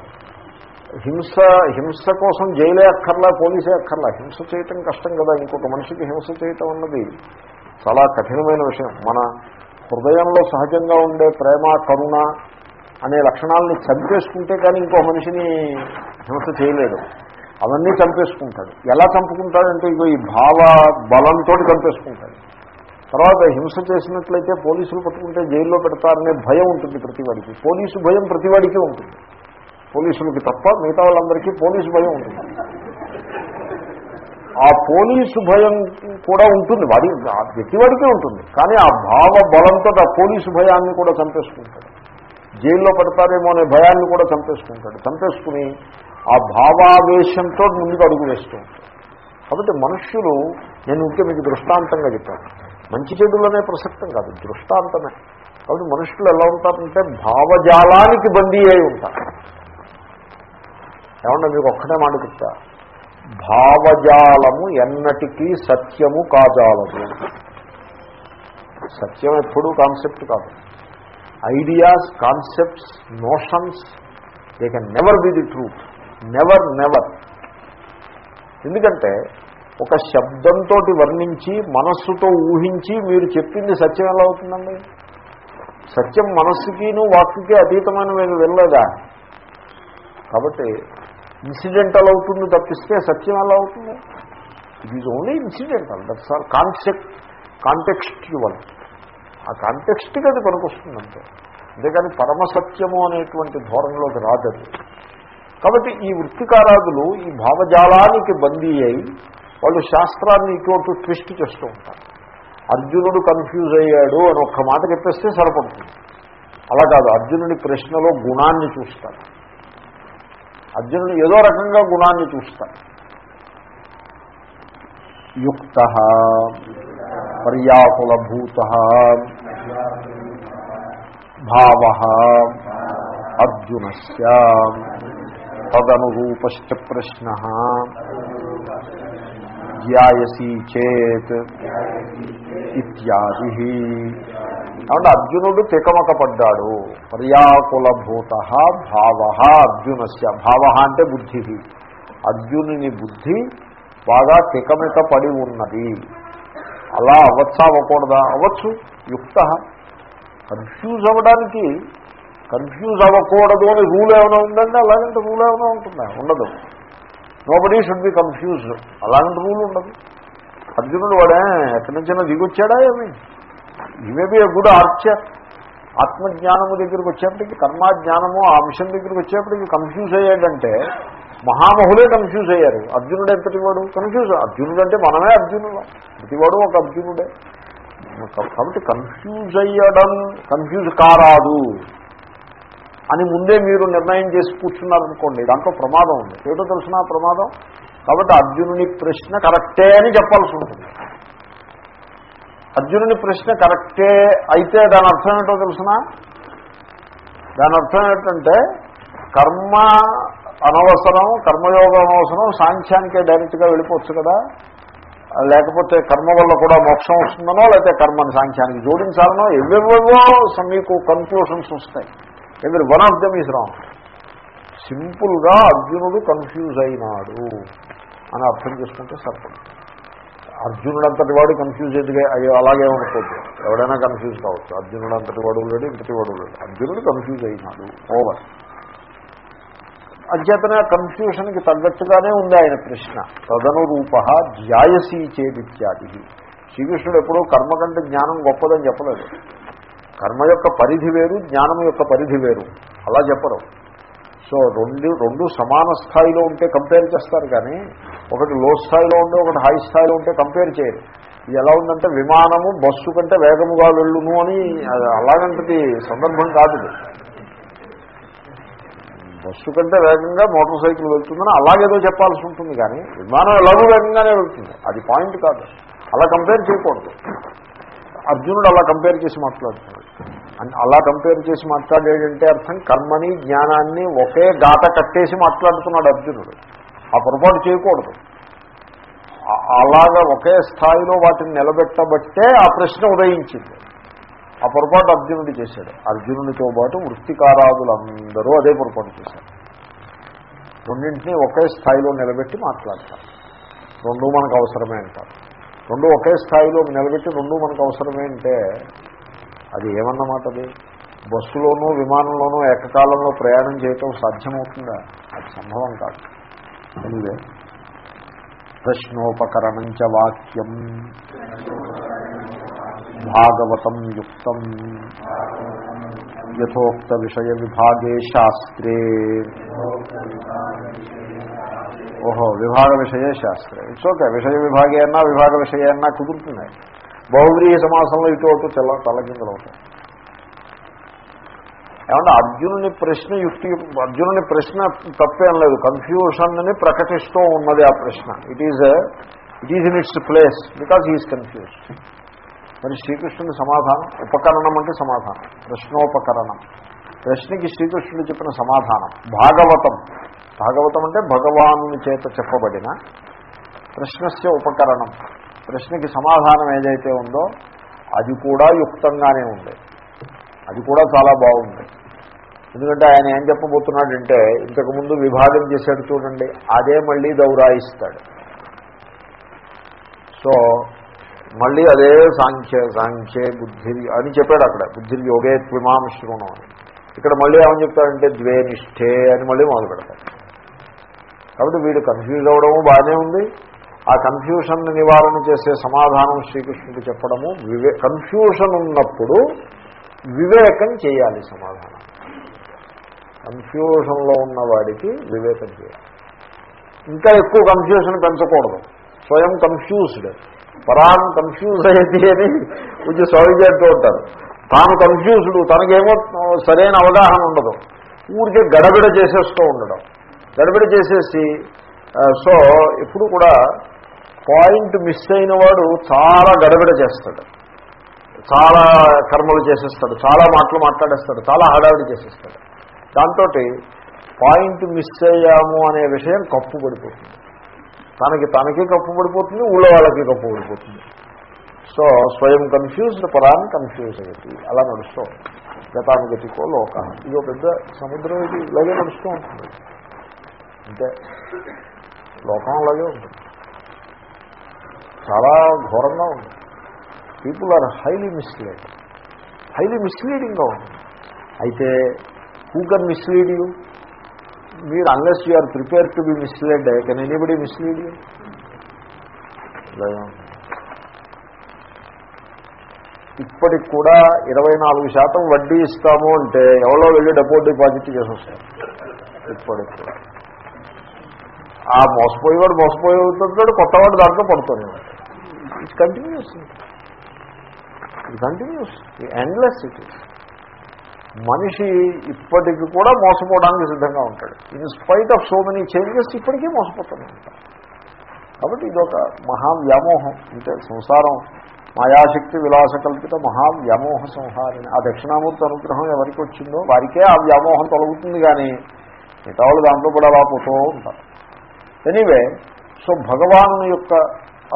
హింస హింస కోసం జైలే అక్కర్లా పోలీసే అక్కర్లా. హింస చేయటం కష్టం కదా. ఇంకొక మనిషికి హింస చేయటం అన్నది చాలా కఠినమైన విషయం. మన హృదయంలో సహజంగా ఉండే ప్రేమ కరుణ అనే లక్షణాలని చంపేసుకుంటే కానీ ఇంకో మనిషిని హింస చేయలేడు. అవన్నీ చంపేసుకుంటాడు. ఎలా చంపుకుంటాడంటే ఇగో ఈ భావ బలంతో చంపేసుకుంటాడు. తర్వాత హింస చేసినట్లయితే పోలీసులు పట్టుకుంటే జైల్లో పెడతారనే భయం ఉంటుంది ప్రతివాడికి. పోలీసు భయం ప్రతివాడికి ఉంటుంది. పోలీసులకి తప్ప మిగతా వాళ్ళందరికీ పోలీసు భయం ఉంటుంది. ఆ పోలీసు భయం కూడా ఉంటుంది. వాడి ఆ ప్రతివాడికే ఉంటుంది. కానీ ఆ భావ బలంతో ఆ పోలీసు భయాన్ని కూడా చంపేసుకుంటాడు. జైల్లో పెడతారేమో అనే భయాన్ని కూడా చంపేసుకుంటాడు. చంపేసుకుని ఆ భావావేశంతో ముందుకు అడుగు వేస్తూ ఉంటాడు. కాబట్టి మనుష్యులు నేను ఇంకే మీకు దృష్టాంతంగా చెప్పాను. మంచి చెడులనే ప్రసక్తం కాదు దృష్టాంతమే. కాబట్టి మనుషులు ఎలా ఉంటారంటే భావజాలానికి బందీ అయి ఉంటారు. ఏమన్నా మీకు ఒక్కటే మాట చెప్తా. భావజాలము ఎన్నటికీ సత్యము కాజాలము సత్యం ఎప్పుడూ కాన్సెప్ట్ కాదు. Ideas concepts notions they can never be the truth never never ఎందుకంటే ఒక శబ్దంతో వర్ణించి మనస్సుతో ఊహించి మీరు చెప్పింది సత్యం ఎలా అవుతుందండి? సత్యం మనస్సుకిను వాక్కి అతీతమైన మీరు వెళ్ళలేదా కాబట్టి ఇన్సిడెంటల్ అవుతుంది తప్పిస్తే సత్యం ఎలా అవుతుంది? It is only incidental that's all concept contextual ఆ కాంటెక్స్ట్కి అది పనికొస్తుంది అంతే అంతేకాని పరమసత్యము అనేటువంటి ధోరణిలోకి రాదది. కాబట్టి ఈ వృత్తికారాదులు ఈ భావజాలానికి బందీ అయి వాళ్ళు శాస్త్రాన్ని ఇటువంటి ట్విస్ట్ చేస్తూ ఉంటారు. అర్జునుడు కన్ఫ్యూజ్ అయ్యాడు అని ఒక్క మాట చెప్పేస్తే సరిపడుతుంది. అలా కాదు అర్జునుడి ప్రశ్నలో గుణాన్ని చూస్తారు. అర్జునుడు ఏదో రకంగా గుణాన్ని చూస్తారు. యుక్త పర్యాకులభూత భావ అర్జునస్ తదనురూపశ్చ ప్రశ్న. ధ్యాయసీ చేత్ ఇత్యాది. కాబట్టి అర్జునుడు తికమకపడ్డాడు పర్యాకులభూత భావ అర్జునస్య. భావ అంటే బుద్ధి. అర్జునుని బుద్ధి బాగా తికమిక పడి ఉన్నది. అలా అవ్వచ్చా అవ్వకూడదా? అవ్వచ్చు. యుక్త. కన్ఫ్యూజ్ అవ్వడానికి కన్ఫ్యూజ్ అవ్వకూడదు అని రూల్ ఏమైనా ఉందండి? అలాగంటే రూల్ ఏమైనా ఉంటుందా? ఉండదు. నోబడీ షుడ్ బి కన్ఫ్యూజ్ అలాంటి రూల్ ఉండదు. అర్జునుడు వాడే ఎక్కడి నుంచైనా దిగొచ్చాడా ఏమి? ఇవే బి గుడ్ ఆర్చర్ ఆత్మజ్ఞానము దగ్గరికి వచ్చేప్పటికి కర్మాజ్ఞానము ఆ అంశం దగ్గరికి వచ్చేప్పటికి కన్ఫ్యూజ్ అయ్యాడంటే మహామహులే కన్ఫ్యూజ్ అయ్యారు. అర్జునుడు ఎంతటి వాడు? కన్ఫ్యూజ్ అర్జునుడు అంటే మనమే అర్జునుడు. ప్రతివాడు ఒక అర్జునుడే. కాబట్టి కన్ఫ్యూజ్ అయ్యడం కన్ఫ్యూజ్ కారాదు. అని ముందే మీరు నిర్ణయం చేసి కూర్చున్నారనుకోండి దాంట్లో ప్రమాదం ఉంది. ఏటో తెలిసిన ప్రమాదం? కాబట్టి అర్జునుని ప్రశ్న కరెక్టే అని చెప్పాల్సి ఉంటుంది. అర్జునుని ప్రశ్న కరెక్టే అయితే దాని అర్థం ఏంటో తెలుసిన? దాని అర్థం ఏంటంటే కర్మ అనవసరం కర్మయోగం అనవసరం సాంఖ్యానికే డైరెక్ట్గా వెళ్ళిపోవచ్చు కదా. లేకపోతే కర్మ వల్ల కూడా మోక్షం వస్తుందనో లేకపోతే కర్మని సాంఖ్యానికి జోడించాలనో ఎవేవేవో మీకు కన్క్లూషన్స్ వస్తాయి. ఎవరి one of them is wrong సింపుల్గా అర్జునుడు కన్ఫ్యూజ్ అయినాడు అని అర్థం చేసుకుంటే సరిపడుతుంది అర్జునుడు అంతటి వాడు కన్ఫ్యూజ్ ఎదుగా అయ్యో అలాగే ఉండకూడదు ఎవడైనా కన్ఫ్యూజ్ కావచ్చు. అర్జునుడు అంతటి వాడు లేడు ఇంతటి వాడు లేడు. అర్జునుడు కన్ఫ్యూజ్ అయినాడు. ఓవర్ అధ్యతనే కన్ఫ్యూషన్కి తగ్గట్టుగానే ఉంది ఆయన ప్రశ్న. తదనురూప ధ్యాయసీ చేదిత్యాది శ్రీకృష్ణుడు ఎప్పుడూ కర్మ కంటే జ్ఞానం గొప్పదని చెప్పలేదు. కర్మ యొక్క పరిధి వేరు జ్ఞానం యొక్క పరిధి వేరు. అలా చెప్పరు. సో రెండు రెండు సమాన స్థాయిలో ఉంటే కంపేర్ చేస్తారు కానీ ఒకటి లో స్థాయిలో ఉంటే ఒకటి హై స్థాయిలో ఉంటే కంపేర్ చేయరు. ఇది ఎలా ఉందంటే విమానము బస్సు కంటే వేగముగా వెళ్ళును అని అలాగంటది సందర్భం కాదు బస్సు కంటే వేగంగా మోటార్ సైకిల్ వెళ్తుందని అలాగేదో చెప్పాల్సి ఉంటుంది కానీ విమానం ఎలాగో వేగంగానే వెళ్తుంది. అది పాయింట్ కాదు. అలా కంపేర్ చేయకూడదు. అర్జునుడు అలా కంపేర్ చేసి మాట్లాడుతున్నాడు. అలా కంపేర్ చేసి మాట్లాడేటంటే అర్థం కర్మని జ్ఞానాన్ని ఒకే గాట కట్టేసి మాట్లాడుతున్నాడు అర్జునుడు. ఆ పొరపాటు చేయకూడదు. అలాగా ఒకే స్థాయిలో వాటిని నిలబెట్టబట్టే ఆ ప్రశ్న ఉదయించింది. ఆ పొరపాటు అర్జునుడు చేశాడు. అర్జునుడితో పాటు వృత్తికారాదులందరూ అదే పొరపాటు చేశారు. రెండింటినీ ఒకే స్థాయిలో నిలబెట్టి మాట్లాడతారు. రెండు మనకు అవసరమే అంటారు. రెండు ఒకే స్థాయిలో నిలబెట్టి రెండు మనకు అవసరమే అంటే అది ఏమన్నమాట అది బస్సులోనూ విమానంలోనూ ఏకకాలంలో ప్రయాణం చేయటం సాధ్యమవుతుందా? అది సంభవం కాదు. ఎనివే ప్రశ్నోపకరణం చ వాక్యం. భాగవతం యుక్తం. యథోక్త విషయ విభాగే శాస్త్రే. ఓహో విభాగ విషయ శాస్త్రం. ఇట్స్ ఓకే విషయ విభాగే అన్నా విభాగ విషయ అన్నా కుదురుతున్నాయి. బహువ్రీహ సమాసంలో ఇటు అటు తెల్ల తలకిందులు అవుతాయి ఏమంటే అర్జునుని ప్రశ్న యుక్తి అర్జునుని ప్రశ్న తప్పేం లేదు. కన్ఫ్యూషన్ని ప్రకటిస్తూ ఉన్నది ఆ ప్రశ్న. It is it is in its place because is confuse మరి శ్రీకృష్ణుని సమాధానం ఉపకరణం అంటే సమాధానం. ప్రశ్నోపకరణం. ప్రశ్నకి శ్రీకృష్ణుడు చెప్పిన సమాధానం. భాగవతం. భాగవతం అంటే భగవాను చేత చెప్పబడిన ప్రశ్నస్య ఉపకరణం. ప్రశ్నకి సమాధానం ఏదైతే ఉందో అది కూడా యుక్తంగానే ఉంది. అది కూడా చాలా బాగుంది. ఎందుకంటే ఆయన ఏం చెప్పబోతున్నాడంటే ఇంతకుముందు విభాగం చేశాడు చూడండి అదే మళ్ళీ దౌరాయిస్తాడు. సో మళ్ళీ అదే సాంఖ్య సాంఖ్యే బుద్ధి అని చెప్పాడు అక్కడ బుద్ధి యోగే త్విమాం శృణం అని ఇక్కడ మళ్ళీ ఏమని చెప్తాడంటే ద్వే నిష్ఠే అని మళ్ళీ మొదలు పెడతాడు కాబట్టి వీడు కన్ఫ్యూజ్ అవ్వడము బాగానే ఉంది. ఆ కన్ఫ్యూషన్ నివారణ చేసే సమాధానం శ్రీకృష్ణుడు చెప్పడము వివే కన్ఫ్యూషన్ ఉన్నప్పుడు వివేకం చేయాలి సమాధానం. కన్ఫ్యూషన్లో ఉన్నవాడికి వివేకం చేయాలి. ఇంకా ఎక్కువ కన్ఫ్యూషన్ పెంచకూడదు. స్వయం కన్ఫ్యూజ్డ్ పరాన్ కన్ఫ్యూజ్ అయ్యేది అని కొంచెం స్వామిజీ ఉంటారు. తాను కన్ఫ్యూజ్డ్ తనకేమో సరైన అవగాహన ఉండదు. ఊరికే గడబిడ చేసేస్తూ ఉండడం. గడబిడ చేసేసి సో ఎప్పుడు కూడా పాయింట్ మిస్ అయిన వాడు చాలా గడబిడ చేస్తాడు. చాలా కర్మలు చేసేస్తాడు చాలా మాటలు మాట్లాడేస్తాడు చాలా హడావిడి చేసేస్తాడు. దాంతో పాయింట్ మిస్ అయ్యాము అనే విషయం కప్పు పడిపోతుంది. తనకి తనకి కప్పు పడిపోతుంది ఊళ్ళో వాళ్ళకి కప్పు పడిపోతుంది. సో స్వయం కన్ఫ్యూజ్డ్ పరాన్ని కన్ఫ్యూజ్ అయ్యేది. అలా నడుస్తూ గతానుగతికో లోక ఇది ఒక పెద్ద సముద్రం ఇది ఇలాగే నడుస్తూ ఉంటుంది. అంటే లోకం అలాగే ఉంటుంది చాలా ఘోరంగా ఉంది. People are highly misled highly మిస్లీడింగ్గా ఉంది. అయితే హూ కెన్ మిస్లీడ్ యూ మీరు unless you are prepare to be misled can anybody mislead you ఇప్పటికి కూడా ఇరవై నాలుగు శాతం వడ్డీ ఇస్తాము అంటే ఎవరో వెళ్ళి డబ్బు డిపాజిట్ చేసి వస్తారు. ఇప్పటికి కూడా. ఆ మోసపోయేవాడు మోసపోయి అవుతుంటాడు కొత్తవాడు దాంట్లో పడుతుంది. It continues it continues endless it is మనిషి ఇప్పటికి కూడా మోసపోవడానికి సిద్ధంగా ఉంటాడు. In spite of so many changes ఇప్పటికీ మోసపోతూనే ఉంటాడు. కాబట్టి ఇదొక మహావ్యామోహం. అంటే సంసారం మాయాశక్తి విలాసకల్పిత మహావ్యామోహ సంహారిణి. ఆ దక్షిణామూర్తి అనుగ్రహం ఎవరికి వచ్చిందో వారికే ఆ వ్యామోహం తొలగుతుంది కానీ మిగతా వాళ్ళు దాంట్లో కూడా అలా పోతూ ఉంటారు. ఎనీవే సో భగవాను యొక్క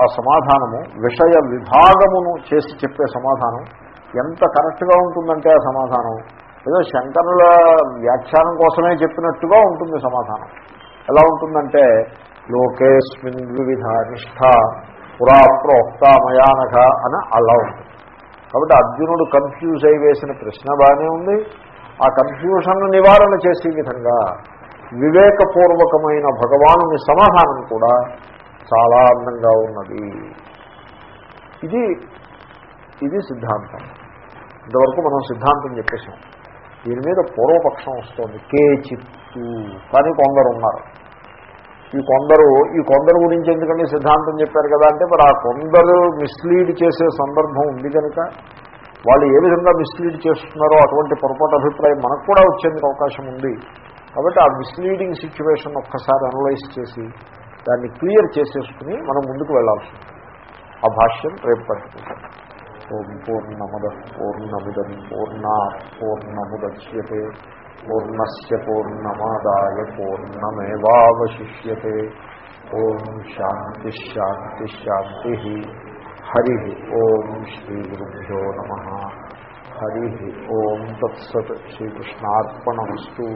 ఆ సమాధానము విషయ విభాగమును చేసి చెప్పే సమాధానం ఎంత కరెక్ట్గా ఉంటుందంటే ఆ సమాధానం? ఏదో శంకరుల వ్యాఖ్యానం కోసమే చెప్పినట్టుగా ఉంటుంది సమాధానం. ఎలా ఉంటుందంటే లోకేస్మిన్ వివిధ నిష్ఠ పురా ప్రోక్త మయానఘ అని అలా ఉంటుంది. కాబట్టి అర్జునుడు కన్ఫ్యూజ్ అయి వేసిన ప్రశ్న బాగానే ఉంది. ఆ కన్ఫ్యూషన్ నివారణ చేసే విధంగా వివేకపూర్వకమైన భగవానుని సమాధానం కూడా చాలా అందంగా ఉన్నది. ఇది ఇది సిద్ధాంతం. ఇంతవరకు మనం సిద్ధాంతం చెప్పేసాం దీని మీద పూర్వపక్షం వస్తుంది. కే చిత్తు కానీ కొందరు ఉన్నారు. ఈ కొందరు ఈ కొందరు గురించి ఎందుకంటే సిద్ధాంతం చెప్పారు కదా అంటే మరి ఆ కొందరు మిస్లీడ్ చేసే సందర్భం ఉంది కనుక వాళ్ళు ఏ విధంగా మిస్లీడ్ చేస్తున్నారో అటువంటి పొరపాటు అభిప్రాయం మనకు కూడా వచ్చేందుకు అవకాశం ఉంది. కాబట్టి ఆ మిస్లీడింగ్ సిచ్యువేషన్ ఒక్కసారి అనలైజ్ చేసి దాన్ని క్లియర్ చేసేసుకుని మనం ముందుకు వెళ్ళాల్సి ఆ భాష్యం రేపు పట్టుకుంటాం. ఓం పూర్ణముదం పూర్ణముదం పూర్ణా పూర్ణముద్యతే పూర్ణస్ పూర్ణమాదాయ పూర్ణమేవాశిష్యే ఓం శాంతి శాంతి శాంతి. హరి ఓం శ్రీ గురుభ్యో నమ. హరి ఓం తత్సత్. శ్రీకృష్ణార్పణమస్తు.